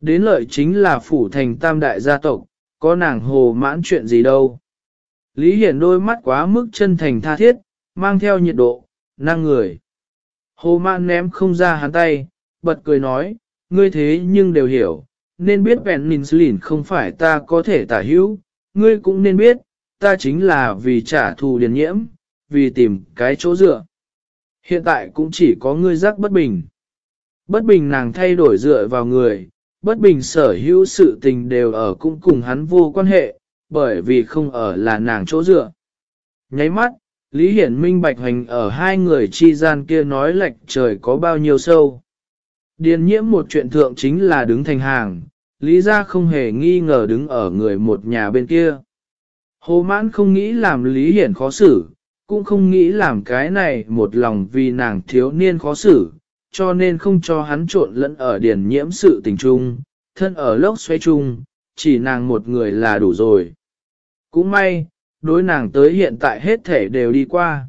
Đến lợi chính là phủ thành tam đại gia tộc, có nàng hồ mãn chuyện gì đâu. Lý Hiển đôi mắt quá mức chân thành tha thiết, mang theo nhiệt độ, năng người. Hồ mãn ném không ra hắn tay, bật cười nói, ngươi thế nhưng đều hiểu, nên biết penicillin không phải ta có thể tả hữu, ngươi cũng nên biết, ta chính là vì trả thù điền nhiễm, vì tìm cái chỗ dựa. Hiện tại cũng chỉ có ngươi giác bất bình. Bất bình nàng thay đổi dựa vào người, bất bình sở hữu sự tình đều ở cũng cùng hắn vô quan hệ, bởi vì không ở là nàng chỗ dựa. Nháy mắt, Lý Hiển Minh bạch Hoành ở hai người chi gian kia nói lệch trời có bao nhiêu sâu. Điền nhiễm một chuyện thượng chính là đứng thành hàng, Lý ra không hề nghi ngờ đứng ở người một nhà bên kia. Hồ mãn không nghĩ làm Lý Hiển khó xử, cũng không nghĩ làm cái này một lòng vì nàng thiếu niên khó xử, cho nên không cho hắn trộn lẫn ở điền nhiễm sự tình trung, thân ở lốc xoay chung, chỉ nàng một người là đủ rồi. Cũng may, đối nàng tới hiện tại hết thể đều đi qua.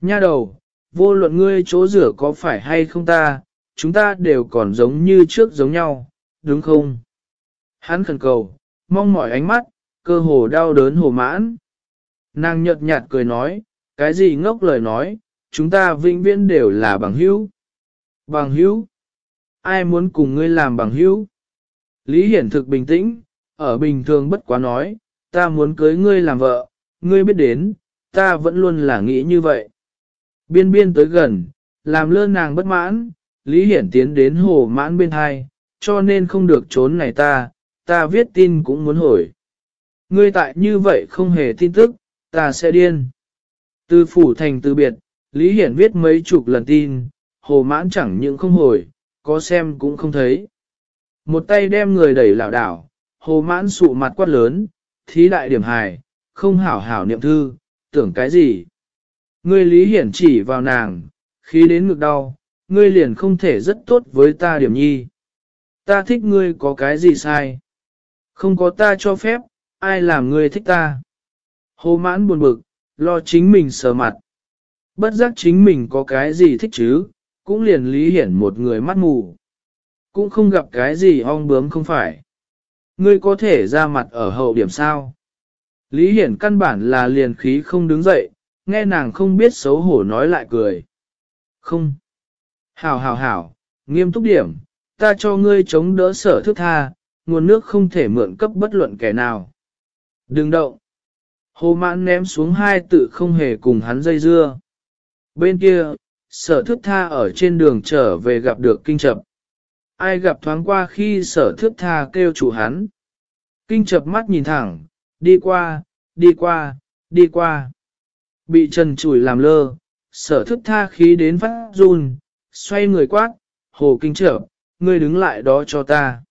Nha đầu, vô luận ngươi chỗ rửa có phải hay không ta, chúng ta đều còn giống như trước giống nhau, đúng không? Hắn khẩn cầu, mong mỏi ánh mắt, cơ hồ đau đớn hồ mãn. Nàng nhợt nhạt cười nói, cái gì ngốc lời nói, chúng ta vĩnh viễn đều là bằng hữu. Bằng hữu? Ai muốn cùng ngươi làm bằng hữu? Lý Hiển thực bình tĩnh, ở bình thường bất quá nói, ta muốn cưới ngươi làm vợ, ngươi biết đến, ta vẫn luôn là nghĩ như vậy. Biên biên tới gần, làm lơ nàng bất mãn, Lý Hiển tiến đến hồ mãn bên hai, cho nên không được trốn này ta, ta viết tin cũng muốn hồi. Ngươi tại như vậy không hề tin tức, ta sẽ điên. Từ phủ thành từ biệt, Lý Hiển viết mấy chục lần tin, hồ mãn chẳng những không hồi, có xem cũng không thấy. Một tay đem người đẩy lảo đảo, hồ mãn sụ mặt quát lớn, thí đại điểm hài, không hảo hảo niệm thư, tưởng cái gì. Ngươi Lý Hiển chỉ vào nàng, khi đến ngực đau, ngươi liền không thể rất tốt với ta điểm nhi. Ta thích ngươi có cái gì sai? Không có ta cho phép, ai làm ngươi thích ta? Hồ mãn buồn bực, lo chính mình sờ mặt. Bất giác chính mình có cái gì thích chứ, cũng liền lý hiển một người mắt mù. Cũng không gặp cái gì ong bướm không phải. Ngươi có thể ra mặt ở hậu điểm sao? Lý hiển căn bản là liền khí không đứng dậy, nghe nàng không biết xấu hổ nói lại cười. Không. Hảo hảo hảo, nghiêm túc điểm, ta cho ngươi chống đỡ sở thức tha, nguồn nước không thể mượn cấp bất luận kẻ nào. Đừng động. Hồ mãn ném xuống hai tự không hề cùng hắn dây dưa. Bên kia, sở thức tha ở trên đường trở về gặp được kinh chập. Ai gặp thoáng qua khi sở thức tha kêu chủ hắn. Kinh chập mắt nhìn thẳng, đi qua, đi qua, đi qua. Bị trần chủi làm lơ, sở thức tha khí đến phát run, xoay người quát, hồ kinh trở, ngươi đứng lại đó cho ta.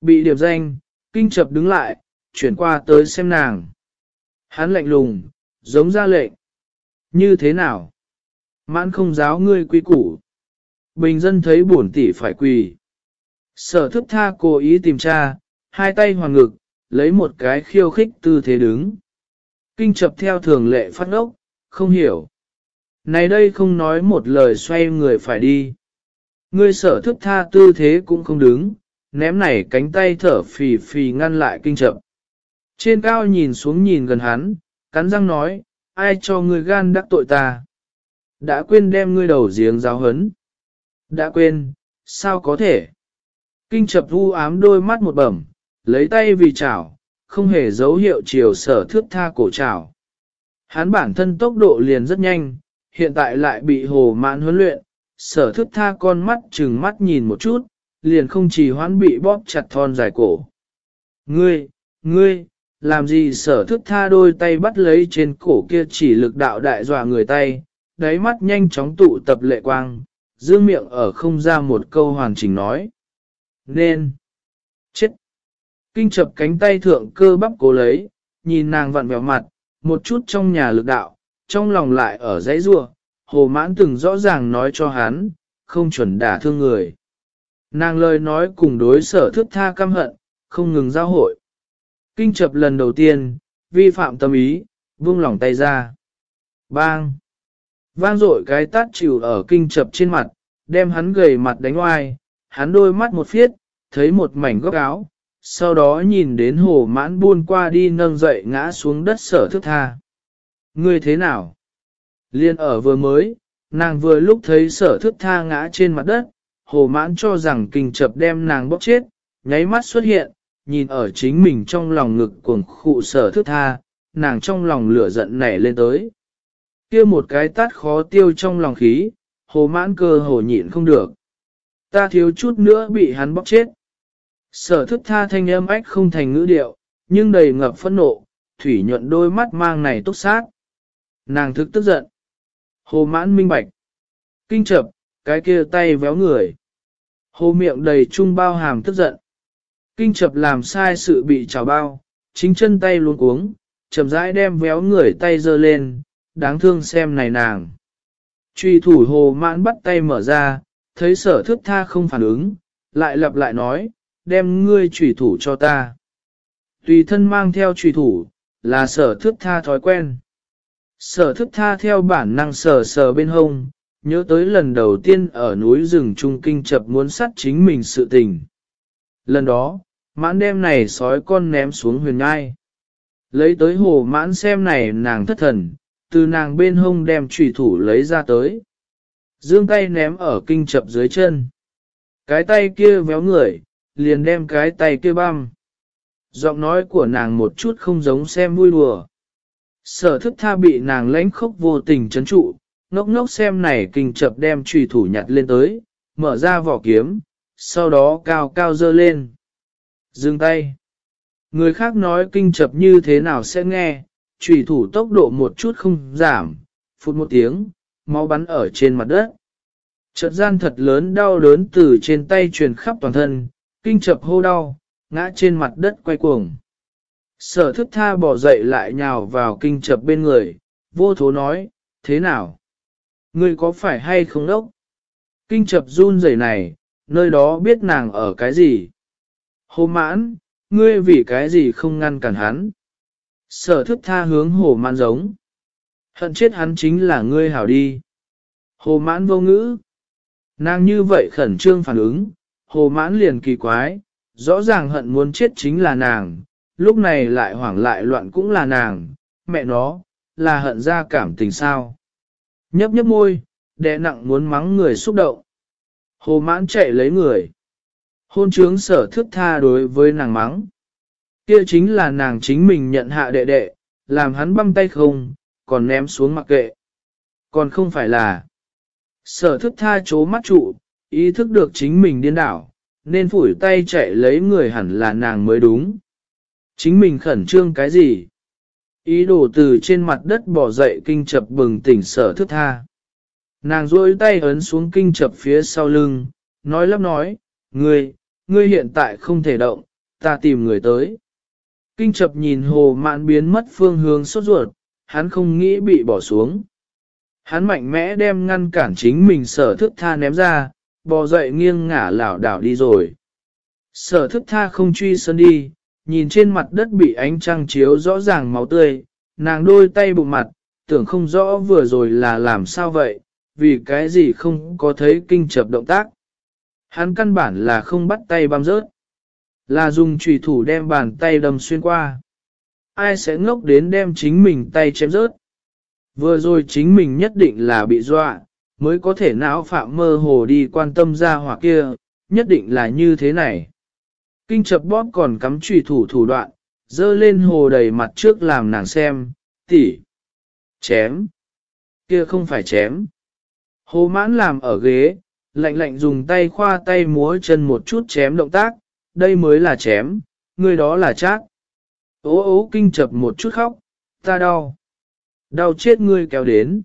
Bị điệp danh, kinh chập đứng lại, chuyển qua tới xem nàng. Hắn lạnh lùng, giống ra lệnh. Như thế nào? Mãn không giáo ngươi quý củ. Bình dân thấy bổn tỷ phải quỳ. Sở thức tha cố ý tìm tra, hai tay hoàn ngực, lấy một cái khiêu khích tư thế đứng. Kinh chập theo thường lệ phát ốc, không hiểu. Này đây không nói một lời xoay người phải đi. Ngươi sở thức tha tư thế cũng không đứng, ném này cánh tay thở phì phì ngăn lại kinh chậm. Trên cao nhìn xuống nhìn gần hắn, cắn răng nói, ai cho ngươi gan đắc tội ta? Đã quên đem ngươi đầu giếng giáo hấn. Đã quên, sao có thể? Kinh chập u ám đôi mắt một bẩm, lấy tay vì chảo, không hề dấu hiệu chiều sở thước tha cổ chảo. Hắn bản thân tốc độ liền rất nhanh, hiện tại lại bị hồ mãn huấn luyện, sở thức tha con mắt chừng mắt nhìn một chút, liền không chỉ hoãn bị bóp chặt thon dài cổ. Ngươi, ngươi, làm gì sở thức tha đôi tay bắt lấy trên cổ kia chỉ lực đạo đại dọa người tay, đáy mắt nhanh chóng tụ tập lệ quang, dương miệng ở không ra một câu hoàn chỉnh nói. Nên, chết, kinh chập cánh tay thượng cơ bắp cố lấy, nhìn nàng vặn vẹo mặt, một chút trong nhà lực đạo, trong lòng lại ở dãy rua, hồ mãn từng rõ ràng nói cho hắn, không chuẩn đả thương người. Nàng lời nói cùng đối sở thức tha căm hận, không ngừng giao hội. Kinh chập lần đầu tiên, vi phạm tâm ý, buông lỏng tay ra. Bang! Vang dội cái tát chịu ở kinh chập trên mặt, đem hắn gầy mặt đánh oai, hắn đôi mắt một phiết, thấy một mảnh góc áo, sau đó nhìn đến hồ mãn buôn qua đi nâng dậy ngã xuống đất sở thức tha. Ngươi thế nào? Liên ở vừa mới, nàng vừa lúc thấy sở thức tha ngã trên mặt đất, hồ mãn cho rằng kinh chập đem nàng bóc chết, nháy mắt xuất hiện, nhìn ở chính mình trong lòng ngực cuồng khụ sở thức tha, nàng trong lòng lửa giận nảy lên tới. kia một cái tát khó tiêu trong lòng khí, hồ mãn cơ hồ nhịn không được. Ta thiếu chút nữa bị hắn bóc chết. Sở thức tha thanh âm ách không thành ngữ điệu, nhưng đầy ngập phẫn nộ, thủy nhuận đôi mắt mang này túc sát. Nàng thức tức giận. Hồ mãn minh bạch. Kinh chập, cái kia tay véo người. Hồ miệng đầy trung bao hàm tức giận. Kinh chập làm sai sự bị trào bao, chính chân tay luôn cuống, chậm rãi đem véo người tay giơ lên, đáng thương xem này nàng. Truy thủ hồ mãn bắt tay mở ra, thấy sở thức tha không phản ứng, lại lặp lại nói, đem ngươi trùy thủ cho ta. Tùy thân mang theo trùy thủ, là sở thức tha thói quen. Sở thức tha theo bản năng sờ sờ bên hông, nhớ tới lần đầu tiên ở núi rừng Trung Kinh chập muốn sát chính mình sự tình. Lần đó, mãn đem này sói con ném xuống huyền ngai. Lấy tới hồ mãn xem này nàng thất thần, từ nàng bên hông đem trùy thủ lấy ra tới. Dương tay ném ở kinh chập dưới chân. Cái tay kia véo người, liền đem cái tay kia băm. Giọng nói của nàng một chút không giống xem vui đùa. Sở thức tha bị nàng lãnh khốc vô tình chấn trụ, ngốc ngốc xem này kinh chập đem trùy thủ nhặt lên tới, mở ra vỏ kiếm, sau đó cao cao dơ lên. Dừng tay. Người khác nói kinh chập như thế nào sẽ nghe, trùy thủ tốc độ một chút không giảm, phút một tiếng, máu bắn ở trên mặt đất. Chợt gian thật lớn đau đớn từ trên tay truyền khắp toàn thân, kinh chập hô đau, ngã trên mặt đất quay cuồng. Sở thức tha bỏ dậy lại nhào vào kinh chập bên người, vô thố nói, thế nào? Ngươi có phải hay không đốc? Kinh chập run rẩy này, nơi đó biết nàng ở cái gì? Hồ mãn, ngươi vì cái gì không ngăn cản hắn? Sở thức tha hướng hồ mãn giống. Hận chết hắn chính là ngươi hảo đi. Hồ mãn vô ngữ. Nàng như vậy khẩn trương phản ứng, hồ mãn liền kỳ quái, rõ ràng hận muốn chết chính là nàng, lúc này lại hoảng lại loạn cũng là nàng, mẹ nó, là hận ra cảm tình sao. Nhấp nhấp môi, đè nặng muốn mắng người xúc động. Hồ mãn chạy lấy người. Hôn trướng sở thức tha đối với nàng mắng. Kia chính là nàng chính mình nhận hạ đệ đệ, làm hắn băm tay không, còn ném xuống mặc kệ. Còn không phải là sở thức tha chố mắt trụ, ý thức được chính mình điên đảo, nên phủi tay chạy lấy người hẳn là nàng mới đúng. Chính mình khẩn trương cái gì? Ý đồ từ trên mặt đất bỏ dậy kinh chập bừng tỉnh sở thức tha. Nàng duỗi tay ấn xuống kinh chập phía sau lưng, nói lắp nói, ngươi, ngươi hiện tại không thể động, ta tìm người tới. Kinh chập nhìn hồ mạn biến mất phương hướng sốt ruột, hắn không nghĩ bị bỏ xuống. Hắn mạnh mẽ đem ngăn cản chính mình sở thức tha ném ra, bò dậy nghiêng ngả lảo đảo đi rồi. Sở thức tha không truy sơn đi, nhìn trên mặt đất bị ánh trăng chiếu rõ ràng máu tươi, nàng đôi tay bụng mặt, tưởng không rõ vừa rồi là làm sao vậy, vì cái gì không có thấy kinh chập động tác. Hắn căn bản là không bắt tay băm rớt, là dùng trùy thủ đem bàn tay đâm xuyên qua. Ai sẽ ngốc đến đem chính mình tay chém rớt? Vừa rồi chính mình nhất định là bị dọa, mới có thể não phạm mơ hồ đi quan tâm ra hỏa kia, nhất định là như thế này. Kinh chập bóp còn cắm trùy thủ thủ đoạn, dơ lên hồ đầy mặt trước làm nàng xem, tỉ, chém. Kia không phải chém. Hồ mãn làm ở ghế, lạnh lạnh dùng tay khoa tay múa chân một chút chém động tác, đây mới là chém, người đó là chát. Ố ố kinh chập một chút khóc, ta đau. Đau chết ngươi kéo đến.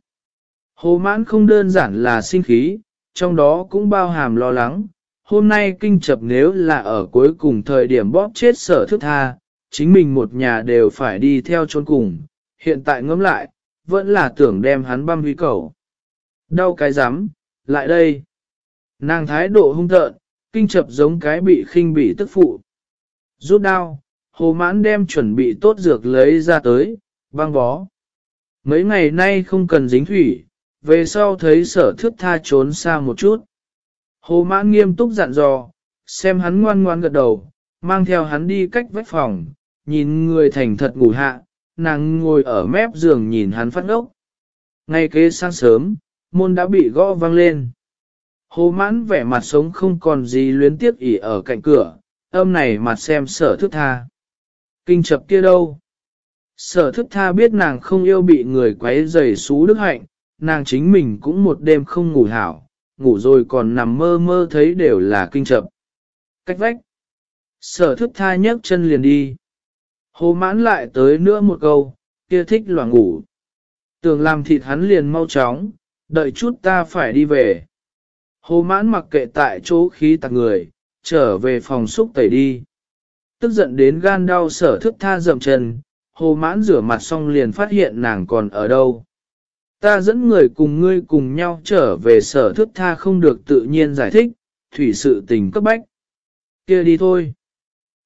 Hồ mãn không đơn giản là sinh khí, trong đó cũng bao hàm lo lắng. Hôm nay kinh chập nếu là ở cuối cùng thời điểm bóp chết sở thức tha, chính mình một nhà đều phải đi theo chôn cùng. Hiện tại ngẫm lại, vẫn là tưởng đem hắn băm huy cầu. Đau cái rắm lại đây. Nàng thái độ hung tợn, kinh chập giống cái bị khinh bị tức phụ. Rút đau hồ mãn đem chuẩn bị tốt dược lấy ra tới, băng bó. Mấy ngày nay không cần dính thủy, về sau thấy sở thước tha trốn xa một chút. Hồ mãn nghiêm túc dặn dò, xem hắn ngoan ngoan gật đầu, mang theo hắn đi cách vách phòng, nhìn người thành thật ngủ hạ, nàng ngồi ở mép giường nhìn hắn phát ốc. Ngay kế sáng sớm, môn đã bị gõ vang lên. Hồ mãn vẻ mặt sống không còn gì luyến tiếc ỉ ở cạnh cửa, âm này mặt xem sở thức tha. Kinh chập kia đâu? Sở thức tha biết nàng không yêu bị người quấy rầy xú đức hạnh, nàng chính mình cũng một đêm không ngủ hảo, ngủ rồi còn nằm mơ mơ thấy đều là kinh chậm. Cách vách. Sở thức tha nhấc chân liền đi. Hồ mãn lại tới nữa một câu, kia thích loạn ngủ. Tưởng làm thịt hắn liền mau chóng, đợi chút ta phải đi về. Hồ mãn mặc kệ tại chỗ khí tạc người, trở về phòng xúc tẩy đi. Tức giận đến gan đau sở thức tha dậm chân, hồ mãn rửa mặt xong liền phát hiện nàng còn ở đâu. Ta dẫn người cùng ngươi cùng nhau trở về sở thức tha không được tự nhiên giải thích, thủy sự tình cấp bách. kia đi thôi.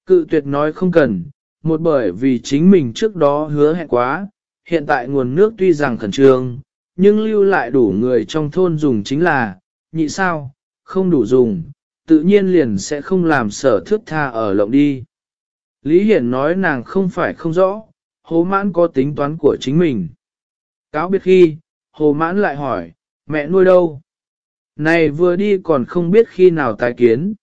Cự tuyệt nói không cần, một bởi vì chính mình trước đó hứa hẹn quá, hiện tại nguồn nước tuy rằng khẩn trương, nhưng lưu lại đủ người trong thôn dùng chính là, nhị sao, không đủ dùng, tự nhiên liền sẽ không làm sở thước tha ở lộng đi. Lý Hiển nói nàng không phải không rõ, hố mãn có tính toán của chính mình. Cáo biết khi, hồ mãn lại hỏi, mẹ nuôi đâu? Này vừa đi còn không biết khi nào tái kiến.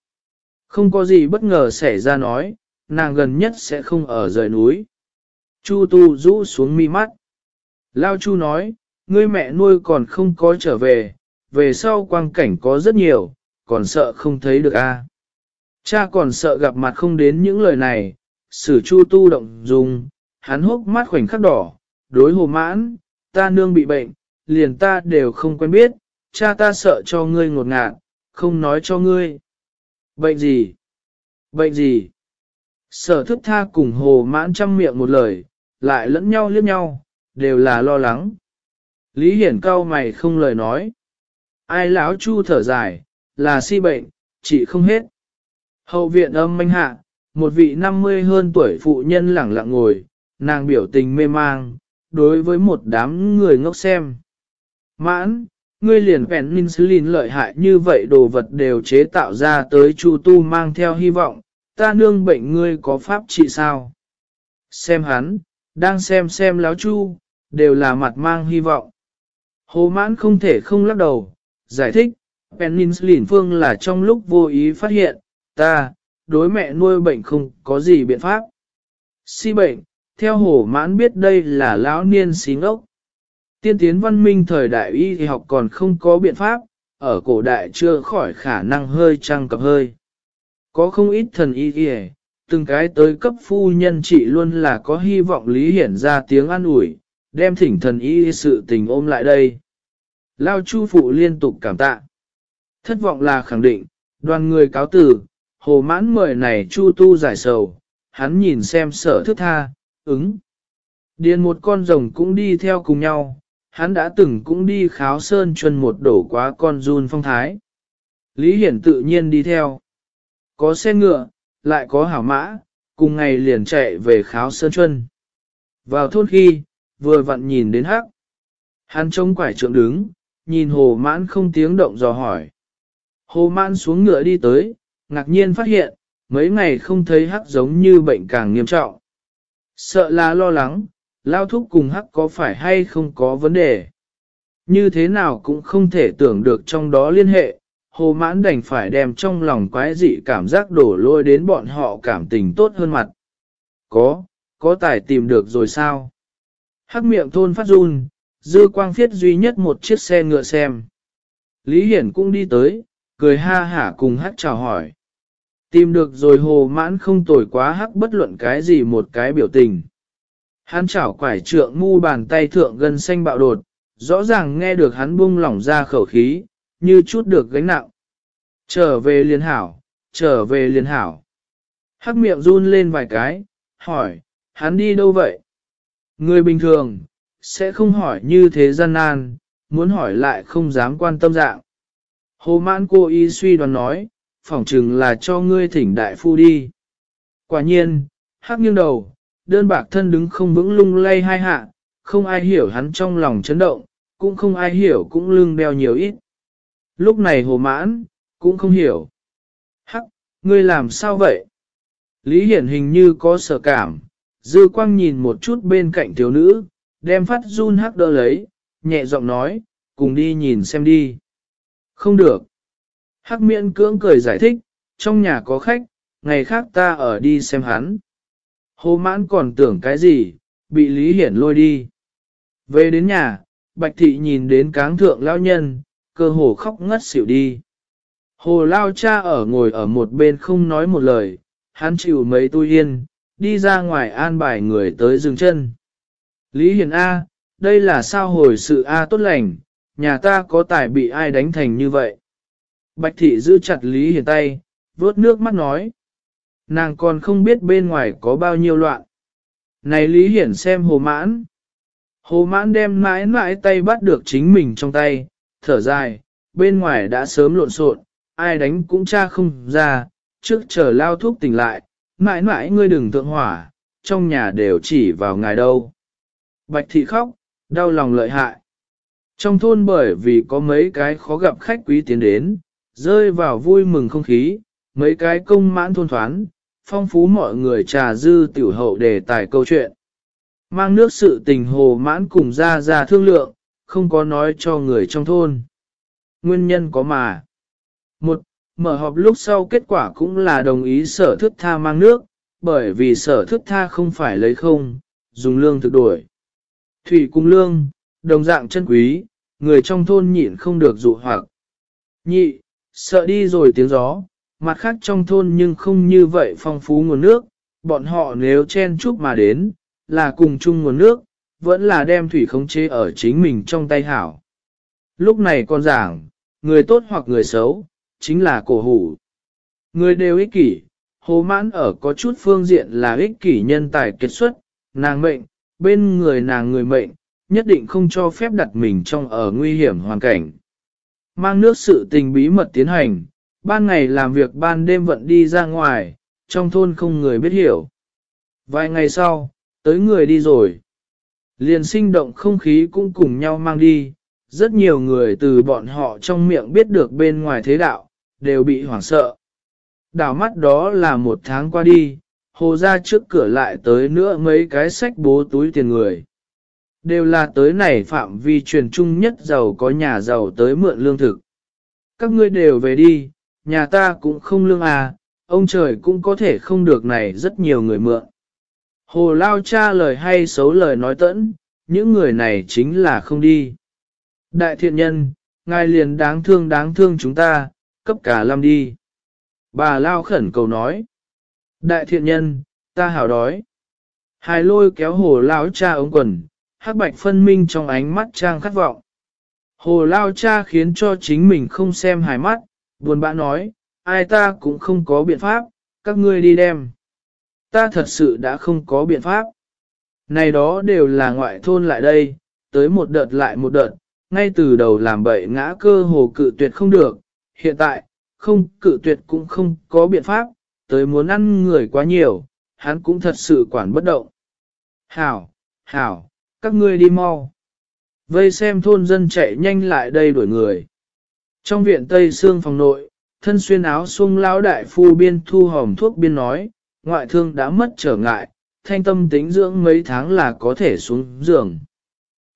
Không có gì bất ngờ xảy ra nói, nàng gần nhất sẽ không ở rời núi. Chu tu rũ xuống mi mắt. Lao Chu nói, ngươi mẹ nuôi còn không có trở về, về sau quang cảnh có rất nhiều, còn sợ không thấy được a. Cha còn sợ gặp mặt không đến những lời này, sử chu tu động dùng, hắn hốc mắt khoảnh khắc đỏ, đối hồ mãn, ta nương bị bệnh, liền ta đều không quen biết, cha ta sợ cho ngươi ngột ngạt, không nói cho ngươi. Bệnh gì? Bệnh gì? Sở thức tha cùng hồ mãn trăm miệng một lời, lại lẫn nhau liếc nhau, đều là lo lắng. Lý Hiển cao mày không lời nói. Ai lão chu thở dài, là si bệnh, chỉ không hết. Hậu viện âm manh hạ, một vị năm mươi hơn tuổi phụ nhân lẳng lặng ngồi, nàng biểu tình mê mang, đối với một đám người ngốc xem. Mãn, ngươi liền vẹn penicillin lợi hại như vậy đồ vật đều chế tạo ra tới chu tu mang theo hy vọng, ta nương bệnh ngươi có pháp trị sao? Xem hắn, đang xem xem láo chu, đều là mặt mang hy vọng. Hồ mãn không thể không lắc đầu, giải thích, Peninsulin phương là trong lúc vô ý phát hiện, ta, đối mẹ nuôi bệnh không có gì biện pháp. Si bệnh, theo hồ mãn biết đây là lão niên xí ngốc. Tiên tiến văn minh thời đại y thì học còn không có biện pháp, ở cổ đại chưa khỏi khả năng hơi trăng cập hơi. Có không ít thần y y từng cái tới cấp phu nhân trị luôn là có hy vọng lý hiển ra tiếng an ủi, đem thỉnh thần y sự tình ôm lại đây. Lao chu phụ liên tục cảm tạ. Thất vọng là khẳng định, đoàn người cáo tử, hồ mãn mời này chu tu giải sầu, hắn nhìn xem sở thức tha, ứng. Điền một con rồng cũng đi theo cùng nhau, hắn đã từng cũng đi kháo sơn chân một đổ quá con run phong thái. Lý Hiển tự nhiên đi theo. Có xe ngựa, lại có hảo mã, cùng ngày liền chạy về kháo sơn chân. Vào thôn khi, vừa vặn nhìn đến hắc. Hắn trông quải trượng đứng, nhìn hồ mãn không tiếng động dò hỏi. Hồ mãn xuống ngựa đi tới, ngạc nhiên phát hiện, mấy ngày không thấy hắc giống như bệnh càng nghiêm trọng. Sợ là lo lắng, lao thúc cùng hắc có phải hay không có vấn đề. Như thế nào cũng không thể tưởng được trong đó liên hệ, hồ mãn đành phải đem trong lòng quái dị cảm giác đổ lôi đến bọn họ cảm tình tốt hơn mặt. Có, có tài tìm được rồi sao? Hắc miệng thôn phát run, dư quang phiết duy nhất một chiếc xe ngựa xem. Lý Hiển cũng đi tới, cười ha hả cùng hắc chào hỏi. Tìm được rồi hồ mãn không tồi quá hắc bất luận cái gì một cái biểu tình. Hắn chảo quải trượng ngu bàn tay thượng gân xanh bạo đột, rõ ràng nghe được hắn buông lỏng ra khẩu khí, như chút được gánh nặng. Trở về liên hảo, trở về liên hảo. Hắc miệng run lên vài cái, hỏi, hắn đi đâu vậy? Người bình thường, sẽ không hỏi như thế gian nan, muốn hỏi lại không dám quan tâm dạng. Hồ mãn cô y suy đoán nói, phỏng chừng là cho ngươi thỉnh đại phu đi. Quả nhiên, hắc nghiêng đầu, đơn bạc thân đứng không vững lung lay hai hạ, không ai hiểu hắn trong lòng chấn động, cũng không ai hiểu cũng lưng đeo nhiều ít. Lúc này hồ mãn, cũng không hiểu. Hắc, ngươi làm sao vậy? Lý Hiển hình như có sở cảm, dư quang nhìn một chút bên cạnh thiếu nữ, đem phát run hắc đỡ lấy, nhẹ giọng nói, cùng đi nhìn xem đi. Không được. Hắc miễn cưỡng cười giải thích, trong nhà có khách, ngày khác ta ở đi xem hắn. Hồ mãn còn tưởng cái gì, bị Lý Hiển lôi đi. Về đến nhà, Bạch Thị nhìn đến cáng thượng lao nhân, cơ hồ khóc ngất xỉu đi. Hồ lao cha ở ngồi ở một bên không nói một lời, hắn chịu mấy tu yên, đi ra ngoài an bài người tới dừng chân. Lý Hiển A, đây là sao hồi sự A tốt lành, nhà ta có tài bị ai đánh thành như vậy. Bạch thị giữ chặt Lý Hiển tay, vớt nước mắt nói. Nàng còn không biết bên ngoài có bao nhiêu loạn. Này Lý Hiển xem hồ mãn. Hồ mãn đem mãi mãi tay bắt được chính mình trong tay, thở dài, bên ngoài đã sớm lộn xộn, ai đánh cũng cha không ra, trước chờ lao thuốc tỉnh lại, mãi mãi ngươi đừng thượng hỏa, trong nhà đều chỉ vào ngài đâu. Bạch thị khóc, đau lòng lợi hại. Trong thôn bởi vì có mấy cái khó gặp khách quý tiến đến, rơi vào vui mừng không khí, mấy cái công mãn thôn thoán, phong phú mọi người trà dư tiểu hậu đề tài câu chuyện. Mang nước sự tình hồ mãn cùng ra ra thương lượng, không có nói cho người trong thôn. Nguyên nhân có mà. Một, mở họp lúc sau kết quả cũng là đồng ý sở thức tha mang nước, bởi vì sở thức tha không phải lấy không, dùng lương thực đổi. Thủy cung lương, đồng dạng chân quý, người trong thôn nhịn không được dụ hoặc. Nhị, sợ đi rồi tiếng gió, mặt khác trong thôn nhưng không như vậy phong phú nguồn nước, bọn họ nếu chen chúc mà đến, là cùng chung nguồn nước, vẫn là đem thủy khống chế ở chính mình trong tay hảo. Lúc này con giảng, người tốt hoặc người xấu, chính là cổ hủ. Người đều ích kỷ, hồ mãn ở có chút phương diện là ích kỷ nhân tài kết xuất, nàng mệnh, bên người nàng người mệnh, nhất định không cho phép đặt mình trong ở nguy hiểm hoàn cảnh. Mang nước sự tình bí mật tiến hành, ban ngày làm việc ban đêm vận đi ra ngoài, trong thôn không người biết hiểu. Vài ngày sau, tới người đi rồi. Liền sinh động không khí cũng cùng nhau mang đi, rất nhiều người từ bọn họ trong miệng biết được bên ngoài thế đạo, đều bị hoảng sợ. Đảo mắt đó là một tháng qua đi, hồ ra trước cửa lại tới nữa mấy cái sách bố túi tiền người. Đều là tới này phạm vi truyền trung nhất giàu có nhà giàu tới mượn lương thực. Các ngươi đều về đi, nhà ta cũng không lương à, ông trời cũng có thể không được này rất nhiều người mượn. Hồ lao cha lời hay xấu lời nói tẫn, những người này chính là không đi. Đại thiện nhân, ngài liền đáng thương đáng thương chúng ta, cấp cả lâm đi. Bà lao khẩn cầu nói. Đại thiện nhân, ta hảo đói. Hai lôi kéo hồ lao cha ống quần, hắc bạch phân minh trong ánh mắt trang khát vọng. Hồ lao cha khiến cho chính mình không xem hài mắt, buồn bã nói, ai ta cũng không có biện pháp, các ngươi đi đem. Ta thật sự đã không có biện pháp. Này đó đều là ngoại thôn lại đây, tới một đợt lại một đợt, ngay từ đầu làm bậy ngã cơ hồ cự tuyệt không được, hiện tại, không cự tuyệt cũng không có biện pháp, tới muốn ăn người quá nhiều, hắn cũng thật sự quản bất động. Hảo, hảo, các ngươi đi mau. Vây xem thôn dân chạy nhanh lại đây đuổi người. Trong viện Tây Sương phòng nội, thân xuyên áo sung lão đại phu biên thu hồng thuốc biên nói, ngoại thương đã mất trở ngại, thanh tâm tính dưỡng mấy tháng là có thể xuống giường.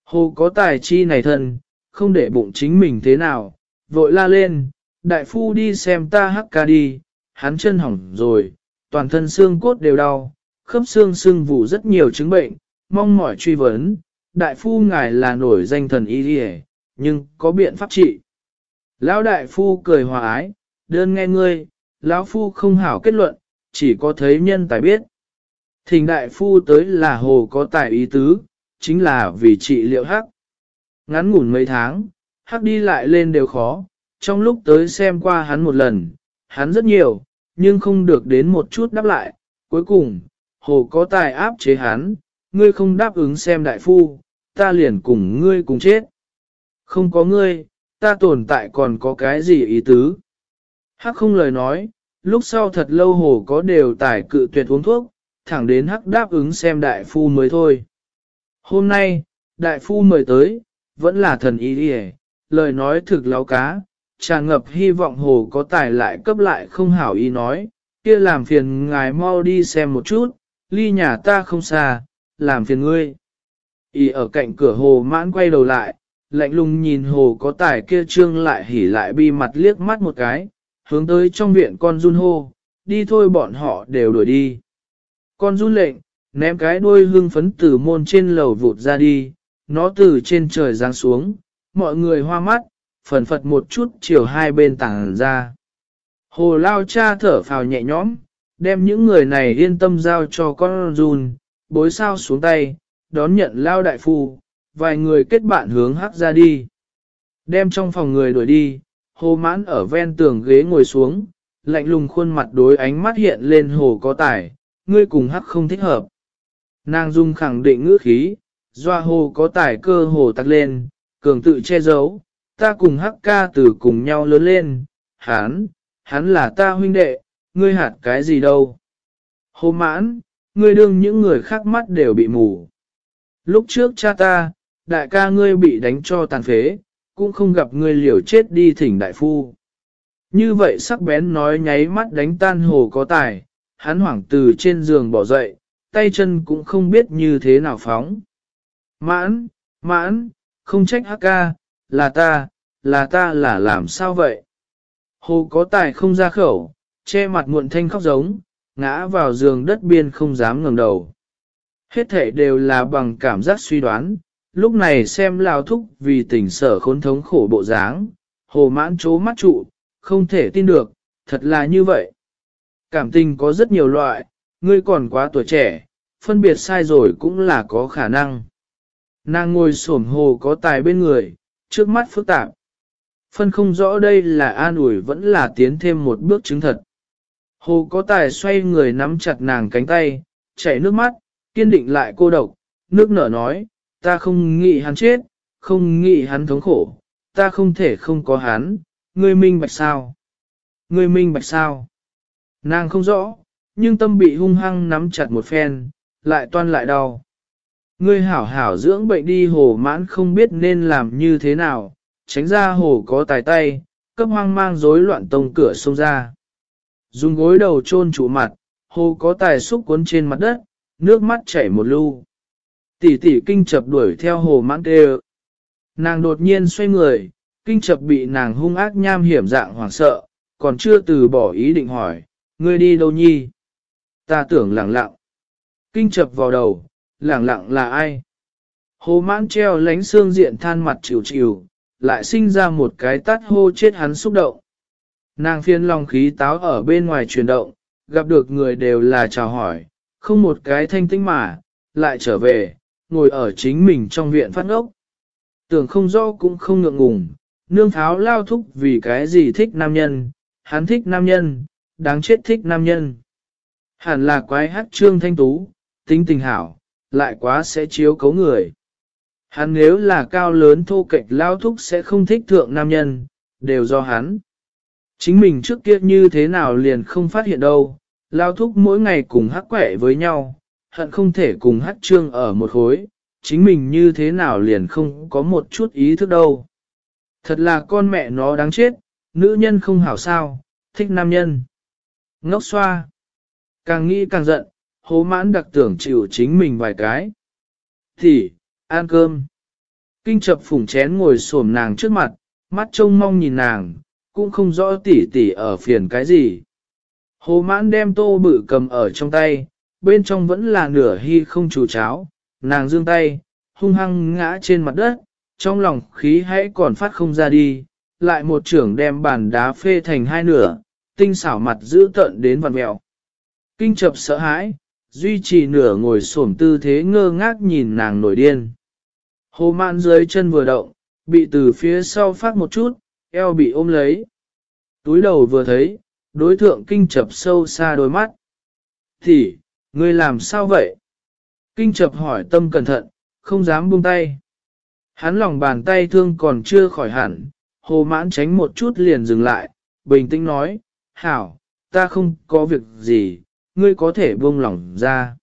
Hồ có tài chi này thân, không để bụng chính mình thế nào, vội la lên, đại phu đi xem ta hắc ca đi, hắn chân hỏng rồi, toàn thân xương cốt đều đau, khớp xương xương vụ rất nhiều chứng bệnh, mong mỏi truy vấn, đại phu ngài là nổi danh thần y đi nhưng có biện pháp trị. Lão đại phu cười hòa ái, đơn nghe ngươi, lão phu không hảo kết luận, chỉ có thấy nhân tài biết. Thình đại phu tới là hồ có tài ý tứ, chính là vì trị liệu hắc. Ngắn ngủn mấy tháng, hắc đi lại lên đều khó, trong lúc tới xem qua hắn một lần, hắn rất nhiều, nhưng không được đến một chút đáp lại. Cuối cùng, hồ có tài áp chế hắn, ngươi không đáp ứng xem đại phu, ta liền cùng ngươi cùng chết. Không có ngươi, ta tồn tại còn có cái gì ý tứ. Hắc không lời nói, lúc sau thật lâu hồ có đều tải cự tuyệt uống thuốc, thẳng đến hắc đáp ứng xem đại phu mới thôi. Hôm nay, đại phu mời tới, vẫn là thần ý đi lời nói thực láo cá, tràn ngập hy vọng hồ có tài lại cấp lại không hảo ý nói, kia làm phiền ngài mau đi xem một chút, ly nhà ta không xa, làm phiền ngươi. Ý ở cạnh cửa hồ mãn quay đầu lại, lạnh lùng nhìn hồ có tài kia trương lại hỉ lại bi mặt liếc mắt một cái, hướng tới trong viện con run hô, đi thôi bọn họ đều đuổi đi. Con run lệnh, ném cái đuôi hương phấn từ môn trên lầu vụt ra đi, nó từ trên trời giáng xuống, mọi người hoa mắt, phần phật một chút chiều hai bên tảng ra. Hồ lao cha thở phào nhẹ nhõm, đem những người này yên tâm giao cho con run, bối sao xuống tay, đón nhận lao đại phu, vài người kết bạn hướng hắc ra đi. Đem trong phòng người đuổi đi, hồ mãn ở ven tường ghế ngồi xuống, lạnh lùng khuôn mặt đối ánh mắt hiện lên hồ có tải, ngươi cùng hắc không thích hợp. Nàng dung khẳng định ngữ khí, doa hồ có tải cơ hồ tắc lên, cường tự che giấu, ta cùng hắc ca từ cùng nhau lớn lên, Hán, hắn là ta huynh đệ, ngươi hạt cái gì đâu. Hồ mãn, ngươi đương những người khác mắt đều bị mù. Lúc trước cha ta, đại ca ngươi bị đánh cho tàn phế, cũng không gặp ngươi liều chết đi thỉnh đại phu. Như vậy sắc bén nói nháy mắt đánh tan hồ có tài, hắn hoảng từ trên giường bỏ dậy, tay chân cũng không biết như thế nào phóng. Mãn, mãn, không trách hắc ca, là ta, là ta là làm sao vậy? Hồ có tài không ra khẩu, che mặt muộn thanh khóc giống, ngã vào giường đất biên không dám ngẩng đầu. Hết thể đều là bằng cảm giác suy đoán, lúc này xem lao thúc vì tình sở khốn thống khổ bộ dáng, hồ mãn chố mắt trụ, không thể tin được, thật là như vậy. Cảm tình có rất nhiều loại, ngươi còn quá tuổi trẻ, phân biệt sai rồi cũng là có khả năng. Nàng ngồi xổm hồ có tài bên người, trước mắt phức tạp. Phân không rõ đây là an ủi vẫn là tiến thêm một bước chứng thật. Hồ có tài xoay người nắm chặt nàng cánh tay, chảy nước mắt, kiên định lại cô độc, nước nở nói, ta không nghĩ hắn chết, không nghĩ hắn thống khổ, ta không thể không có hắn, ngươi minh bạch sao? Ngươi minh bạch sao? Nàng không rõ, nhưng tâm bị hung hăng nắm chặt một phen, lại toan lại đau. Ngươi hảo hảo dưỡng bệnh đi hồ mãn không biết nên làm như thế nào, tránh ra hồ có tài tay, cấp hoang mang rối loạn tông cửa xông ra. Dùng gối đầu chôn trụ mặt, hồ có tài xúc cuốn trên mặt đất, nước mắt chảy một lưu. Tỷ tỷ kinh chập đuổi theo hồ mãn tê Nàng đột nhiên xoay người, kinh chập bị nàng hung ác nham hiểm dạng hoảng sợ, còn chưa từ bỏ ý định hỏi, ngươi đi đâu nhi? Ta tưởng lẳng lặng. Kinh chập vào đầu, lẳng lặng là ai? Hồ mãn treo lánh xương diện than mặt chịu chịu, lại sinh ra một cái tắt hô chết hắn xúc động. Nàng phiên lòng khí táo ở bên ngoài chuyển động, gặp được người đều là chào hỏi, không một cái thanh tinh mà, lại trở về, ngồi ở chính mình trong viện phát ngốc, Tưởng không rõ cũng không ngượng ngùng, nương tháo lao thúc vì cái gì thích nam nhân, hắn thích nam nhân, đáng chết thích nam nhân. Hẳn là quái hát trương thanh tú, tính tình hảo, lại quá sẽ chiếu cấu người. Hắn nếu là cao lớn thô kệch lao thúc sẽ không thích thượng nam nhân, đều do hắn. Chính mình trước kia như thế nào liền không phát hiện đâu, lao thúc mỗi ngày cùng hắc quẻ với nhau, hận không thể cùng hát trương ở một khối, chính mình như thế nào liền không có một chút ý thức đâu. Thật là con mẹ nó đáng chết, nữ nhân không hảo sao, thích nam nhân. Ngốc xoa. Càng nghĩ càng giận, hố mãn đặc tưởng chịu chính mình vài cái. Thì, ăn cơm. Kinh chập phủng chén ngồi xổm nàng trước mặt, mắt trông mong nhìn nàng, cũng không rõ tỉ tỉ ở phiền cái gì. Hồ mãn đem tô bự cầm ở trong tay, bên trong vẫn là nửa hy không chủ cháo, nàng dương tay, hung hăng ngã trên mặt đất, trong lòng khí hãy còn phát không ra đi, lại một trưởng đem bàn đá phê thành hai nửa, tinh xảo mặt giữ tận đến vằn mẹo. Kinh chập sợ hãi, duy trì nửa ngồi xổm tư thế ngơ ngác nhìn nàng nổi điên. Hồ mạn dưới chân vừa động, bị từ phía sau phát một chút, eo bị ôm lấy. Túi đầu vừa thấy, đối thượng kinh chập sâu xa đôi mắt. Thì, ngươi làm sao vậy? Kinh chập hỏi tâm cẩn thận, không dám buông tay. Hắn lòng bàn tay thương còn chưa khỏi hẳn, hồ mãn tránh một chút liền dừng lại, bình tĩnh nói, hảo, ta không có việc gì, ngươi có thể buông lỏng ra.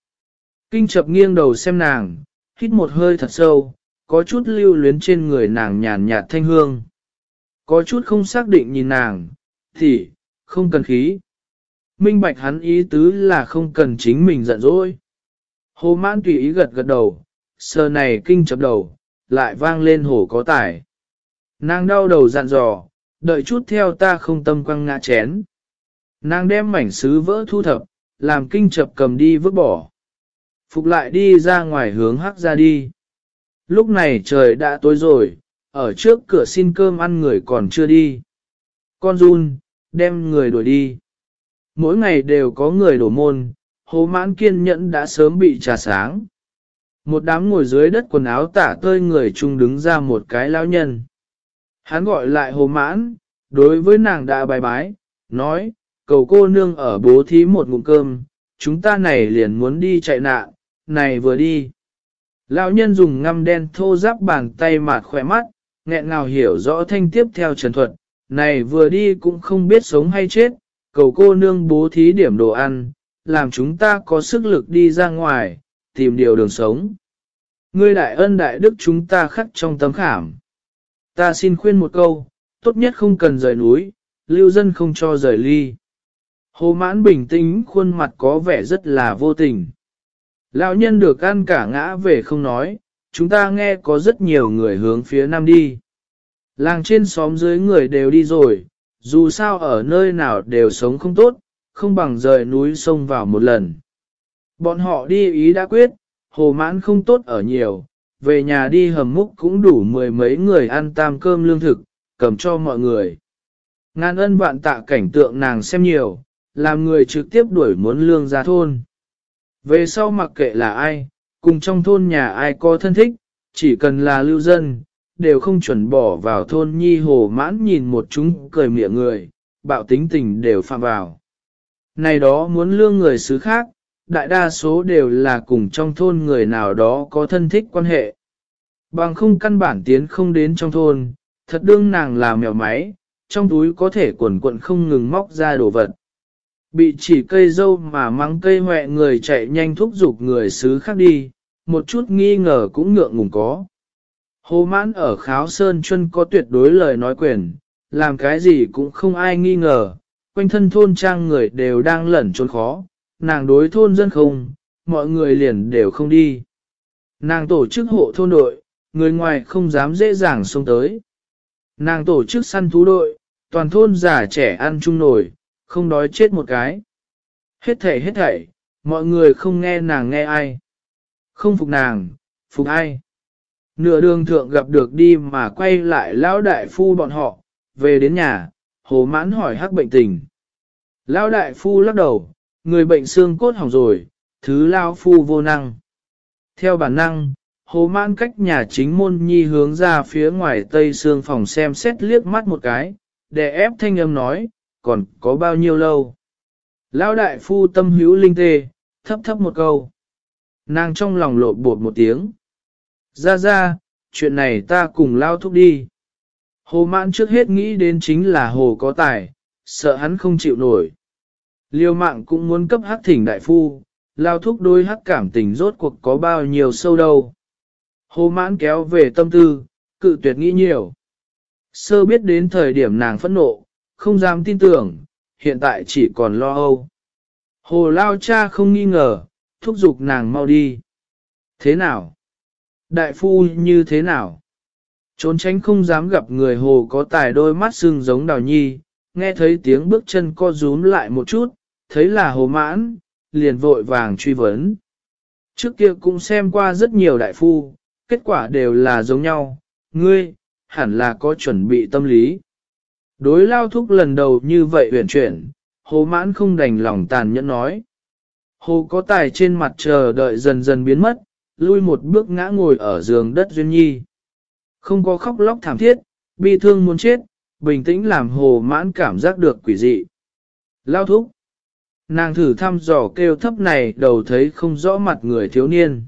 Kinh chập nghiêng đầu xem nàng, hít một hơi thật sâu, có chút lưu luyến trên người nàng nhàn nhạt thanh hương. Có chút không xác định nhìn nàng, thì, không cần khí. Minh bạch hắn ý tứ là không cần chính mình giận dỗi. Hồ mãn tùy ý gật gật đầu, sờ này kinh chập đầu, lại vang lên hồ có tải. Nàng đau đầu dặn dò, đợi chút theo ta không tâm quăng ngã chén. Nàng đem mảnh sứ vỡ thu thập, làm kinh chập cầm đi vứt bỏ. Phục lại đi ra ngoài hướng hắc ra đi. Lúc này trời đã tối rồi, ở trước cửa xin cơm ăn người còn chưa đi. Con run, đem người đuổi đi. Mỗi ngày đều có người đổ môn, hồ mãn kiên nhẫn đã sớm bị trà sáng. Một đám ngồi dưới đất quần áo tả tơi người chung đứng ra một cái lão nhân. Hắn gọi lại hồ mãn, đối với nàng đã bài bái, nói, cầu cô nương ở bố thí một ngụm cơm, chúng ta này liền muốn đi chạy nạn, này vừa đi. Lão nhân dùng ngăm đen thô giáp bàn tay mạt khỏe mắt, nghẹn ngào hiểu rõ thanh tiếp theo trần thuật, này vừa đi cũng không biết sống hay chết, cầu cô nương bố thí điểm đồ ăn, làm chúng ta có sức lực đi ra ngoài, tìm điều đường sống. Ngươi đại ân đại đức chúng ta khắc trong tấm khảm. Ta xin khuyên một câu, tốt nhất không cần rời núi, lưu dân không cho rời ly. Hồ mãn bình tĩnh khuôn mặt có vẻ rất là vô tình. Lão nhân được ăn cả ngã về không nói, chúng ta nghe có rất nhiều người hướng phía nam đi. Làng trên xóm dưới người đều đi rồi, dù sao ở nơi nào đều sống không tốt, không bằng rời núi sông vào một lần. Bọn họ đi ý đã quyết, hồ mãn không tốt ở nhiều, về nhà đi hầm múc cũng đủ mười mấy người ăn tam cơm lương thực, cầm cho mọi người. Ngàn ân vạn tạ cảnh tượng nàng xem nhiều, làm người trực tiếp đuổi muốn lương ra thôn. Về sau mặc kệ là ai, cùng trong thôn nhà ai có thân thích, chỉ cần là lưu dân, đều không chuẩn bỏ vào thôn nhi hồ mãn nhìn một chúng cười miệng người, bạo tính tình đều phạm vào. Này đó muốn lương người xứ khác, đại đa số đều là cùng trong thôn người nào đó có thân thích quan hệ. Bằng không căn bản tiến không đến trong thôn, thật đương nàng là mèo máy, trong túi có thể quần quận không ngừng móc ra đồ vật. Bị chỉ cây dâu mà mắng cây hoẹ người chạy nhanh thúc giục người xứ khác đi, một chút nghi ngờ cũng ngượng ngùng có. Hồ mãn ở kháo sơn chân có tuyệt đối lời nói quyền, làm cái gì cũng không ai nghi ngờ, quanh thân thôn trang người đều đang lẩn trốn khó, nàng đối thôn dân không, mọi người liền đều không đi. Nàng tổ chức hộ thôn đội, người ngoài không dám dễ dàng xông tới. Nàng tổ chức săn thú đội, toàn thôn già trẻ ăn chung nổi, không đói chết một cái. Hết thảy hết thảy, mọi người không nghe nàng nghe ai. Không phục nàng, phục ai. Nửa đường thượng gặp được đi mà quay lại lão đại phu bọn họ, về đến nhà, hồ mãn hỏi hắc bệnh tình. Lão đại phu lắc đầu, người bệnh xương cốt hỏng rồi, thứ lao phu vô năng. Theo bản năng, hồ mãn cách nhà chính môn nhi hướng ra phía ngoài tây xương phòng xem xét liếc mắt một cái, để ép thanh âm nói, còn có bao nhiêu lâu. Lão đại phu tâm hữu linh tê, thấp thấp một câu. Nàng trong lòng lộ bột một tiếng. Ra ra, chuyện này ta cùng lao thúc đi. Hồ mãn trước hết nghĩ đến chính là hồ có tài, sợ hắn không chịu nổi. Liêu mạng cũng muốn cấp hắc thỉnh đại phu, lao thúc đôi hắc cảm tình rốt cuộc có bao nhiêu sâu đâu. Hồ mãn kéo về tâm tư, cự tuyệt nghĩ nhiều. Sơ biết đến thời điểm nàng phẫn nộ, không dám tin tưởng, hiện tại chỉ còn lo âu. Hồ lao cha không nghi ngờ, thúc giục nàng mau đi. Thế nào? Đại phu như thế nào? Trốn tránh không dám gặp người hồ có tài đôi mắt sưng giống đào nhi, nghe thấy tiếng bước chân co rúm lại một chút, thấy là hồ mãn, liền vội vàng truy vấn. Trước kia cũng xem qua rất nhiều đại phu, kết quả đều là giống nhau, ngươi, hẳn là có chuẩn bị tâm lý. Đối lao thúc lần đầu như vậy huyền chuyển, hồ mãn không đành lòng tàn nhẫn nói. Hồ có tài trên mặt chờ đợi dần dần biến mất, lui một bước ngã ngồi ở giường đất duyên nhi. Không có khóc lóc thảm thiết, bi thương muốn chết, bình tĩnh làm hồ mãn cảm giác được quỷ dị. Lao thúc. Nàng thử thăm dò kêu thấp này đầu thấy không rõ mặt người thiếu niên.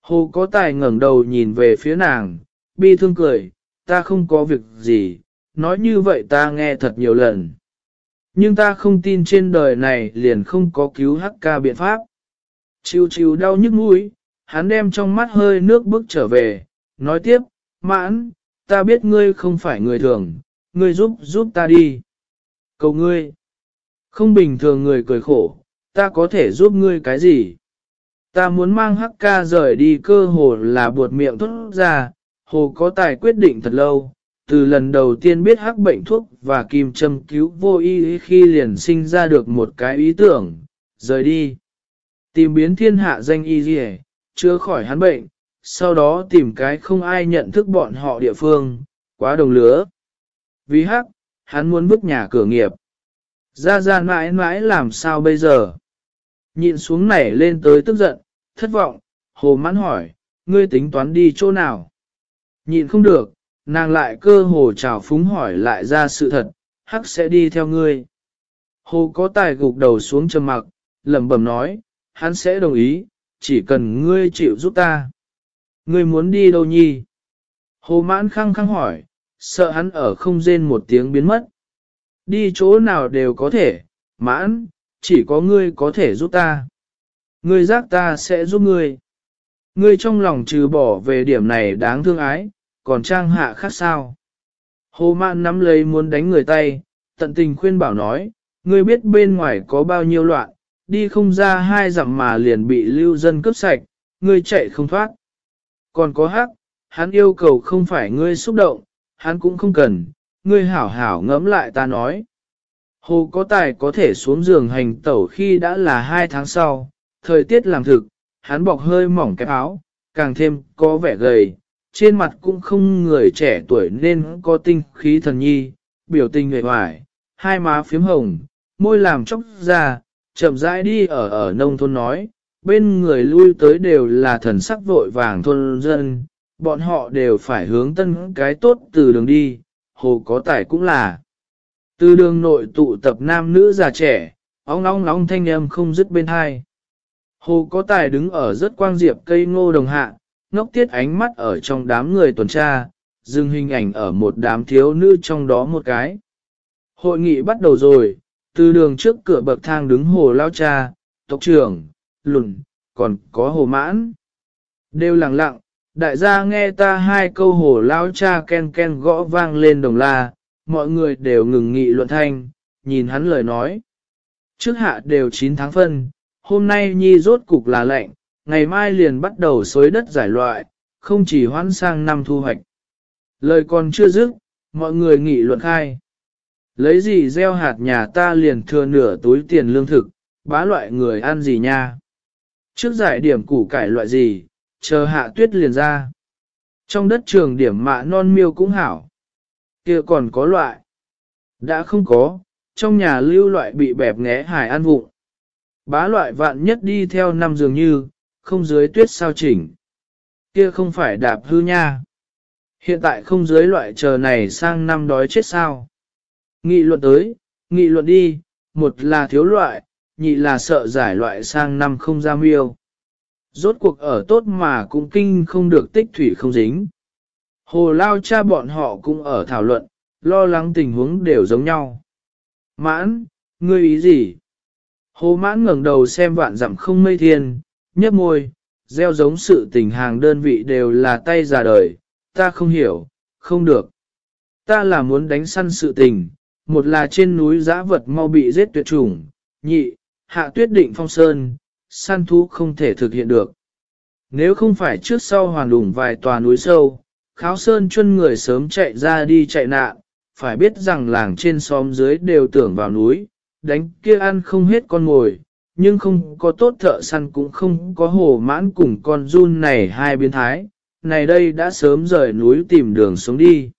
Hồ có tài ngẩng đầu nhìn về phía nàng, bi thương cười, ta không có việc gì, nói như vậy ta nghe thật nhiều lần. Nhưng ta không tin trên đời này liền không có cứu hắc ca biện pháp. Chiêu chiêu đau nhức mũi, hắn đem trong mắt hơi nước bước trở về, nói tiếp, mãn, ta biết ngươi không phải người thường, ngươi giúp giúp ta đi. Cầu ngươi, không bình thường người cười khổ, ta có thể giúp ngươi cái gì? Ta muốn mang hắc ca rời đi cơ hồ là buột miệng thốt ra, hồ có tài quyết định thật lâu, từ lần đầu tiên biết hắc bệnh thuốc và kim châm cứu vô y khi liền sinh ra được một cái ý tưởng, rời đi. Tìm biến thiên hạ danh y gì chữa khỏi hắn bệnh, sau đó tìm cái không ai nhận thức bọn họ địa phương, quá đồng lứa. Vì hắc, hắn muốn bước nhà cửa nghiệp. Ra ra mãi mãi làm sao bây giờ? Nhịn xuống nảy lên tới tức giận, thất vọng, hồ mãn hỏi, ngươi tính toán đi chỗ nào? Nhịn không được, nàng lại cơ hồ trào phúng hỏi lại ra sự thật, hắc sẽ đi theo ngươi. Hồ có tài gục đầu xuống trầm mặc, lẩm bẩm nói, hắn sẽ đồng ý, chỉ cần ngươi chịu giúp ta. Ngươi muốn đi đâu nhi? Hồ mãn khăng khăng hỏi, sợ hắn ở không rên một tiếng biến mất. Đi chỗ nào đều có thể, mãn, chỉ có ngươi có thể giúp ta. Ngươi giác ta sẽ giúp ngươi. Ngươi trong lòng trừ bỏ về điểm này đáng thương ái, còn trang hạ khác sao? Hồ mạn nắm lấy muốn đánh người tay, tận tình khuyên bảo nói, ngươi biết bên ngoài có bao nhiêu loạn, đi không ra hai dặm mà liền bị lưu dân cướp sạch, ngươi chạy không thoát. Còn có hắc, hắn yêu cầu không phải ngươi xúc động, hắn cũng không cần, ngươi hảo hảo ngẫm lại ta nói. Hồ có tài có thể xuống giường hành tẩu khi đã là hai tháng sau, thời tiết làm thực, hắn bọc hơi mỏng cái áo, càng thêm có vẻ gầy, trên mặt cũng không người trẻ tuổi nên có tinh khí thần nhi, biểu tình người hoài, hai má phím hồng, môi làm chóc ra, chậm rãi đi ở ở nông thôn nói, bên người lui tới đều là thần sắc vội vàng thôn dân, bọn họ đều phải hướng tân cái tốt từ đường đi, hồ có tài cũng là. Từ đường nội tụ tập nam nữ già trẻ, óng óng óng thanh âm không dứt bên hai. Hồ có tài đứng ở rất quang diệp cây ngô đồng hạ, ngốc tiết ánh mắt ở trong đám người tuần tra, dừng hình ảnh ở một đám thiếu nữ trong đó một cái. Hội nghị bắt đầu rồi, từ đường trước cửa bậc thang đứng hồ lao cha, tộc trưởng, lùn, còn có hồ mãn. Đều lặng lặng, đại gia nghe ta hai câu hồ lao cha ken ken gõ vang lên đồng la, mọi người đều ngừng nghị luận thanh, nhìn hắn lời nói. Trước hạ đều 9 tháng phân, hôm nay nhi rốt cục là lệnh, ngày mai liền bắt đầu xới đất giải loại, không chỉ hoãn sang năm thu hoạch. Lời còn chưa dứt, mọi người nghị luận khai. Lấy gì gieo hạt nhà ta liền thừa nửa túi tiền lương thực, bá loại người ăn gì nha. Trước giải điểm củ cải loại gì, chờ hạ tuyết liền ra. Trong đất trường điểm mạ non miêu cũng hảo. kia còn có loại. Đã không có, trong nhà lưu loại bị bẹp nghé hải ăn vụng. Bá loại vạn nhất đi theo năm dường như, không dưới tuyết sao chỉnh. Kia không phải đạp hư nha. Hiện tại không dưới loại chờ này sang năm đói chết sao. Nghị luận tới, nghị luận đi, một là thiếu loại, nhị là sợ giải loại sang năm không ra miêu. Rốt cuộc ở tốt mà cũng kinh không được tích thủy không dính. Hồ lao cha bọn họ cũng ở thảo luận, lo lắng tình huống đều giống nhau. Mãn, ngươi ý gì? Hồ mãn ngẩng đầu xem vạn dặm không mây thiên, nhấp môi, gieo giống sự tình hàng đơn vị đều là tay già đời, ta không hiểu, không được. Ta là muốn đánh săn sự tình, một là trên núi giã vật mau bị giết tuyệt chủng, nhị, hạ tuyết định phong sơn, săn thú không thể thực hiện được. Nếu không phải trước sau hoàn đủng vài tòa núi sâu, kháo sơn chân người sớm chạy ra đi chạy nạn, phải biết rằng làng trên xóm dưới đều tưởng vào núi, đánh kia ăn không hết con ngồi, nhưng không có tốt thợ săn cũng không có hồ mãn cùng con run này hai biến thái, này đây đã sớm rời núi tìm đường xuống đi.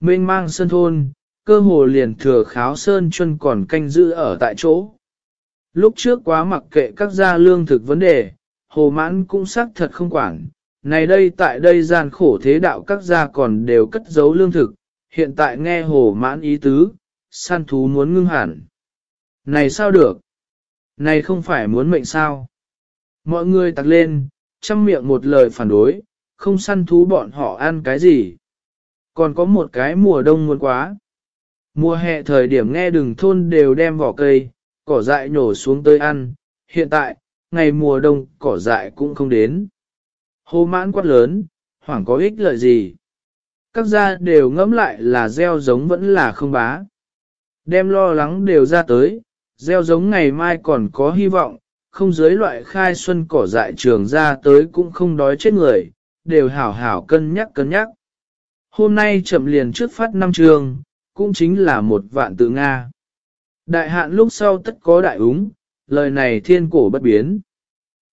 Mênh mang sân thôn, cơ hồ liền thừa kháo sơn chân còn canh giữ ở tại chỗ. Lúc trước quá mặc kệ các gia lương thực vấn đề, hồ mãn cũng xác thật không quản. Này đây tại đây gian khổ thế đạo các gia còn đều cất giấu lương thực, hiện tại nghe hồ mãn ý tứ, săn thú muốn ngưng hẳn. Này sao được? Này không phải muốn mệnh sao? Mọi người tặc lên, chăm miệng một lời phản đối, không săn thú bọn họ ăn cái gì. Còn có một cái mùa đông muốn quá. Mùa hè thời điểm nghe đừng thôn đều đem vỏ cây, cỏ dại nhổ xuống tới ăn, hiện tại, ngày mùa đông cỏ dại cũng không đến. hô mãn quát lớn, hoảng có ích lợi gì. Các gia đều ngẫm lại là gieo giống vẫn là không bá. Đem lo lắng đều ra tới, gieo giống ngày mai còn có hy vọng, không dưới loại khai xuân cỏ dại trường ra tới cũng không đói chết người, đều hảo hảo cân nhắc cân nhắc. Hôm nay chậm liền trước phát năm trường, cũng chính là một vạn tự Nga. Đại hạn lúc sau tất có đại úng, lời này thiên cổ bất biến.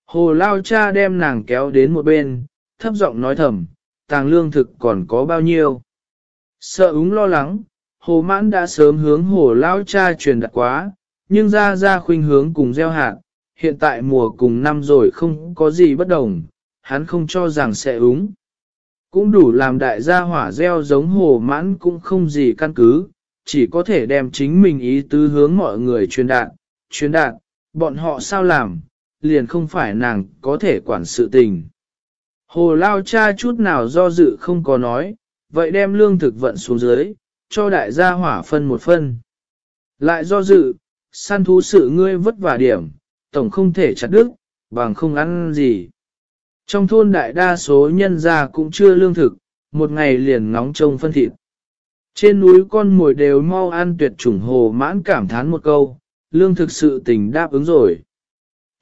Hồ Lao Cha đem nàng kéo đến một bên, thấp giọng nói thầm, tàng lương thực còn có bao nhiêu. Sợ úng lo lắng, Hồ Mãn đã sớm hướng Hồ Lao Cha truyền đặt quá, nhưng ra ra khuynh hướng cùng gieo hạt, hiện tại mùa cùng năm rồi không có gì bất đồng, hắn không cho rằng sẽ úng. Cũng đủ làm đại gia hỏa gieo giống Hồ Mãn cũng không gì căn cứ, chỉ có thể đem chính mình ý tứ hướng mọi người truyền đạt, truyền đạt, bọn họ sao làm, liền không phải nàng có thể quản sự tình. Hồ Lao cha chút nào do dự không có nói, vậy đem lương thực vận xuống dưới, cho đại gia hỏa phân một phân. Lại do dự, săn thú sự ngươi vất vả điểm, tổng không thể chặt đứt, bằng không ăn gì. Trong thôn đại đa số nhân gia cũng chưa lương thực, một ngày liền ngóng trông phân thịt. Trên núi con mồi đều mau ăn tuyệt chủng hồ mãn cảm thán một câu, lương thực sự tình đáp ứng rồi.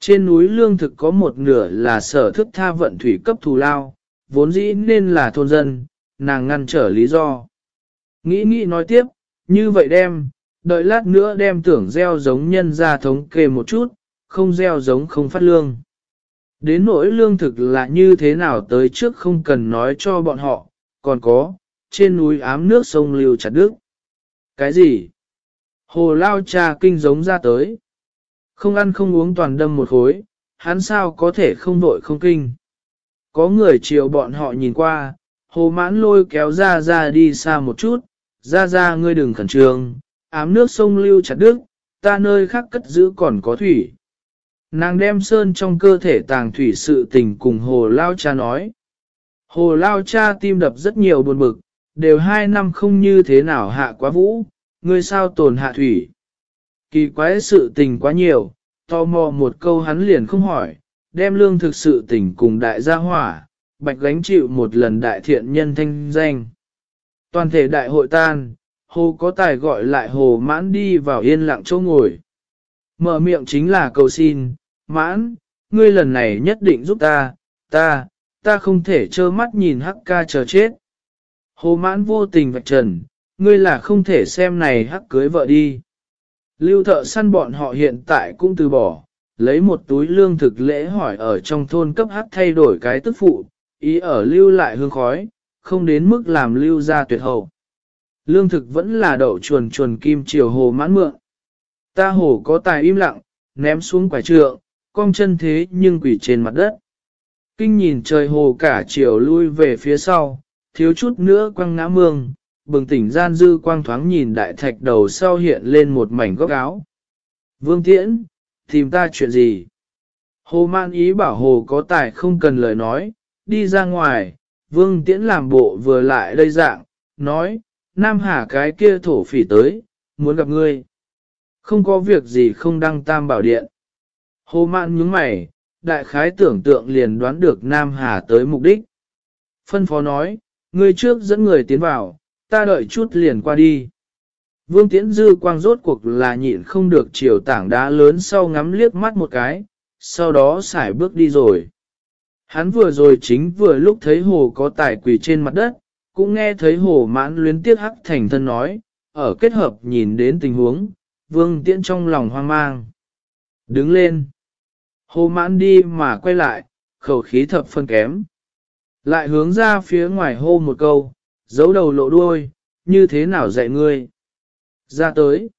Trên núi lương thực có một nửa là sở thức tha vận thủy cấp thù lao, vốn dĩ nên là thôn dân, nàng ngăn trở lý do. Nghĩ nghĩ nói tiếp, như vậy đem, đợi lát nữa đem tưởng gieo giống nhân ra thống kê một chút, không gieo giống không phát lương. Đến nỗi lương thực là như thế nào tới trước không cần nói cho bọn họ, còn có, trên núi ám nước sông lưu chặt đức. Cái gì? Hồ lao cha kinh giống ra tới. Không ăn không uống toàn đâm một khối, hắn sao có thể không vội không kinh. Có người chiều bọn họ nhìn qua, hồ mãn lôi kéo ra ra đi xa một chút, ra ra ngươi đừng khẩn trương, ám nước sông lưu chặt đức, ta nơi khác cất giữ còn có thủy. Nàng đem sơn trong cơ thể tàng thủy sự tình cùng hồ lao cha nói. Hồ lao cha tim đập rất nhiều buồn bực, đều hai năm không như thế nào hạ quá vũ, ngươi sao tồn hạ thủy. Kỳ quái sự tình quá nhiều, tò mò một câu hắn liền không hỏi, đem lương thực sự tình cùng đại gia hỏa, bạch gánh chịu một lần đại thiện nhân thanh danh. Toàn thể đại hội tan, hồ có tài gọi lại hồ mãn đi vào yên lặng chỗ ngồi. Mở miệng chính là cầu xin, mãn, ngươi lần này nhất định giúp ta, ta, ta không thể trơ mắt nhìn hắc ca chờ chết. Hồ mãn vô tình vạch trần, ngươi là không thể xem này hắc cưới vợ đi. Lưu thợ săn bọn họ hiện tại cũng từ bỏ, lấy một túi lương thực lễ hỏi ở trong thôn cấp hắc thay đổi cái tức phụ, ý ở lưu lại hương khói, không đến mức làm lưu ra tuyệt hậu. Lương thực vẫn là đậu chuồn chuồn kim chiều hồ mãn mượn. Ta hồ có tài im lặng, ném xuống quả trượng, cong chân thế nhưng quỷ trên mặt đất. Kinh nhìn trời hồ cả chiều lui về phía sau, thiếu chút nữa quăng ngã mương, bừng tỉnh gian dư quang thoáng nhìn đại thạch đầu sau hiện lên một mảnh góc áo. Vương Tiễn, tìm ta chuyện gì? Hồ man ý bảo hồ có tài không cần lời nói, đi ra ngoài, Vương Tiễn làm bộ vừa lại đây dạng, nói, Nam Hà cái kia thổ phỉ tới, muốn gặp ngươi. Không có việc gì không đăng tam bảo điện. Hồ mạn nhướng mày, đại khái tưởng tượng liền đoán được Nam Hà tới mục đích. Phân phó nói, ngươi trước dẫn người tiến vào, ta đợi chút liền qua đi. Vương Tiễn Dư quang rốt cuộc là nhịn không được chiều tảng đá lớn sau ngắm liếc mắt một cái, sau đó xài bước đi rồi. Hắn vừa rồi chính vừa lúc thấy hồ có tài quỷ trên mặt đất, cũng nghe thấy hồ mãn luyến tiếc hắc thành thân nói, ở kết hợp nhìn đến tình huống, vương tiễn trong lòng hoang mang. Đứng lên. Hồ mãn đi mà quay lại, khẩu khí thập phân kém. Lại hướng ra phía ngoài hô một câu, giấu đầu lộ đuôi, như thế nào dạy ngươi? Ra tới.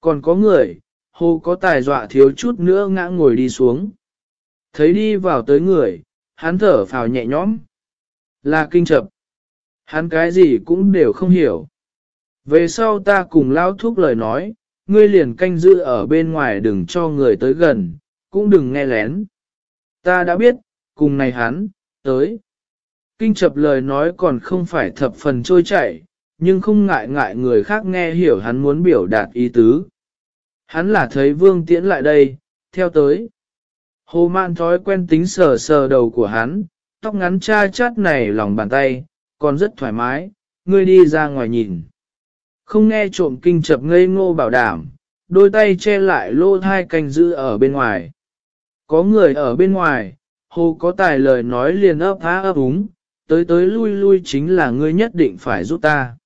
Còn có người, hồ có tài dọa thiếu chút nữa ngã ngồi đi xuống. Thấy đi vào tới người, hắn thở phào nhẹ nhõm. Là kinh chập. Hắn cái gì cũng đều không hiểu. Về sau ta cùng lao thúc lời nói, ngươi liền canh giữ ở bên ngoài đừng cho người tới gần, cũng đừng nghe lén. Ta đã biết, cùng này hắn, tới. Kinh chập lời nói còn không phải thập phần trôi chảy, nhưng không ngại ngại người khác nghe hiểu hắn muốn biểu đạt ý tứ. Hắn là thấy vương tiễn lại đây, theo tới. Hồ mạn thói quen tính sờ sờ đầu của hắn, tóc ngắn cha chát này lòng bàn tay, còn rất thoải mái, ngươi đi ra ngoài nhìn. Không nghe trộm kinh chập ngây ngô bảo đảm, đôi tay che lại lô thai canh giữ ở bên ngoài. Có người ở bên ngoài, hồ có tài lời nói liền ấp há ấp úng, tới tới lui lui chính là ngươi nhất định phải giúp ta.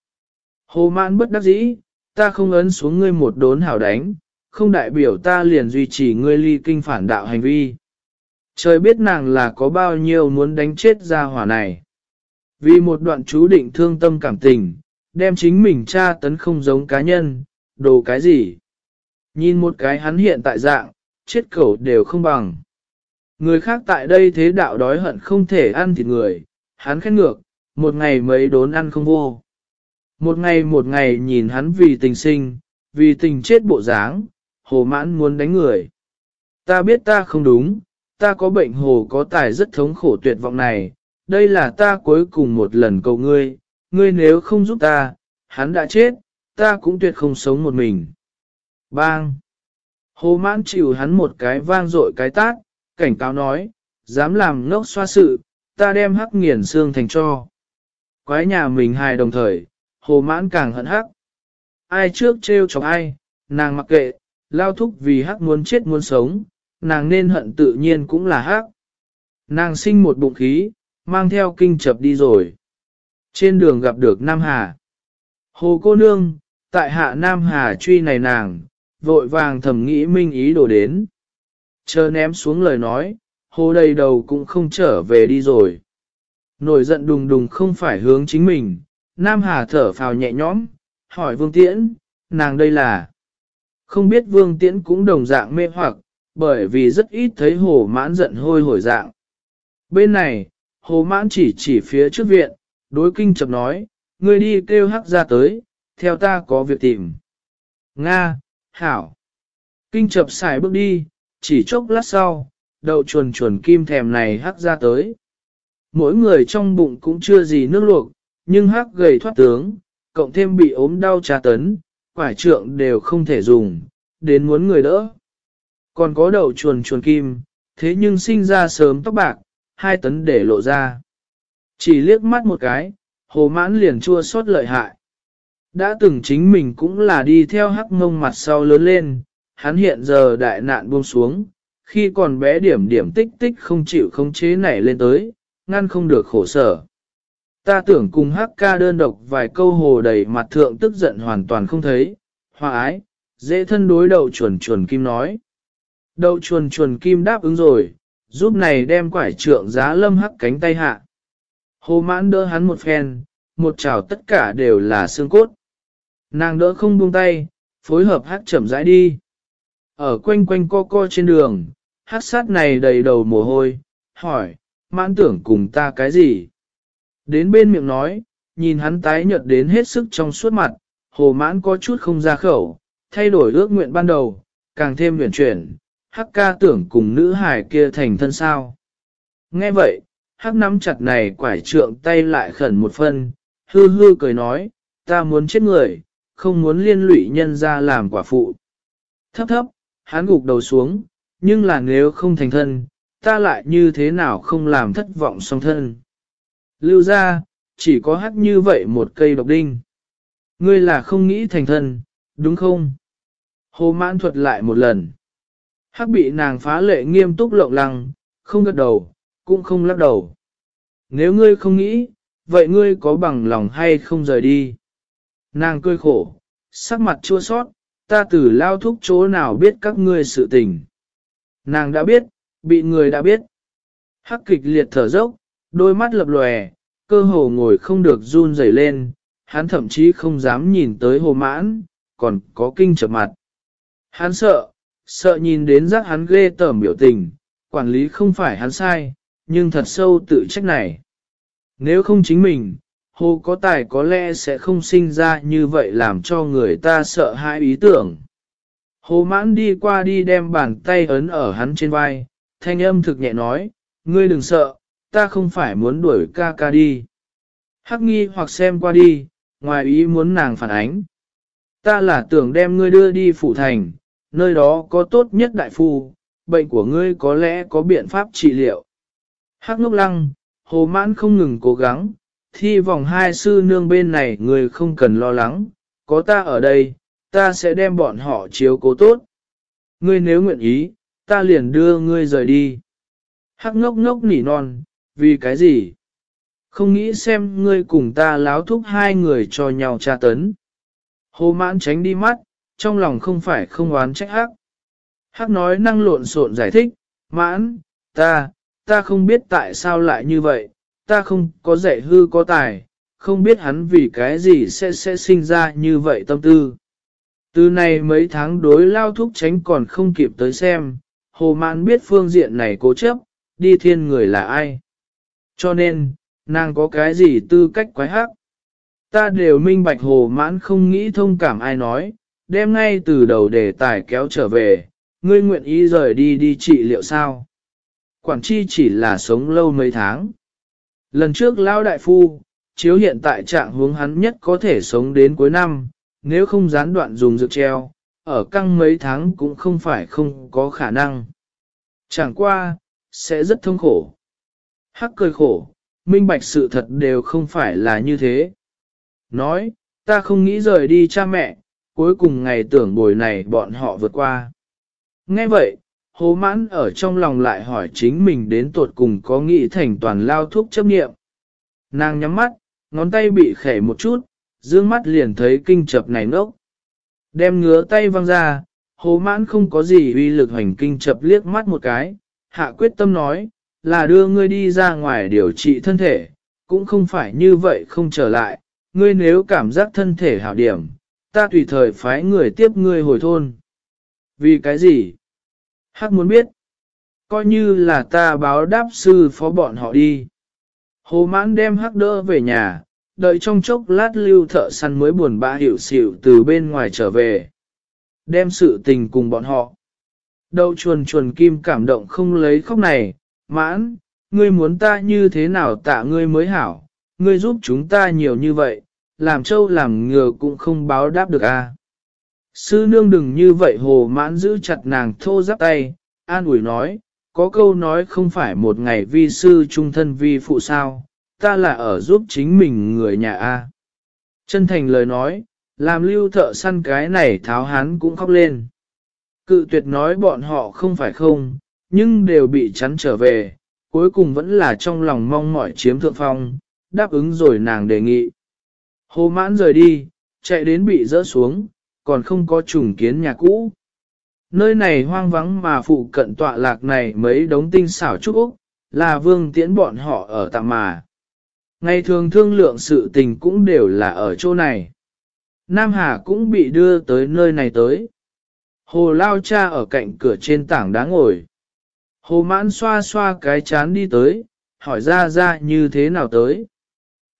Hồ mãn bất đắc dĩ, ta không ấn xuống ngươi một đốn hảo đánh, không đại biểu ta liền duy trì ngươi ly kinh phản đạo hành vi. Trời biết nàng là có bao nhiêu muốn đánh chết ra hỏa này. Vì một đoạn chú định thương tâm cảm tình, đem chính mình tra tấn không giống cá nhân, đồ cái gì. Nhìn một cái hắn hiện tại dạng, chết cẩu đều không bằng. Người khác tại đây thế đạo đói hận không thể ăn thịt người, hắn khét ngược, một ngày mấy đốn ăn không vô. Một ngày một ngày nhìn hắn vì tình sinh, vì tình chết bộ dáng, hồ mãn muốn đánh người. Ta biết ta không đúng, ta có bệnh hồ có tài rất thống khổ tuyệt vọng này, đây là ta cuối cùng một lần cầu ngươi, ngươi nếu không giúp ta, hắn đã chết, ta cũng tuyệt không sống một mình. Bang! Hồ mãn chịu hắn một cái vang dội cái tát, cảnh cáo nói, dám làm ngốc xoa sự, ta đem hắc nghiền xương thành cho. Quái nhà mình hài đồng thời, hồ mãn càng hận hắc. Ai trước trêu chọc ai, nàng mặc kệ, lao thúc vì hắc muốn chết muốn sống, nàng nên hận tự nhiên cũng là hắc. Nàng sinh một bụng khí, mang theo kinh chập đi rồi. Trên đường gặp được Nam Hà. Hồ cô nương, tại hạ Nam Hà truy này nàng, vội vàng thầm nghĩ minh ý đồ đến. Chờ ném xuống lời nói, hồ đầy đầu cũng không trở về đi rồi. Nổi giận đùng đùng không phải hướng chính mình, Nam Hà thở phào nhẹ nhõm, hỏi Vương Tiễn, nàng đây là... Không biết Vương Tiễn cũng đồng dạng mê hoặc, bởi vì rất ít thấy hồ mãn giận hôi hổi dạng. Bên này, hồ mãn chỉ chỉ phía trước viện, đối kinh chập nói, ngươi đi kêu hắc ra tới, theo ta có việc tìm. Nga, Hảo. Kinh chập xài bước đi, chỉ chốc lát sau, đậu chuồn chuồn kim thèm này hắc ra tới. Mỗi người trong bụng cũng chưa gì nước luộc, nhưng hắc gầy thoát tướng, cộng thêm bị ốm đau trà tấn, quải trượng đều không thể dùng, đến muốn người đỡ. Còn có đậu chuồn chuồn kim, thế nhưng sinh ra sớm tóc bạc, hai tấn để lộ ra. Chỉ liếc mắt một cái, hồ mãn liền chua xót lợi hại. Đã từng chính mình cũng là đi theo hắc mông mặt sau lớn lên, hắn hiện giờ đại nạn buông xuống, khi còn bé điểm điểm tích tích không chịu khống chế nảy lên tới, ngăn không được khổ sở. Ta tưởng cùng hắc ca đơn độc vài câu hồ đầy mặt thượng tức giận hoàn toàn không thấy, hòa ái, dễ thân đối đậu chuồn chuồn kim nói. Đậu chuồn chuồn kim đáp ứng rồi, giúp này đem quải trượng giá lâm hắc cánh tay hạ. Hồ mãn đỡ hắn một phen, một chảo tất cả đều là xương cốt. Nàng đỡ không buông tay, phối hợp hát chậm rãi đi. Ở quanh quanh co co trên đường, hát sát này đầy đầu mồ hôi, hỏi, mãn tưởng cùng ta cái gì? Đến bên miệng nói, nhìn hắn tái nhợt đến hết sức trong suốt mặt, hồ mãn có chút không ra khẩu, thay đổi ước nguyện ban đầu, càng thêm luyện chuyển, hắc ca tưởng cùng nữ hải kia thành thân sao. Nghe vậy, hắc nắm chặt này quải trượng tay lại khẩn một phân, hư hư cười nói, ta muốn chết người, không muốn liên lụy nhân ra làm quả phụ. Thấp thấp, hắn gục đầu xuống, nhưng là nếu không thành thân, ta lại như thế nào không làm thất vọng song thân. Lưu ra, chỉ có hát như vậy một cây độc đinh. Ngươi là không nghĩ thành thân, đúng không? Hồ mãn thuật lại một lần. Hắc bị nàng phá lệ nghiêm túc lộng lăng, không gật đầu, cũng không lắc đầu. Nếu ngươi không nghĩ, vậy ngươi có bằng lòng hay không rời đi? Nàng cười khổ, sắc mặt chua sót, ta từ lao thúc chỗ nào biết các ngươi sự tình. Nàng đã biết, bị người đã biết. Hắc kịch liệt thở dốc, Đôi mắt lập lòe, cơ hồ ngồi không được run rẩy lên, hắn thậm chí không dám nhìn tới hồ mãn, còn có kinh chập mặt. Hắn sợ, sợ nhìn đến giác hắn ghê tởm biểu tình, quản lý không phải hắn sai, nhưng thật sâu tự trách này. Nếu không chính mình, hồ có tài có lẽ sẽ không sinh ra như vậy làm cho người ta sợ hãi ý tưởng. Hồ mãn đi qua đi đem bàn tay ấn ở hắn trên vai, thanh âm thực nhẹ nói, ngươi đừng sợ, ta không phải muốn đuổi ca ca đi. Hắc nghi hoặc xem qua đi, ngoài ý muốn nàng phản ánh. Ta là tưởng đem ngươi đưa đi phủ thành, nơi đó có tốt nhất đại phu, bệnh của ngươi có lẽ có biện pháp trị liệu. Hắc ngốc lăng, hồ mãn không ngừng cố gắng, thi vòng hai sư nương bên này người không cần lo lắng, có ta ở đây, ta sẽ đem bọn họ chiếu cố tốt. Ngươi nếu nguyện ý, ta liền đưa ngươi rời đi. Hắc ngốc ngốc nỉ non, vì cái gì? Không nghĩ xem ngươi cùng ta láo thúc hai người cho nhau tra tấn. Hồ mãn tránh đi mắt, trong lòng không phải không oán trách hắc. Hắc nói năng lộn xộn giải thích, mãn, ta, ta không biết tại sao lại như vậy, ta không có dạy hư có tài, không biết hắn vì cái gì sẽ sẽ sinh ra như vậy tâm tư. Từ này mấy tháng đối lao thúc tránh còn không kịp tới xem, hồ mãn biết phương diện này cố chấp, đi thiên người là ai. Cho nên, nàng có cái gì tư cách quái hắc. Ta đều minh bạch hồ mãn không nghĩ thông cảm ai nói, đem ngay từ đầu đề tài kéo trở về, ngươi nguyện ý rời đi đi trị liệu sao. Quản chi chỉ là sống lâu mấy tháng. Lần trước Lão Đại Phu, chiếu hiện tại trạng hướng hắn nhất có thể sống đến cuối năm, nếu không gián đoạn dùng dược treo, ở căng mấy tháng cũng không phải không có khả năng. Chẳng qua, sẽ rất thông khổ. Hắc cười khổ, minh bạch sự thật đều không phải là như thế. Nói, ta không nghĩ rời đi cha mẹ, cuối cùng ngày tưởng bồi này bọn họ vượt qua. Nghe vậy, Hố mãn ở trong lòng lại hỏi chính mình đến tuột cùng có nghĩ thành toàn lao thuốc chấp nghiệm. Nàng nhắm mắt, ngón tay bị khẻ một chút, dương mắt liền thấy kinh chập này nốc. Đem ngứa tay văng ra, Hố mãn không có gì uy lực hành kinh chập liếc mắt một cái, hạ quyết tâm nói, là đưa ngươi đi ra ngoài điều trị thân thể, cũng không phải như vậy không trở lại, ngươi nếu cảm giác thân thể hảo điểm, ta tùy thời phái người tiếp ngươi hồi thôn. Vì cái gì? Hắc muốn biết, coi như là ta báo đáp sư phó bọn họ đi. Hồ mãn đem hắc đỡ về nhà, đợi trong chốc lát lưu thợ săn mới buồn bã hiểu xỉu từ bên ngoài trở về. Đem sự tình cùng bọn họ. Đậu chuồn chuồn kim cảm động không lấy khóc này, mãn, ngươi muốn ta như thế nào tạ ngươi mới hảo, ngươi giúp chúng ta nhiều như vậy, làm trâu làm ngừa cũng không báo đáp được a. À. Sư nương đừng như vậy hồ mãn giữ chặt nàng thô giáp tay, an ủi nói, có câu nói không phải một ngày vi sư trung thân vi phụ sao, ta là ở giúp chính mình người nhà A. Chân thành lời nói, làm lưu thợ săn cái này tháo hắn cũng khóc lên. Cự tuyệt nói bọn họ không phải không, nhưng đều bị chắn trở về, cuối cùng vẫn là trong lòng mong mỏi chiếm thượng phong, đáp ứng rồi nàng đề nghị. Hồ mãn rời đi, chạy đến bị rỡ xuống, còn không có trùng kiến nhà cũ. Nơi này hoang vắng mà phụ cận tọa lạc này mấy đống tinh xảo trúc Úc, là vương tiễn bọn họ ở tạm mà. Ngày thường thương lượng sự tình cũng đều là ở chỗ này. Nam Hà cũng bị đưa tới nơi này tới. Hồ lao cha ở cạnh cửa trên tảng đá ngồi. Hồ mãn xoa xoa cái chán đi tới, hỏi ra ra như thế nào tới.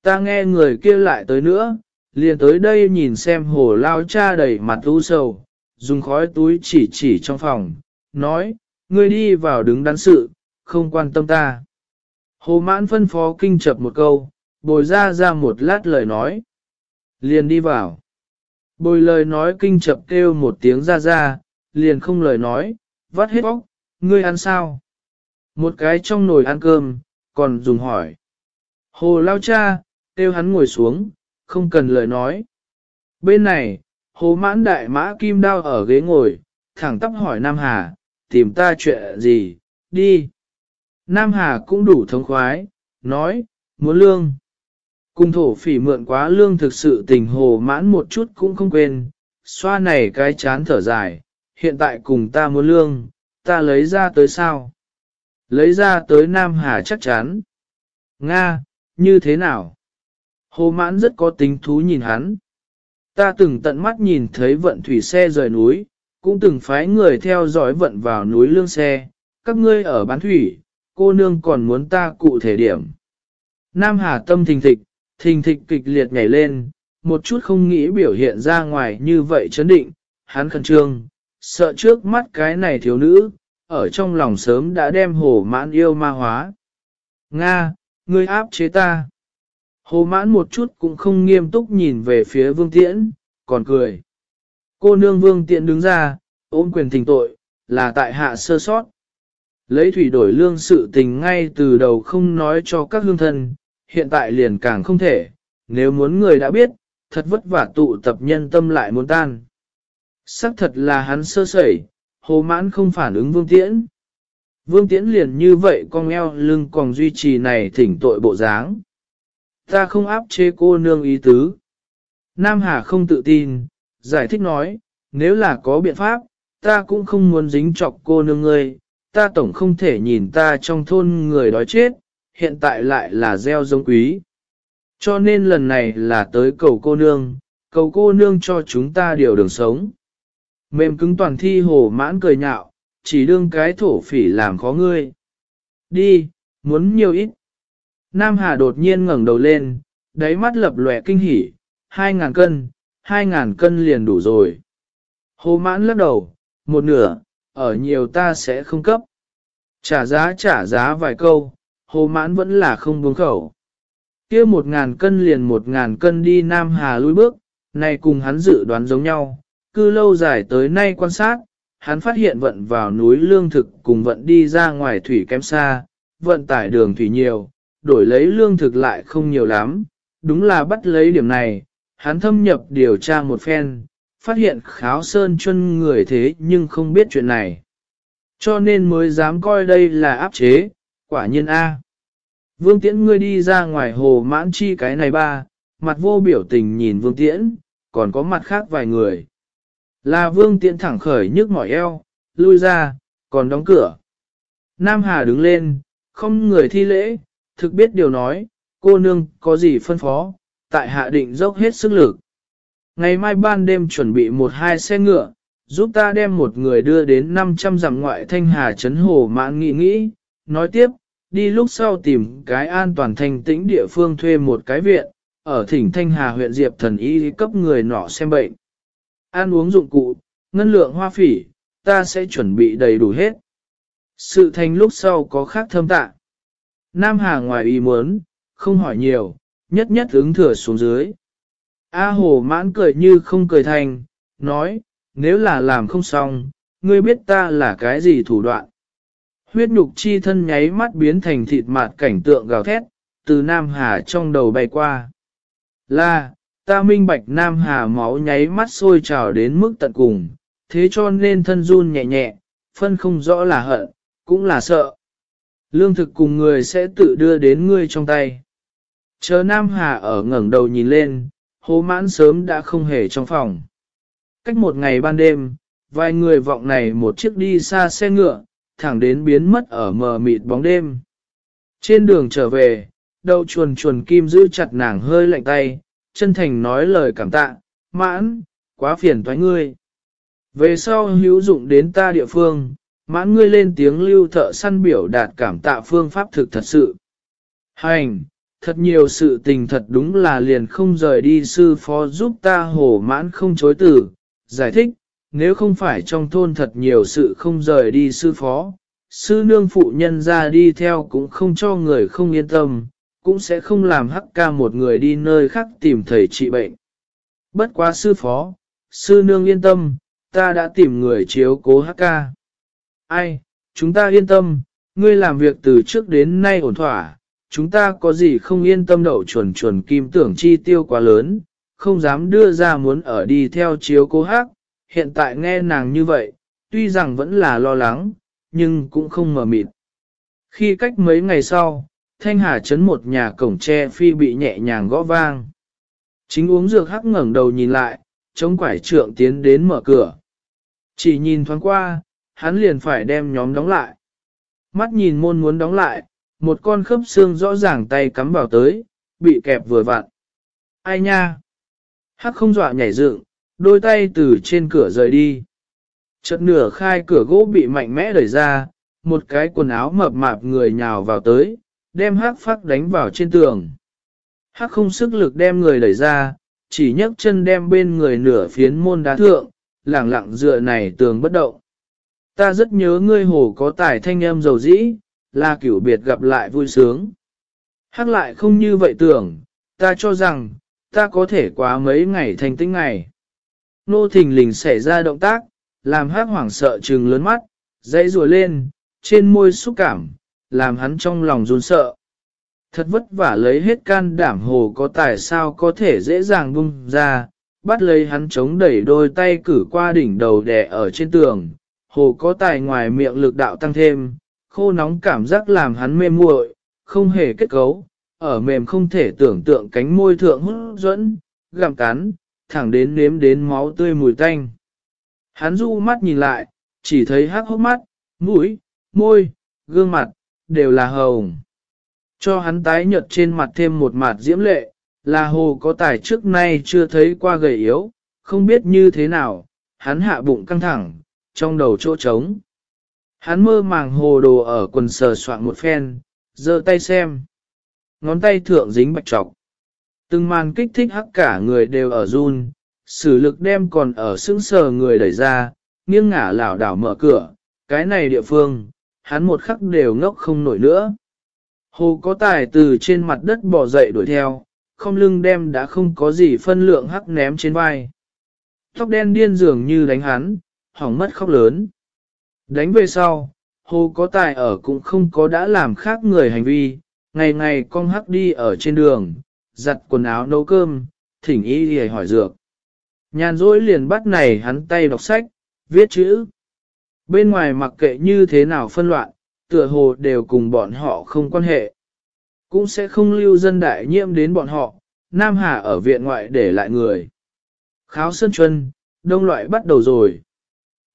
Ta nghe người kia lại tới nữa, liền tới đây nhìn xem hồ lao cha đầy mặt u sầu, dùng khói túi chỉ chỉ trong phòng, nói, ngươi đi vào đứng đắn sự, không quan tâm ta. Hồ mãn phân phó kinh chập một câu, bồi ra ra một lát lời nói. Liền đi vào. Bồi lời nói kinh chập kêu một tiếng ra ra, liền không lời nói, vắt hết bóc, ngươi ăn sao? Một cái trong nồi ăn cơm, còn dùng hỏi. Hồ lao cha, kêu hắn ngồi xuống, không cần lời nói. Bên này, hồ mãn đại mã kim đao ở ghế ngồi, thẳng tắp hỏi Nam Hà, tìm ta chuyện gì, đi. Nam Hà cũng đủ thống khoái, nói, muốn lương. Cùng thổ phỉ mượn quá lương thực sự tình hồ mãn một chút cũng không quên, xoa này cái chán thở dài, hiện tại cùng ta muốn lương, ta lấy ra tới sao? Lấy ra tới Nam Hà chắc chắn. Nga, như thế nào? Hồ mãn rất có tính thú nhìn hắn. Ta từng tận mắt nhìn thấy vận thủy xe rời núi, cũng từng phái người theo dõi vận vào núi lương xe, các ngươi ở bán thủy, cô nương còn muốn ta cụ thể điểm. Nam Hà tâm thình thịch, thình thịch kịch liệt nhảy lên, một chút không nghĩ biểu hiện ra ngoài như vậy chấn định, hắn khẩn trương, sợ trước mắt cái này thiếu nữ, ở trong lòng sớm đã đem hồ mãn yêu ma hóa. Nga, ngươi áp chế ta. Hồ mãn một chút cũng không nghiêm túc nhìn về phía vương tiễn, còn cười. Cô nương vương tiễn đứng ra, ôm quyền thỉnh tội, là tại hạ sơ sót. Lấy thủy đổi lương sự tình ngay từ đầu không nói cho các hương thân, hiện tại liền càng không thể, nếu muốn người đã biết, thật vất vả tụ tập nhân tâm lại muốn tan. Sắc thật là hắn sơ sẩy, hồ mãn không phản ứng vương tiễn. Vương tiễn liền như vậy con eo lưng còn duy trì này thỉnh tội bộ dáng. Ta không áp chế cô nương ý tứ. Nam Hà không tự tin, giải thích nói, nếu là có biện pháp, ta cũng không muốn dính chọc cô nương ngươi, ta tổng không thể nhìn ta trong thôn người đói chết, hiện tại lại là gieo giống quý. Cho nên lần này là tới cầu cô nương, cầu cô nương cho chúng ta điều đường sống. Mềm cứng toàn thi hổ mãn cười nhạo, chỉ đương cái thổ phỉ làm khó ngươi. Đi, muốn nhiều ít. Nam Hà đột nhiên ngẩng đầu lên, đáy mắt lập lòe kinh hỉ, hai ngàn cân, hai ngàn cân liền đủ rồi. Hồ mãn lắc đầu, một nửa, ở nhiều ta sẽ không cấp. Trả giá trả giá vài câu, hồ mãn vẫn là không buông khẩu. kia một ngàn cân liền một ngàn cân đi Nam Hà lui bước, này cùng hắn dự đoán giống nhau, cứ lâu dài tới nay quan sát, hắn phát hiện vận vào núi lương thực cùng vận đi ra ngoài thủy kém xa, vận tải đường thủy nhiều, đổi lấy lương thực lại không nhiều lắm, đúng là bắt lấy điểm này, hắn thâm nhập điều tra một phen, phát hiện kháo sơn chân người thế nhưng không biết chuyện này. Cho nên mới dám coi đây là áp chế, quả nhiên A. Vương Tiễn ngươi đi ra ngoài hồ mãn chi cái này ba, mặt vô biểu tình nhìn Vương Tiễn, còn có mặt khác vài người. Là Vương Tiễn thẳng khởi nhức mỏi eo, lui ra, còn đóng cửa. Nam Hà đứng lên, không người thi lễ, thực biết điều nói, cô nương có gì phân phó, tại hạ định dốc hết sức lực. Ngày mai ban đêm chuẩn bị một hai xe ngựa, giúp ta đem một người đưa đến 500 dặm ngoại thanh hà trấn hồ mãn nghĩ nghĩ, nói tiếp, đi lúc sau tìm cái an toàn thanh tĩnh địa phương thuê một cái viện, ở thỉnh thanh hà huyện Diệp thần y cấp người nọ xem bệnh. Ăn uống dụng cụ, ngân lượng hoa phỉ, ta sẽ chuẩn bị đầy đủ hết. Sự thành lúc sau có khác thâm tạ. Nam Hà ngoài ý muốn, không hỏi nhiều, nhất nhất ứng thừa xuống dưới. A hồ mãn cười như không cười thành, nói, nếu là làm không xong, ngươi biết ta là cái gì thủ đoạn. Huyết nhục chi thân nháy mắt biến thành thịt mạt cảnh tượng gào thét, từ Nam Hà trong đầu bay qua. Là, ta minh bạch Nam Hà máu nháy mắt sôi trào đến mức tận cùng, thế cho nên thân run nhẹ nhẹ, phân không rõ là hận, cũng là sợ. Lương thực cùng người sẽ tự đưa đến ngươi trong tay. Chờ Nam Hà ở ngẩng đầu nhìn lên, hồ mãn sớm đã không hề trong phòng. Cách một ngày ban đêm, vài người vọng này một chiếc đi xa xe ngựa, thẳng đến biến mất ở mờ mịt bóng đêm. Trên đường trở về, đầu chuồn chuồn kim giữ chặt nàng hơi lạnh tay, chân thành nói lời cảm tạ, mãn, quá phiền toái ngươi. Về sau hữu dụng đến ta địa phương, mãn ngươi lên tiếng lưu thợ săn biểu đạt cảm tạ phương pháp thực thật sự. Hành, thật nhiều sự tình thật đúng là liền không rời đi sư phó giúp ta hổ mãn không chối từ, giải thích, nếu không phải trong thôn thật nhiều sự không rời đi sư phó, sư nương phụ nhân ra đi theo cũng không cho người không yên tâm, cũng sẽ không làm hắc ca một người đi nơi khác tìm thầy trị bệnh. Bất quá sư phó, sư nương yên tâm, ta đã tìm người chiếu cố hắc ca. Ai, chúng ta yên tâm, ngươi làm việc từ trước đến nay ổn thỏa, chúng ta có gì không yên tâm đậu chuẩn chuẩn kim tưởng chi tiêu quá lớn, không dám đưa ra muốn ở đi theo chiếu cố hát. Hiện tại nghe nàng như vậy, tuy rằng vẫn là lo lắng, nhưng cũng không mờ mịt. Khi cách mấy ngày sau, Thanh Hà chấn một nhà cổng tre phi bị nhẹ nhàng gõ vang. Chính uống dược hắc ngẩng đầu nhìn lại, chống quải trượng tiến đến mở cửa. Chỉ nhìn thoáng qua, hắn liền phải đem nhóm đóng lại. Mắt nhìn môn muốn đóng lại, một con khớp xương rõ ràng tay cắm vào tới, bị kẹp vừa vặn. Ai nha? Hắc không dọa nhảy dựng, đôi tay từ trên cửa rời đi. Chợt nửa khai cửa gỗ bị mạnh mẽ đẩy ra, một cái quần áo mập mạp người nhào vào tới, đem hắc phát đánh vào trên tường. Hắc không sức lực đem người đẩy ra, chỉ nhấc chân đem bên người nửa phiến môn đá thượng, lẳng lặng dựa này tường bất động. Ta rất nhớ ngươi hồ có tài thanh âm dầu dĩ, là kiểu biệt gặp lại vui sướng. Hắc lại không như vậy tưởng, ta cho rằng, ta có thể quá mấy ngày thành tinh ngày. Nô thình lình xảy ra động tác, làm hắc hoảng sợ trừng lớn mắt, dãy rùa lên, trên môi xúc cảm, làm hắn trong lòng run sợ. Thật vất vả lấy hết can đảm hồ có tài sao có thể dễ dàng bung ra, bắt lấy hắn chống đẩy đôi tay cử qua đỉnh đầu đè ở trên tường, hồ có tài ngoài miệng lực đạo tăng thêm, khô nóng cảm giác làm hắn mê muội, không hề kết cấu, ở mềm không thể tưởng tượng cánh môi thượng hút dẫn, gặm cắn, thẳng đến nếm đến máu tươi mùi tanh. Hắn du mắt nhìn lại, chỉ thấy hắc hốc mắt, mũi, môi, gương mặt, đều là hồng. Cho hắn tái nhợt trên mặt thêm một mặt diễm lệ, là hồ có tài trước nay chưa thấy qua gầy yếu, không biết như thế nào, hắn hạ bụng căng thẳng, trong đầu chỗ trống. Hắn mơ màng hồ đồ ở quần sờ soạn một phen, giơ tay xem. Ngón tay thượng dính bạch trọc. Từng màn kích thích hắc cả người đều ở run, sử lực đem còn ở sững sờ người đẩy ra, nghiêng ngả lảo đảo mở cửa, cái này địa phương, hắn một khắc đều ngốc không nổi nữa. Hồ có tài từ trên mặt đất bò dậy đuổi theo, không lưng đem đã không có gì phân lượng hắc ném trên vai. Tóc đen điên dường như đánh hắn, hỏng mất khóc lớn. Đánh về sau, hồ có tài ở cũng không có đã làm khác người hành vi, ngày ngày con hắc đi ở trên đường, giặt quần áo nấu cơm, thỉnh y hề hỏi dược. Nhàn rỗi liền bắt này hắn tay đọc sách, viết chữ. Bên ngoài mặc kệ như thế nào phân loạn, tựa hồ đều cùng bọn họ không quan hệ. Cũng sẽ không lưu dân đại nhiễm đến bọn họ, Nam Hà ở viện ngoại để lại người. Kháo Sơn Chuân, đông loại bắt đầu rồi.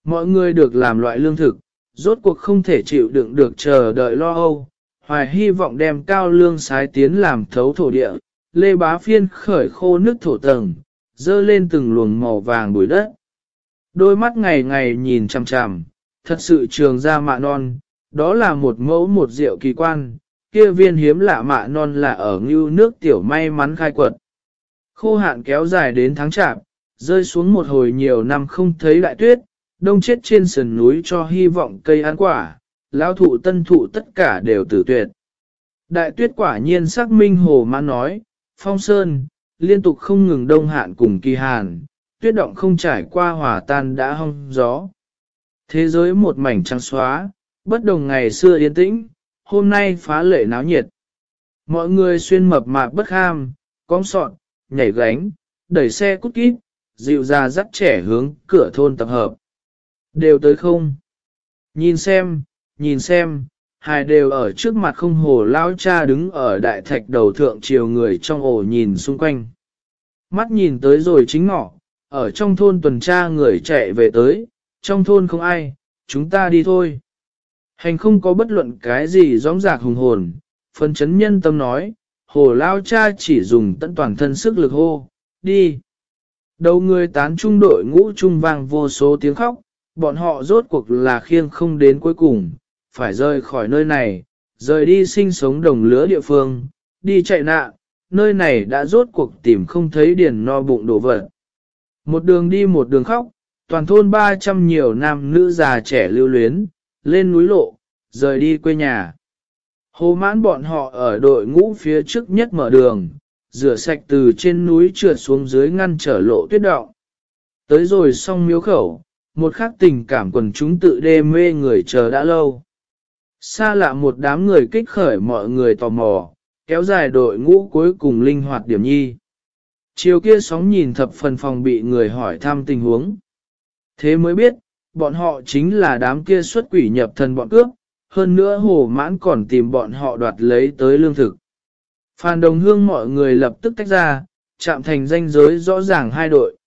Mọi người được làm loại lương thực, rốt cuộc không thể chịu đựng được chờ đợi lo âu. Hoài hy vọng đem cao lương sái tiến làm thấu thổ địa, lê bá phiên khởi khô nước thổ tầng, dơ lên từng luồng màu vàng bụi đất. Đôi mắt ngày ngày nhìn chằm chằm, thật sự trường ra mạ non, đó là một mẫu một rượu kỳ quan, kia viên hiếm lạ mạ non là ở ngưu nước tiểu may mắn khai quật. Khô hạn kéo dài đến tháng chạp, rơi xuống một hồi nhiều năm không thấy đại tuyết, đông chết trên sườn núi cho hy vọng cây ăn quả, lão thụ tân thụ tất cả đều tử tuyệt. Đại tuyết quả nhiên xác minh hồ mãn nói, phong sơn, liên tục không ngừng đông hạn cùng kỳ hàn, tuyết động không trải qua hòa tan đã hong gió. Thế giới một mảnh trắng xóa, bất đồng ngày xưa yên tĩnh, hôm nay phá lệ náo nhiệt. Mọi người xuyên mập mạp bất ham, cong sọn, nhảy gánh, đẩy xe cút kít, dịu ra dắt trẻ hướng cửa thôn tập hợp. Đều tới không? Nhìn xem, nhìn xem, hai đều ở trước mặt không hồ lao cha đứng ở đại thạch đầu thượng chiều người trong ổ nhìn xung quanh. Mắt nhìn tới rồi chính ngọ, ở trong thôn tuần tra người chạy về tới, trong thôn không ai, chúng ta đi thôi. Hành không có bất luận cái gì gióng giạc hùng hồn, phân chấn nhân tâm nói, hồ lao cha chỉ dùng tận toàn thân sức lực hô, đi. Đầu người tán trung đội ngũ trung vang vô số tiếng khóc, bọn họ rốt cuộc là khiêng không đến cuối cùng, phải rời khỏi nơi này, rời đi sinh sống đồng lứa địa phương, đi chạy nạn, nơi này đã rốt cuộc tìm không thấy điền no bụng đổ vật. Một đường đi một đường khóc, toàn thôn 300 nhiều nam nữ già trẻ lưu luyến, lên núi lộ, rời đi quê nhà. Hồ mãn bọn họ ở đội ngũ phía trước nhất mở đường, rửa sạch từ trên núi trượt xuống dưới ngăn trở lộ tuyết động. Tới rồi xong miếu khẩu, một khắc tình cảm quần chúng tự đê mê người chờ đã lâu. Xa lạ một đám người kích khởi mọi người tò mò, kéo dài đội ngũ cuối cùng linh hoạt điểm nhi. Chiều kia sóng nhìn thập phần phòng bị người hỏi thăm tình huống. Thế mới biết, bọn họ chính là đám kia xuất quỷ nhập thần bọn cướp, hơn nữa hồ mãn còn tìm bọn họ đoạt lấy tới lương thực. Phan đồng hương mọi người lập tức tách ra, chạm thành danh giới rõ ràng hai đội.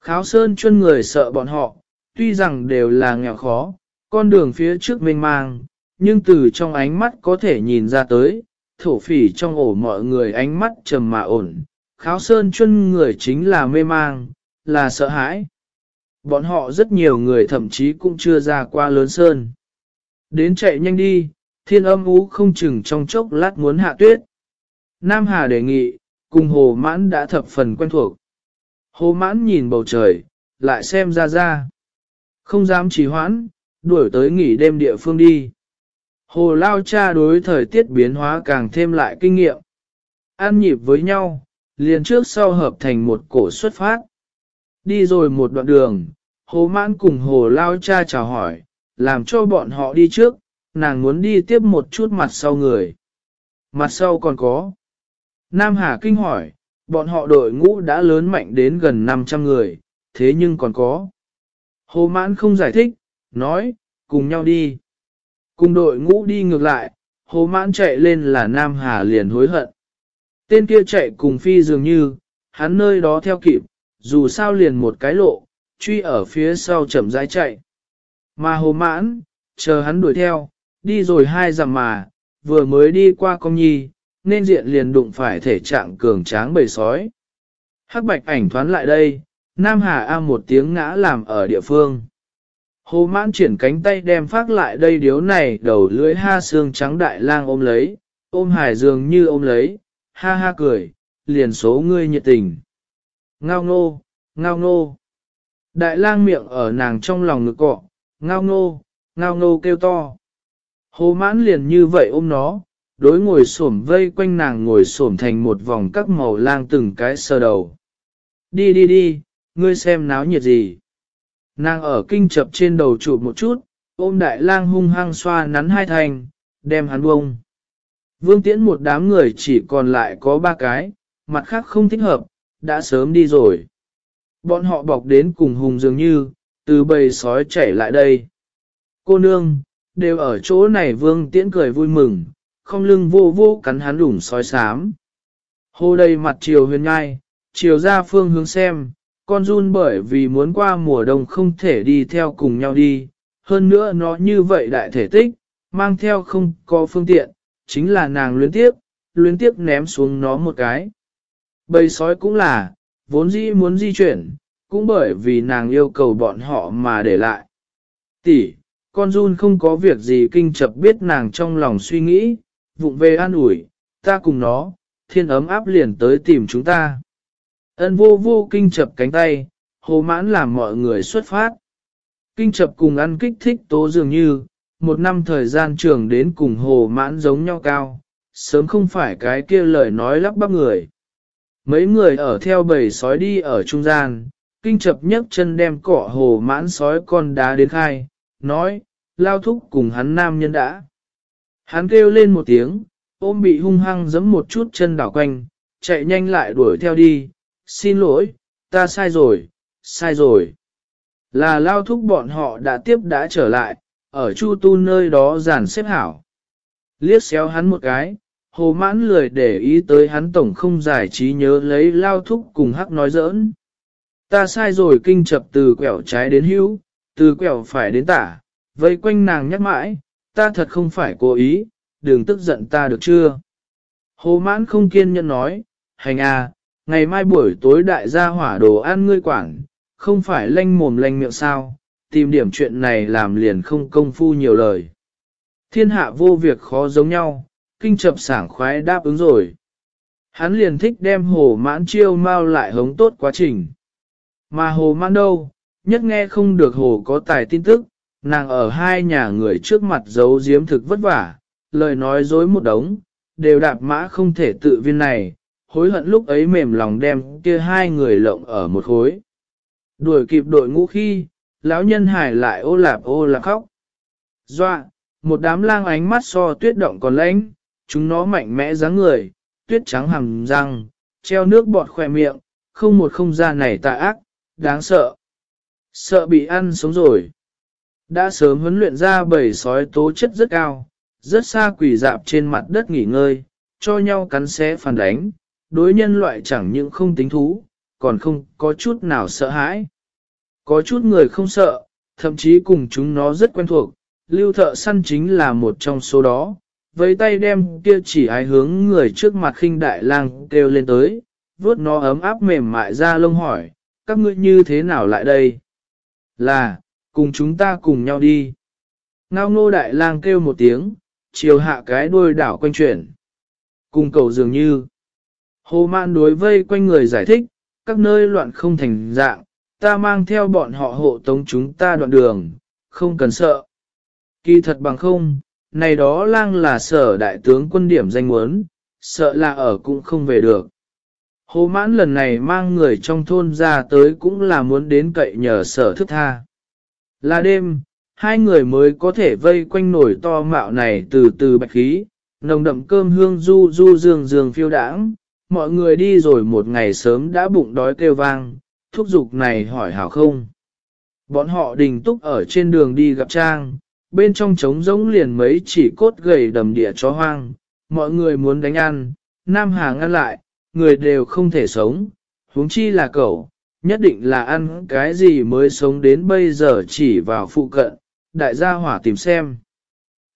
Kháo sơn chuyên người sợ bọn họ, tuy rằng đều là nghèo khó, con đường phía trước mênh mang, nhưng từ trong ánh mắt có thể nhìn ra tới, thổ phỉ trong ổ mọi người ánh mắt trầm mà ổn, kháo sơn chân người chính là mê mang, là sợ hãi. Bọn họ rất nhiều người thậm chí cũng chưa ra qua lớn sơn. Đến chạy nhanh đi, thiên âm ú không chừng trong chốc lát muốn hạ tuyết. Nam Hà đề nghị, cùng hồ mãn đã thập phần quen thuộc. Hồ mãn nhìn bầu trời, lại xem ra ra. Không dám trì hoãn, đuổi tới nghỉ đêm địa phương đi. Hồ lao cha đối thời tiết biến hóa càng thêm lại kinh nghiệm. An nhịp với nhau, liền trước sau hợp thành một cổ xuất phát. Đi rồi một đoạn đường, hồ mãn cùng hồ lao cha chào hỏi, làm cho bọn họ đi trước, nàng muốn đi tiếp một chút mặt sau người. Mặt sau còn có. Nam Hà kinh hỏi, bọn họ đội ngũ đã lớn mạnh đến gần 500 người, thế nhưng còn có. Hồ mãn không giải thích, nói, cùng nhau đi. Cùng đội ngũ đi ngược lại, hồ mãn chạy lên là Nam Hà liền hối hận. Tên kia chạy cùng phi dường như, hắn nơi đó theo kịp, dù sao liền một cái lộ, truy ở phía sau chậm rãi chạy. Mà hồ mãn, chờ hắn đuổi theo, đi rồi hai dặm mà, vừa mới đi qua công nhi, nên diện liền đụng phải thể trạng cường tráng bầy sói. Hắc bạch ảnh thoán lại đây, Nam Hà A một tiếng ngã làm ở địa phương. Hồ mãn triển cánh tay đem phát lại đây điếu này đầu lưỡi ha xương trắng đại lang ôm lấy, ôm hải dường như ôm lấy, ha ha cười, liền số ngươi nhiệt tình. Ngao ngô, ngao ngô. Đại lang miệng ở nàng trong lòng ngực cọ, ngao ngô, ngao ngô kêu to. Hồ mãn liền như vậy ôm nó, đối ngồi xổm vây quanh nàng ngồi xổm thành một vòng các màu lang từng cái sờ đầu. Đi đi đi, ngươi xem náo nhiệt gì. Nàng ở kinh chập trên đầu chụp một chút, ôm đại lang hung hăng xoa nắn hai thành, đem hắn bông. Vương tiễn một đám người chỉ còn lại có ba cái, mặt khác không thích hợp, đã sớm đi rồi. Bọn họ bọc đến cùng hùng dường như, từ bầy sói chảy lại đây. Cô nương, đều ở chỗ này vương tiễn cười vui mừng, không lưng vô vô cắn hắn đủng sói sám. hô đầy mặt chiều huyền ngai, chiều ra phương hướng xem, con run bởi vì muốn qua mùa đông không thể đi theo cùng nhau đi, hơn nữa nó như vậy đại thể tích, mang theo không có phương tiện, chính là nàng luyến tiếp, luyến tiếp ném xuống nó một cái. Bầy sói cũng là, vốn dĩ muốn di chuyển, cũng bởi vì nàng yêu cầu bọn họ mà để lại. Tỷ, con run không có việc gì kinh chập biết nàng trong lòng suy nghĩ, vụng về an ủi, ta cùng nó, thiên ấm áp liền tới tìm chúng ta. Ân vô vô kinh chập cánh tay, hồ mãn làm mọi người xuất phát. Kinh chập cùng ăn kích thích tố dường như, một năm thời gian trường đến cùng hồ mãn giống nhau cao, sớm không phải cái kia lời nói lắp bắp người. Mấy người ở theo bầy sói đi ở trung gian, kinh chập nhấc chân đem cỏ hồ mãn sói con đá đến khai, nói, lao thúc cùng hắn nam nhân đã. Hắn kêu lên một tiếng, ôm bị hung hăng giẫm một chút chân đảo quanh, chạy nhanh lại đuổi theo đi, xin lỗi, ta sai rồi, sai rồi. Là lao thúc bọn họ đã tiếp đã trở lại, ở Chu Tu nơi đó giàn xếp hảo. Liếc xéo hắn một cái, hồ mãn lười để ý tới hắn tổng không giải trí nhớ lấy lao thúc cùng hắc nói giỡn. Ta sai rồi kinh chập từ quẹo trái đến hữu, từ quẹo phải đến tả, vây quanh nàng nhắc mãi, ta thật không phải cố ý, đừng tức giận ta được chưa? Hồ mãn không kiên nhẫn nói, hành à, ngày mai buổi tối đại gia hỏa đồ ăn ngươi quản, không phải lanh mồm lanh miệng sao, tìm điểm chuyện này làm liền không công phu nhiều lời. Thiên hạ vô việc khó giống nhau, kinh chập sảng khoái đáp ứng rồi. Hắn liền thích đem hồ mãn chiêu mau lại hống tốt quá trình. Mà hồ mãn đâu, nhất nghe không được hồ có tài tin tức, nàng ở hai nhà người trước mặt giấu giếm thực vất vả, lời nói dối một đống, đều đạp mã không thể tự viên này, hối hận lúc ấy mềm lòng đem kia hai người lộng ở một khối. Đuổi kịp đội ngũ khi, lão nhân hải lại ô lạp ô lạp khóc. Doa, một đám lang ánh mắt so tuyết động còn lãnh, chúng nó mạnh mẽ dáng người, tuyết trắng hằng răng, treo nước bọt khỏe miệng, không một không gian này tà ác, đáng sợ. Sợ bị ăn sống rồi. Đã sớm huấn luyện ra bầy sói tố chất rất cao, rất xa quỷ dạp trên mặt đất nghỉ ngơi, cho nhau cắn xé phản đánh, đối nhân loại chẳng những không tính thú, còn không có chút nào sợ hãi. Có chút người không sợ, thậm chí cùng chúng nó rất quen thuộc, lưu thợ săn chính là một trong số đó, với tay đem kia chỉ ái hướng người trước mặt khinh đại lang kêu lên tới, vuốt nó ấm áp mềm mại ra lông hỏi, các ngươi như thế nào lại đây? Là, cùng chúng ta cùng nhau đi. Ngao ngô đại lang kêu một tiếng, chiều hạ cái đuôi đảo quanh chuyển. Cùng cầu dường như. Hồ man đối vây quanh người giải thích, các nơi loạn không thành dạng, ta mang theo bọn họ hộ tống chúng ta đoạn đường, không cần sợ. Kỳ thật bằng không, này đó lang là sở đại tướng quân điểm danh muốn, sợ là ở cũng không về được. Hồ mãn lần này mang người trong thôn ra tới cũng là muốn đến cậy nhờ sở thức tha. Là đêm, hai người mới có thể vây quanh nổi to mạo này từ từ bạch khí, nồng đậm cơm hương du du dương dương phiêu đãng. Mọi người đi rồi một ngày sớm đã bụng đói kêu vang, thúc giục này hỏi hảo không. Bọn họ đình túc ở trên đường đi gặp Trang, bên trong trống giống liền mấy chỉ cốt gầy đầm địa chó hoang, mọi người muốn đánh ăn, Nam Hà ngăn lại, người đều không thể sống, huống chi là cậu, nhất định là ăn cái gì mới sống đến bây giờ chỉ vào phụ cận, đại gia hỏa tìm xem.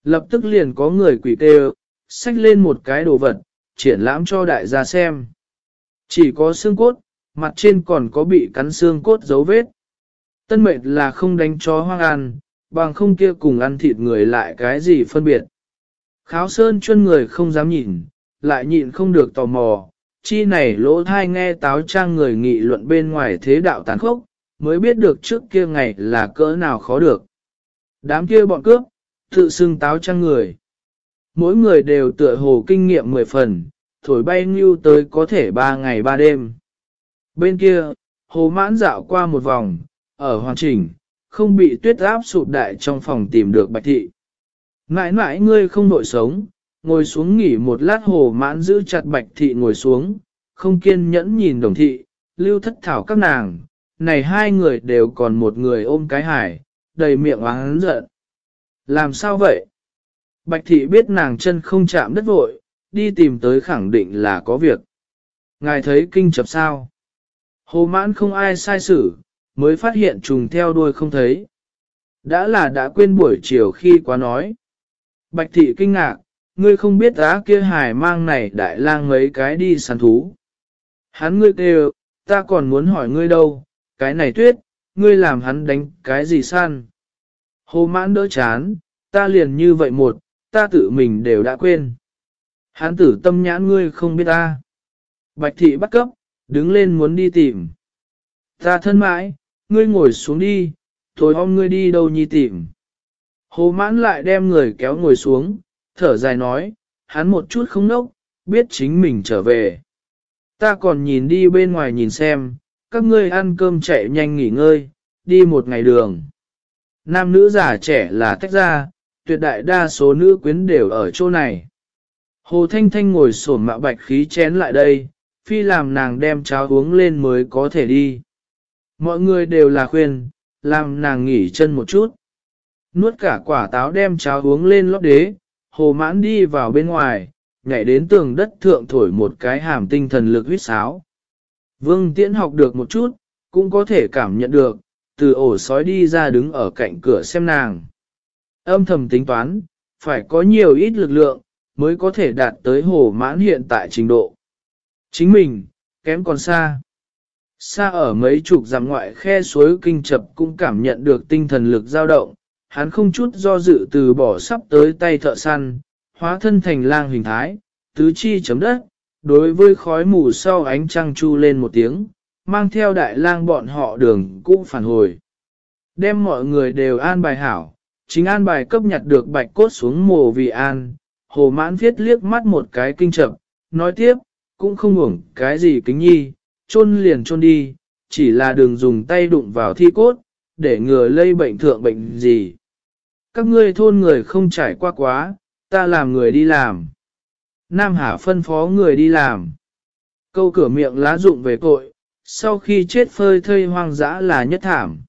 Lập tức liền có người quỷ kêu, xách lên một cái đồ vật, triển lãm cho đại gia xem. Chỉ có xương cốt, mặt trên còn có bị cắn xương cốt dấu vết. Tân mệnh là không đánh chó hoang ăn, bằng không kia cùng ăn thịt người lại cái gì phân biệt. Kháo sơn chân người không dám nhìn, lại nhịn không được tò mò, chi này lỗ thai nghe táo trang người nghị luận bên ngoài thế đạo tàn khốc, mới biết được trước kia ngày là cỡ nào khó được. Đám kia bọn cướp, tự xưng táo trang người. Mỗi người đều tựa hồ kinh nghiệm 10 phần, thổi bay ngưu tới có thể 3 ngày 3 đêm. Bên kia, hồ mãn dạo qua một vòng, ở hoàn chỉnh, không bị tuyết áp sụp đại trong phòng tìm được bạch thị. Mãi mãi ngươi không nội sống, ngồi xuống nghỉ một lát hồ mãn giữ chặt bạch thị ngồi xuống, không kiên nhẫn nhìn đồng thị, lưu thất thảo các nàng, này hai người đều còn một người ôm cái hải, đầy miệng oán giận. Làm sao vậy? Bạch thị biết nàng chân không chạm đất vội, đi tìm tới khẳng định là có việc. Ngài thấy kinh chập sao? Hồ mãn không ai sai xử, mới phát hiện trùng theo đuôi không thấy. Đã là đã quên buổi chiều khi quá nói. Bạch thị kinh ngạc, ngươi không biết á kia hải mang này đại lang mấy cái đi săn thú. Hắn ngươi kêu, ta còn muốn hỏi ngươi đâu, cái này tuyết, ngươi làm hắn đánh cái gì săn. Hồ mãn đỡ chán, ta liền như vậy một, ta tự mình đều đã quên. Hắn tử tâm nhãn ngươi không biết ta. Bạch thị bắt cấp, đứng lên muốn đi tìm. Ta thân mãi, ngươi ngồi xuống đi, tối hôm ngươi đi đâu nhi tìm. Hồ mãn lại đem người kéo ngồi xuống, thở dài nói, hắn một chút không nốc, biết chính mình trở về. Ta còn nhìn đi bên ngoài nhìn xem, các ngươi ăn cơm chạy nhanh nghỉ ngơi, đi một ngày đường. Nam nữ già trẻ là tách ra, tuyệt đại đa số nữ quyến đều ở chỗ này. Hồ Thanh Thanh ngồi sổn mạo bạch khí chén lại đây, phi làm nàng đem cháo uống lên mới có thể đi. Mọi người đều là khuyên, làm nàng nghỉ chân một chút. Nuốt cả quả táo đem cháo uống lên lót đế, hồ mãn đi vào bên ngoài, nhảy đến tường đất thượng thổi một cái hàm tinh thần lực huyết sáo. Vương Tiễn học được một chút, cũng có thể cảm nhận được, từ ổ sói đi ra đứng ở cạnh cửa xem nàng. Âm thầm tính toán, phải có nhiều ít lực lượng, mới có thể đạt tới hồ mãn hiện tại trình độ. Chính mình, kém còn xa. Xa ở mấy chục dặm ngoại khe suối kinh chập cũng cảm nhận được tinh thần lực dao động, hắn không chút do dự từ bỏ sắp tới tay thợ săn, hóa thân thành lang hình thái, tứ chi chấm đất, đối với khói mù sau ánh trăng chu lên một tiếng, mang theo đại lang bọn họ đường cũng phản hồi. Đem mọi người đều an bài hảo, chính an bài cấp nhặt được bạch cốt xuống mồ vì an, hồ mãn viết liếc mắt một cái kinh chậm, nói tiếp, cũng không ngủng cái gì kính nhi, chôn liền chôn đi, chỉ là đừng dùng tay đụng vào thi cốt, để ngừa lây bệnh thượng bệnh gì. Các ngươi thôn người không trải qua quá, ta làm người đi làm. Nam Hà phân phó người đi làm. Câu cửa miệng lá dụng về cội, sau khi chết phơi thây hoang dã là nhất thảm.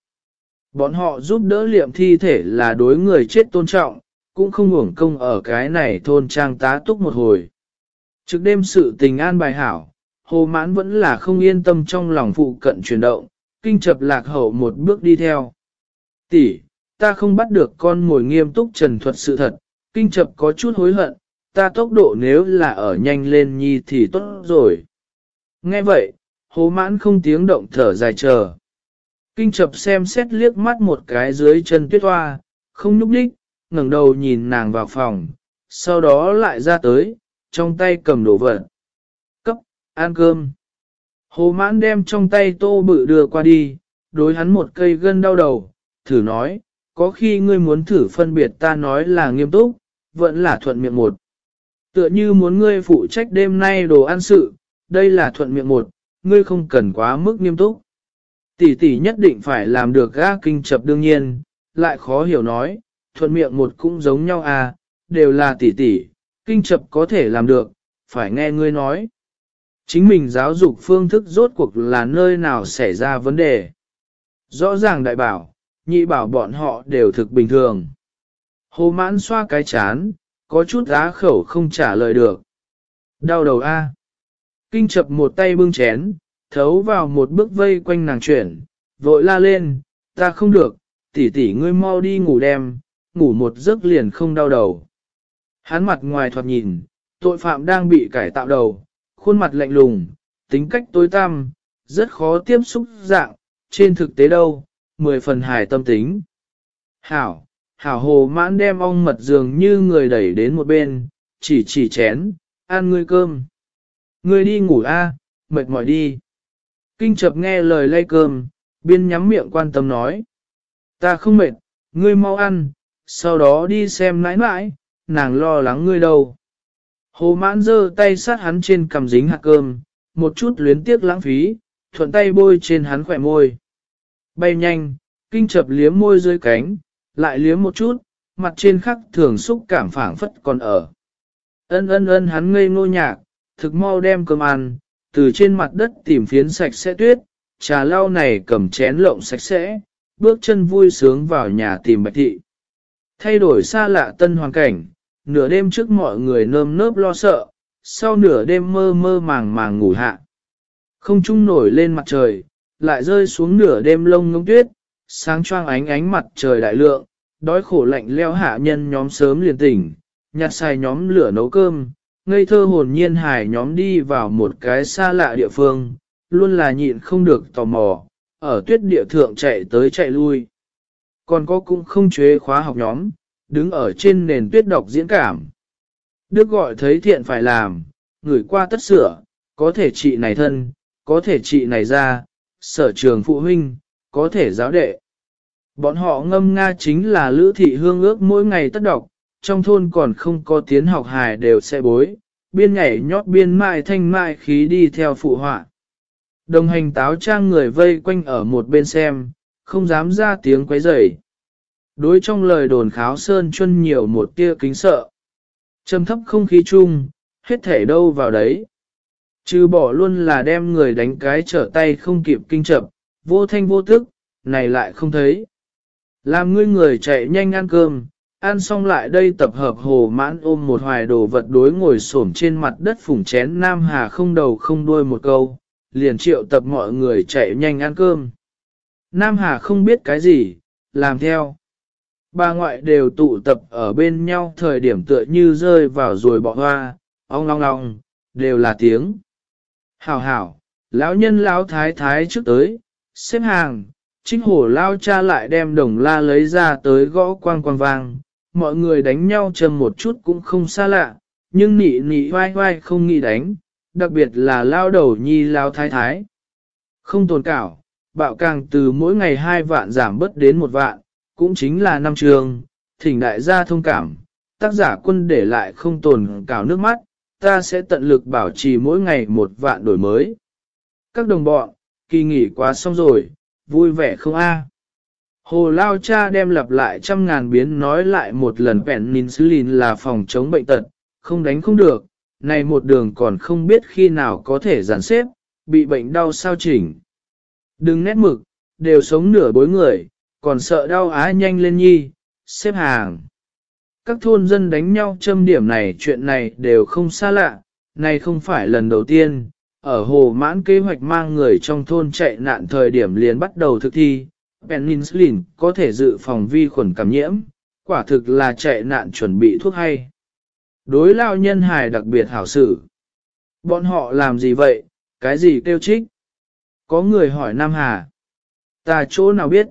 Bọn họ giúp đỡ liệm thi thể là đối người chết tôn trọng, cũng không hưởng công ở cái này thôn trang tá túc một hồi. Trước đêm sự tình an bài hảo, hồ mãn vẫn là không yên tâm trong lòng phụ cận chuyển động, kinh chập lạc hậu một bước đi theo. Tỷ, ta không bắt được con ngồi nghiêm túc trần thuật sự thật, kinh chập có chút hối hận, ta tốc độ nếu là ở nhanh lên nhi thì tốt rồi. Nghe vậy, hồ mãn không tiếng động thở dài chờ. Kinh chập xem xét liếc mắt một cái dưới chân tuyết hoa, không nhúc đích, ngẩng đầu nhìn nàng vào phòng, sau đó lại ra tới, trong tay cầm đồ vật. Cấp, ăn cơm. Hồ mãn đem trong tay tô bự đưa qua đi, đối hắn một cây gân đau đầu, thử nói, có khi ngươi muốn thử phân biệt ta nói là nghiêm túc, vẫn là thuận miệng một. Tựa như muốn ngươi phụ trách đêm nay đồ ăn sự, đây là thuận miệng một, ngươi không cần quá mức nghiêm túc. Tỷ tỷ nhất định phải làm được ga kinh chập đương nhiên, lại khó hiểu nói, thuận miệng một cũng giống nhau à, đều là tỷ tỷ, kinh chập có thể làm được, phải nghe ngươi nói. Chính mình giáo dục phương thức rốt cuộc là nơi nào xảy ra vấn đề. Rõ ràng đại bảo, nhị bảo bọn họ đều thực bình thường. Hồ mãn xoa cái chán, có chút á khẩu không trả lời được. Đau đầu A. Kinh chập một tay bưng chén, thấu vào một bước vây quanh nàng chuyển, vội la lên, ta không được, tỷ tỷ ngươi mau đi ngủ đem, ngủ một giấc liền không đau đầu. Hắn mặt ngoài thoạt nhìn, tội phạm đang bị cải tạo đầu, khuôn mặt lạnh lùng, tính cách tối tăm, rất khó tiếp xúc dạng, trên thực tế đâu, mười phần hài tâm tính. Hảo, hảo hồ mãn đem ong mật dường như người đẩy đến một bên, chỉ chỉ chén, ăn ngươi cơm. Ngươi đi ngủ a, mệt mỏi đi. Kinh chập nghe lời lay cơm, biên nhắm miệng quan tâm nói. Ta không mệt, ngươi mau ăn, sau đó đi xem nãi nãi, nàng lo lắng ngươi đâu. Hồ mãn giơ tay sát hắn trên cầm dính hạt cơm, một chút luyến tiếc lãng phí, thuận tay bôi trên hắn khỏe môi. Bay nhanh, kinh chập liếm môi dưới cánh, lại liếm một chút, mặt trên khắc thường xúc cảm phảng phất còn ở. Ân ân ân hắn ngây ngô nhạc, thực mau đem cơm ăn, từ trên mặt đất tìm phiến sạch sẽ tuyết, trà lau này cầm chén lộng sạch sẽ, bước chân vui sướng vào nhà tìm bạch thị. Thay đổi xa lạ tân hoàn cảnh, nửa đêm trước mọi người nơm nớp lo sợ, sau nửa đêm mơ mơ màng màng ngủ hạ. Không trung nổi lên mặt trời, lại rơi xuống nửa đêm lông ngông tuyết, sáng choang ánh ánh mặt trời đại lượng, đói khổ lạnh leo hạ nhân nhóm sớm liền tỉnh, nhặt xài nhóm lửa nấu cơm, ngây thơ hồn nhiên hải nhóm đi vào một cái xa lạ địa phương, luôn là nhịn không được tò mò, ở tuyết địa thượng chạy tới chạy lui. Còn có cũng không chế khóa học nhóm, đứng ở trên nền tuyết đọc diễn cảm. Đức gọi thấy thiện phải làm, người qua tất sửa, có thể trị này thân, có thể trị này ra, sở trường phụ huynh, có thể giáo đệ. Bọn họ ngâm Nga chính là lữ thị hương ước mỗi ngày tất đọc, trong thôn còn không có tiến học hài đều sẽ bối, biên nhảy nhót biên mại thanh mại khí đi theo phụ họa. Đồng hành táo trang người vây quanh ở một bên xem, không dám ra tiếng quấy rầy. Đối trong lời đồn kháo sơn chân nhiều một tia kính sợ. Trầm thấp không khí chung, hết thể đâu vào đấy. Chứ bỏ luôn là đem người đánh cái trở tay không kịp kinh chậm, vô thanh vô tức, này lại không thấy. Làm ngươi người chạy nhanh ăn cơm, ăn xong lại đây tập hợp hồ mãn ôm một hoài đồ vật đối ngồi xổm trên mặt đất phủng chén Nam Hà không đầu không đuôi một câu, liền triệu tập mọi người chạy nhanh ăn cơm. Nam Hà không biết cái gì, làm theo. Ba ngoại đều tụ tập ở bên nhau thời điểm tựa như rơi vào rồi bỏ hoa, ong long long, đều là tiếng. Hảo hảo, lão nhân lão thái thái trước tới, xếp hàng, chính hổ lao cha lại đem đồng la lấy ra tới gõ quang quang vang, mọi người đánh nhau chầm một chút cũng không xa lạ, nhưng nị nị vai vai không nghĩ đánh, đặc biệt là lao đầu nhi lao thái thái. Không tồn cảo, bạo càng từ mỗi ngày hai vạn giảm bớt đến một vạn, cũng chính là năm trường, thỉnh đại gia thông cảm, tác giả quân để lại không tồn cảo nước mắt, ta sẽ tận lực bảo trì mỗi ngày một vạn đổi mới. Các đồng bọn, kỳ nghỉ quá xong rồi, vui vẻ không a? Hồ Lao Cha đem lặp lại trăm ngàn biến nói lại một lần penicillin là phòng chống bệnh tật, không đánh không được, này một đường còn không biết khi nào có thể giàn xếp, bị bệnh đau sao chỉnh. Đừng nét mực, đều sống nửa bối người, còn sợ đau á nhanh lên nhi, xếp hàng. Các thôn dân đánh nhau châm điểm này chuyện này đều không xa lạ, này không phải lần đầu tiên, ở hồ mãn kế hoạch mang người trong thôn chạy nạn thời điểm liền bắt đầu thực thi, penicillin có thể dự phòng vi khuẩn cảm nhiễm, quả thực là chạy nạn chuẩn bị thuốc hay. Đối lao nhân hài đặc biệt hảo sự. Bọn họ làm gì vậy, cái gì kêu trích? Có người hỏi Nam Hà. Ta chỗ nào biết?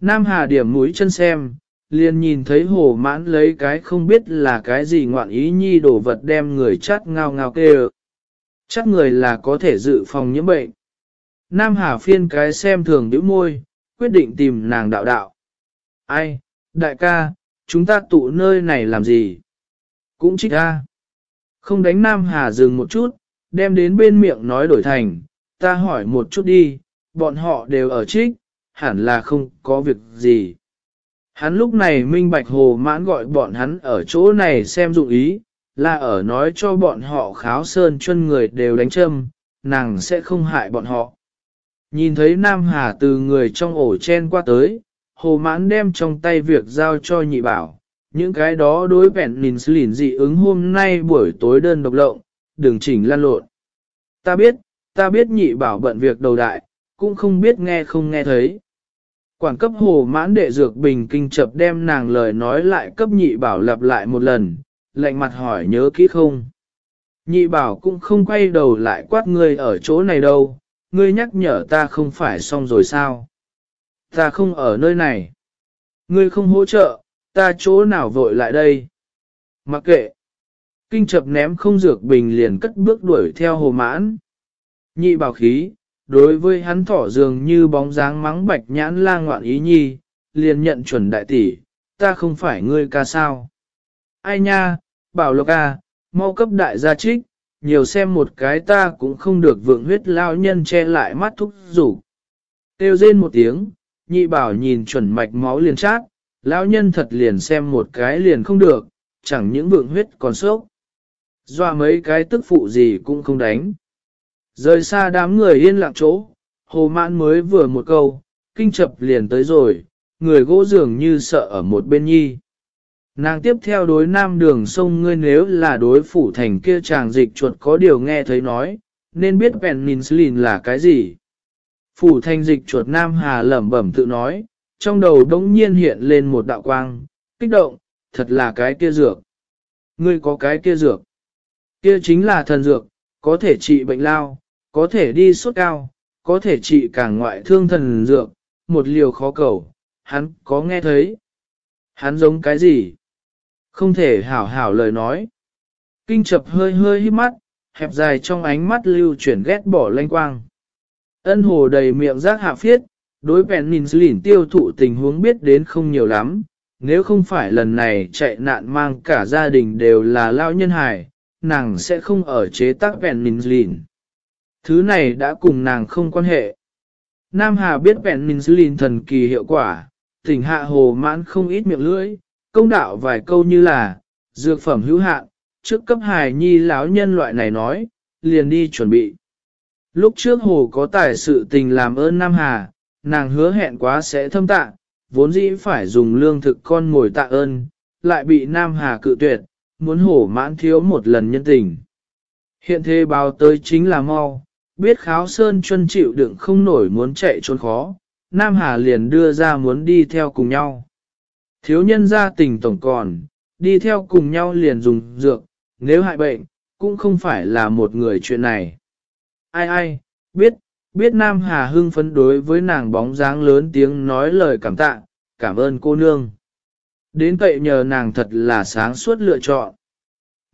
Nam Hà điểm mũi chân xem, liền nhìn thấy hồ mãn lấy cái không biết là cái gì ngoạn ý nhi đổ vật đem người chát ngao ngao kêu. Chắc người là có thể dự phòng nhiễm bệnh. Nam Hà phiên cái xem thường đứa môi, quyết định tìm nàng đạo đạo. Ai, đại ca, chúng ta tụ nơi này làm gì? Cũng trích ra. Không đánh Nam Hà dừng một chút, đem đến bên miệng nói đổi thành, ta hỏi một chút đi, bọn họ đều ở trích, hẳn là không có việc gì. Hắn lúc này minh bạch hồ mãn gọi bọn hắn ở chỗ này xem dụng ý, là ở nói cho bọn họ kháo sơn chân người đều đánh châm, nàng sẽ không hại bọn họ. Nhìn thấy Nam Hà từ người trong ổ chen qua tới, hồ mãn đem trong tay việc giao cho nhị bảo, những cái đó đối vẹn nhìn lìn dị ứng hôm nay buổi tối đơn độc lộng, đừng chỉnh lan lộn. Ta biết, ta biết nhị bảo bận việc đầu đại, cũng không biết nghe không nghe thấy. Quản cấp hồ mãn đệ dược bình kinh chập đem nàng lời nói lại cấp nhị bảo lặp lại một lần, lạnh mặt hỏi nhớ kỹ không. Nhị bảo cũng không quay đầu lại quát ngươi ở chỗ này đâu, ngươi nhắc nhở ta không phải xong rồi sao. Ta không ở nơi này. Ngươi không hỗ trợ, ta chỗ nào vội lại đây. Mặc kệ. Kinh chập ném không dược bình liền cất bước đuổi theo hồ mãn. Nhị bảo khí, đối với hắn thỏ dường như bóng dáng mắng bạch nhãn la ngoạn ý nhi, liền nhận chuẩn đại tỷ, ta không phải ngươi ca sao. Ai nha, bảo lộc à, mau cấp đại gia trích, nhiều xem một cái ta cũng không được vượng huyết lao nhân che lại mắt thúc rủ. Têu rên một tiếng, nhị bảo nhìn chuẩn mạch máu liền chát, lão nhân thật liền xem một cái liền không được, chẳng những vượng huyết còn sốc. Doa mấy cái tức phụ gì cũng không đánh. Rời xa đám người yên lặng chỗ, hồ mãn mới vừa một câu, kinh chập liền tới rồi, người gỗ dường như sợ ở một bên nhi. Nàng tiếp theo đối nam đường sông ngươi nếu là đối phủ thành kia chàng dịch chuột có điều nghe thấy nói, nên biết penicillin là cái gì. Phủ thành dịch chuột nam hà lẩm bẩm tự nói, trong đầu đống nhiên hiện lên một đạo quang, kích động, thật là cái kia dược. Ngươi có cái kia dược. Kia chính là thần dược, có thể trị bệnh lao, có thể đi sốt cao, có thể trị cả ngoại thương thần dược, một liều khó cầu, hắn có nghe thấy. Hắn giống cái gì? Không thể hảo hảo lời nói. Kinh chập hơi hơi hít mắt, hẹp dài trong ánh mắt lưu chuyển ghét bỏ lanh quang. Ân hồ đầy miệng rác hạ phiết, đối bèn nhìn lỉn tiêu thụ tình huống biết đến không nhiều lắm. Nếu không phải lần này chạy nạn mang cả gia đình đều là lao nhân hài, nàng sẽ không ở chế tác bèn nhìn lỉn. Thứ này đã cùng nàng không quan hệ. Nam Hà biết bèn nhìn lỉn thần kỳ hiệu quả, tỉnh hạ hồ mãn không ít miệng lưỡi, công đạo vài câu như là, dược phẩm hữu hạn, trước cấp hài nhi lão nhân loại này nói, liền đi chuẩn bị. Lúc trước hồ có tài sự tình làm ơn Nam Hà, nàng hứa hẹn quá sẽ thâm tạ, vốn dĩ phải dùng lương thực con ngồi tạ ơn, lại bị Nam Hà cự tuyệt, muốn hổ mãn thiếu một lần nhân tình. Hiện thế báo tới chính là mau, biết kháo sơn chuân chịu đựng không nổi muốn chạy trốn khó, Nam Hà liền đưa ra muốn đi theo cùng nhau. Thiếu nhân gia tình tổng còn, đi theo cùng nhau liền dùng dược, nếu hại bệnh, cũng không phải là một người chuyện này. Ai ai, biết, biết Nam Hà hưng phấn đối với nàng bóng dáng lớn tiếng nói lời cảm tạ, cảm ơn cô nương. Đến tệ nhờ nàng thật là sáng suốt lựa chọn.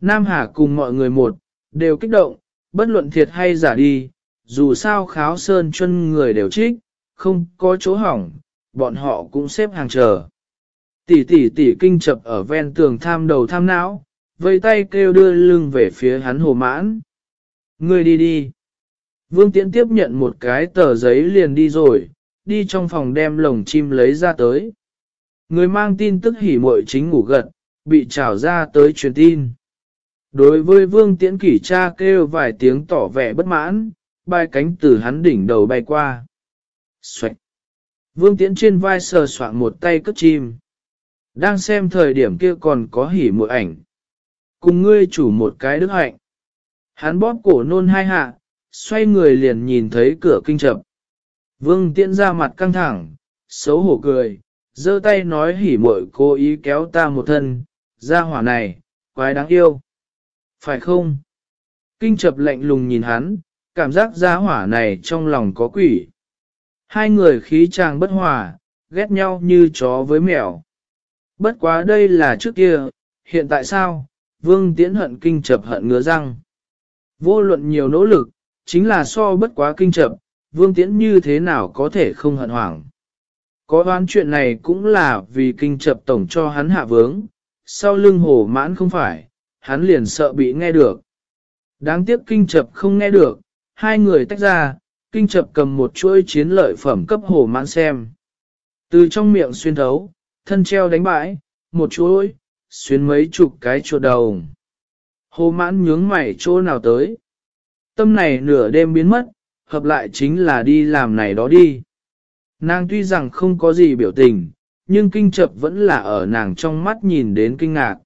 Nam Hà cùng mọi người một, đều kích động, bất luận thiệt hay giả đi, dù sao kháo sơn chân người đều trích, không có chỗ hỏng, bọn họ cũng xếp hàng chờ. Tỷ tỷ tỷ kinh chập ở ven tường tham đầu tham não, vây tay kêu đưa lưng về phía hắn hồ mãn. Ngươi đi đi. Vương Tiễn tiếp nhận một cái tờ giấy liền đi rồi, đi trong phòng đem lồng chim lấy ra tới. Người mang tin tức hỉ muội chính ngủ gật, bị trào ra tới truyền tin. Đối với Vương Tiễn kỷ cha kêu vài tiếng tỏ vẻ bất mãn, bay cánh từ hắn đỉnh đầu bay qua. Xoạch! Vương Tiễn trên vai sờ soạn một tay cất chim. Đang xem thời điểm kia còn có hỉ mội ảnh. Cùng ngươi chủ một cái đức hạnh. Hắn bóp cổ nôn hai hạ, xoay người liền nhìn thấy cửa kinh chập. Vương tiễn ra mặt căng thẳng, xấu hổ cười, giơ tay nói hỉ muội cố ý kéo ta một thân, ra hỏa này, quái đáng yêu. Phải không? Kinh chập lạnh lùng nhìn hắn, cảm giác ra hỏa này trong lòng có quỷ. Hai người khí chàng bất hòa, ghét nhau như chó với mèo. Bất quá đây là trước kia, hiện tại sao? Vương Tiễn hận kinh chập hận ngứa răng. Vô luận nhiều nỗ lực, chính là so bất quá kinh chập, Vương Tiễn như thế nào có thể không hận hoảng. Có đoán chuyện này cũng là vì kinh chập tổng cho hắn hạ vướng, sau lưng hồ mãn không phải, hắn liền sợ bị nghe được. Đáng tiếc kinh chập không nghe được, hai người tách ra, kinh chập cầm một chuỗi chiến lợi phẩm cấp hồ mãn xem. Từ trong miệng xuyên thấu, thân treo đánh bãi, một chuỗi, xuyên mấy chục cái chuột đầu. Hồ mãn nhướng mày chỗ nào tới. Tâm này nửa đêm biến mất, hợp lại chính là đi làm này đó đi. Nàng tuy rằng không có gì biểu tình, nhưng kinh chập vẫn là ở nàng trong mắt nhìn đến kinh ngạc.